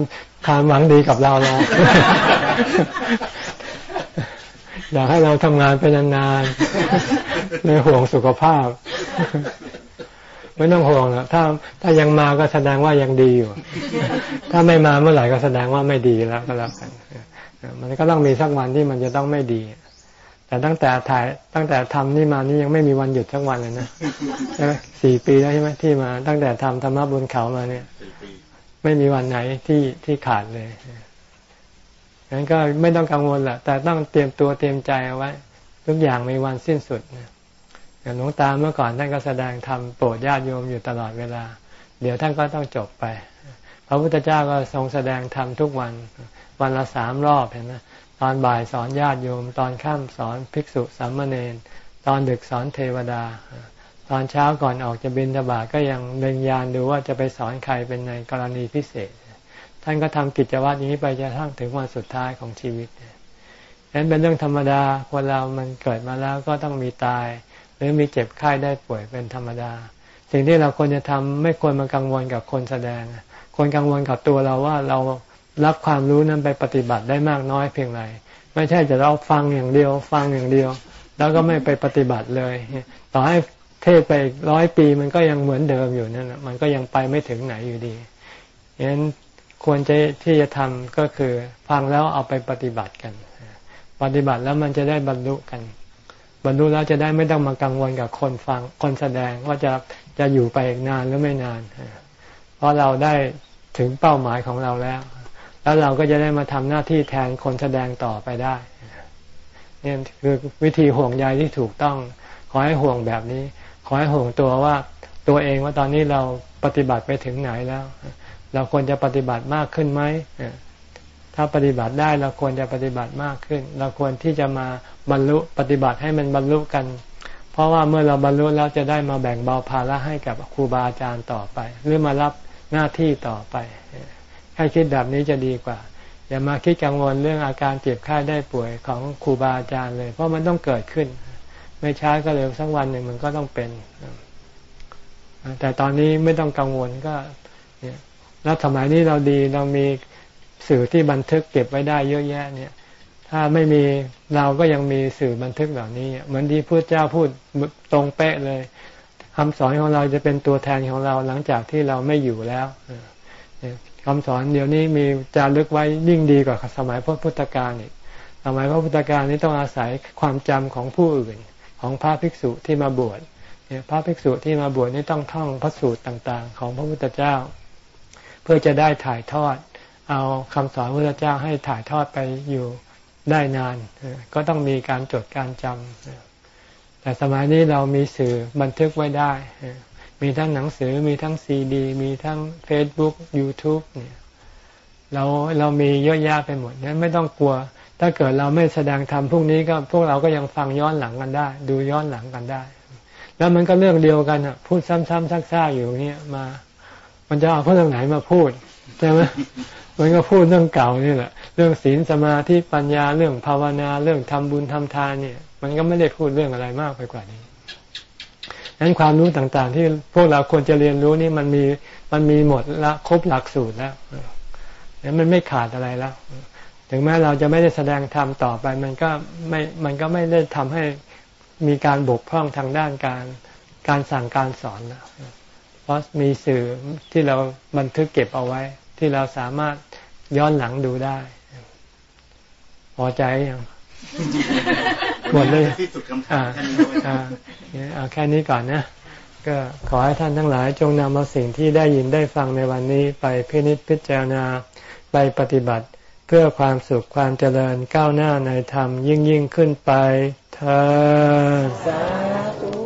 ความหวังดีกับเราเราอยากให้เราทำงานไปนานๆเลยห่วงสุขภาพ ไม่ต้องห่วงหรอกถ้าถ้ายังมาก็แสดงว่ายังดีอยู่ ถ้าไม่มาเมื่อไหร่ก็แสดงว่าไม่ดีแล้วก็แล้วกันมันก็ต้องมีสักวันที่มันจะต้องไม่ดี แต่ตั้งแต่ถ่ายตั้งแต่ทำนี่มานี่ยังไม่มีวันหยุดทั้งวันเลยนะใช่ไหมสี่ปีแล้วใช่ไหมที่มา ตั้งแต่ทำธรรมะบนเขามาเนี่ยไม่มีวันไหนที่ที่ขาดเลยงั้นก็ไม่ต้องกังวลแหละแต่ต้องเตรียมตัวเตรียมใจเอาไว้ ทุกอย่างมีวันสิ้นสุดนะ อย่างหลวงตาเมื่อก่อนท่านก็แสดงทำโปรดญาติโยมอยู่ตลอดเวลา เดี๋ยวท่านก็ต้องจบไป พระพุทธเจ้าก็ทรงแสดงธรรมทุกวัน วันละสามรอบเห็นไหมตอนบ่ายสอนญาติโยม ตอนค่ำสอนภิกษุสามเณรตอนดึกสอนเทวดา ตอนเช้าก่อนออกจะบินทบาก็ยังเล็งยานดูว่าจะไปสอนใครเป็นในกรณีพิเศษ ท่านก็ทำกิจวัตรนี้ไปจนทั้งถึงวันสุดท้ายของชีวิตนั้นเป็นเรื่องธรรมดาคนเรามันเกิดมาแล้วก็ต้องมีตาย รือมีเจ็บไข้ได้ป่วยเป็นธรรมดา สิ่งที่เราควรจะทำไม่ควรมากังวลกับคนแสดงควรกังวลกับตัวเราว่าเรารับความรู้นั้นไปปฏิบัติได้มากน้อยเพียงไรไม่ใช่จะเราฟังอย่างเดียว ฟังอย่างเดียว แล้วก็ไม่ไปปฏิบัติเลย ต่อให้เทศไปร้อยปีมันก็ยังเหมือนเดิมอยู่นั่นมันก็ยังไปไม่ถึงไหนอยู่ดีฉะนั้นควรจะที่จะทำก็คือฟังแล้วเอาไปปฏิบัติกัน ปฏิบัติแล้วมันจะได้บรรลุกัน บรรลุแล้วจะได้ไม่ต้องมากังวลกับคนฟังคนแสดงว่าจะจะอยู่ไปอีกนานหรือไม่นาน เพราะเราได้ถึงเป้าหมายของเราแล้ว แล้วเราก็จะได้มาทำหน้าที่แทนคนแสดงต่อไปได้นี่คือวิธีห่วงใยที่ถูกต้อง ขอให้ห่วงแบบนี้ ขอให้ห่วงตัวว่าตัวเองว่าตอนนี้เราปฏิบัติไปถึงไหนแล้ว เราควรจะปฏิบัติมากขึ้นไหม ถ้าปฏิบัติได้เราควรจะปฏิบัติมากขึ้น เราควรที่จะมาบรรลุปฏิบัติให้มันบรรลุกัน เพราะว่าเมื่อเราบรรลุแล้วจะได้มาแบ่งเบาภาระให้กับครูบาอาจารย์ต่อไป หรือมารับหน้าที่ต่อไปให้คิดแบบนี้จะดีกว่า อย่ามาคิดกังวลเรื่องอาการเจ็บไข้ได้ป่วยของครูบาอาจารย์เลย เพราะมันต้องเกิดขึ้น ไม่ช้าก็เร็วสักวันหนึ่งมันก็ต้องเป็น แต่ตอนนี้ไม่ต้องกังวลก็แล้วสมัยนี้เราดีเรามี สื่อที่บันทึกเก็บไว้ได้เยอะแยะเนี่ย ถ้าไม่มีเราก็ยังมีสื่อบันทึกเหล่านี้ เหมือนที่พระเจ้าพูดตรงเป๊ะเลยคำสอนของเราจะเป็นตัวแทนของเราหลังจากที่เราไม่อยู่แล้วคำสอนเดี๋ยวนี้มีจารึกไว้ยิ่งดีกว่าสมัยพระพุทธการอีกสมัยพระพุทธการนี้ต้องอาศัยความจำของผู้อื่น ของพระภิกษุที่มาบวชพระภิกษุที่มาบวชนี่ต้องท่องพระสูตรต่าง ๆ ของพระพุทธเจ้า เพื่อจะได้ถ่ายทอด เอาคำสอนพระพุทธเจ้าให้ถ่ายทอดไปอยู่ได้นาน ก็ต้องมีการจดการจำแต่สมัยนี้เรามีสื่อบันทึกไว้ได้ มีทั้งหนังสือมีทั้งซีดี มีทั้งเฟซบุ๊กยูทูบเนี่ยเราเรามีเยอะแยะไปหมดนั้นไม่ต้องกลัว ถ้าเกิดเราไม่แสดงธรรมพวกนี้ก็พวกเราก็ยังฟังย้อนหลังกันได้ ดูย้อนหลังกันได้ แล้วมันก็เรื่องเดียวกันอะ พูดซ้ำๆซักๆอยู่เนี่ยมา มันจะเอาเรื่องไหนมาพูดใช่ไหม มันก็พูดเรื่องเก่านี่แหละ เรื่องศีลสมาธิปัญญาเรื่องภาวนาเรื่องทำบุญทำทานเนี่ย มันก็ไม่ได้พูดเรื่องอะไรมากไปกว่านี้นั้นความรู้ต่างๆ ที่พวกเราควรจะเรียนรู้นี่มันมีมันมีหมดละครบหลักสูตรแล้วนั้นมันไม่ขาดอะไรแล้วถึงแม้เราจะไม่ได้แสดงธรรมต่อไป มันก็ไม่ มันก็ไม่ได้ทำให้มีการบกพร่องทางด้านการการสั่งการสอนนะเพราะมีสื่อที่เราบันทึกเก็บเอาไว้ ที่เราสามารถย้อนหลังดูได้พอใจยังหมดเลยที่สุดคำถามแค่นี้เอาแค่นี้ก่อนนะ ก็ขอให้ท่านทั้งหลายจงนำเอาสิ่งที่ได้ยินได้ฟังในวันนี้ไปพินิจพิจารณาไปปฏิบัติเพื่อความสุขความเจริญก้าวหน้าในธรรมยิ่งยิ่งขึ้นไปเธอ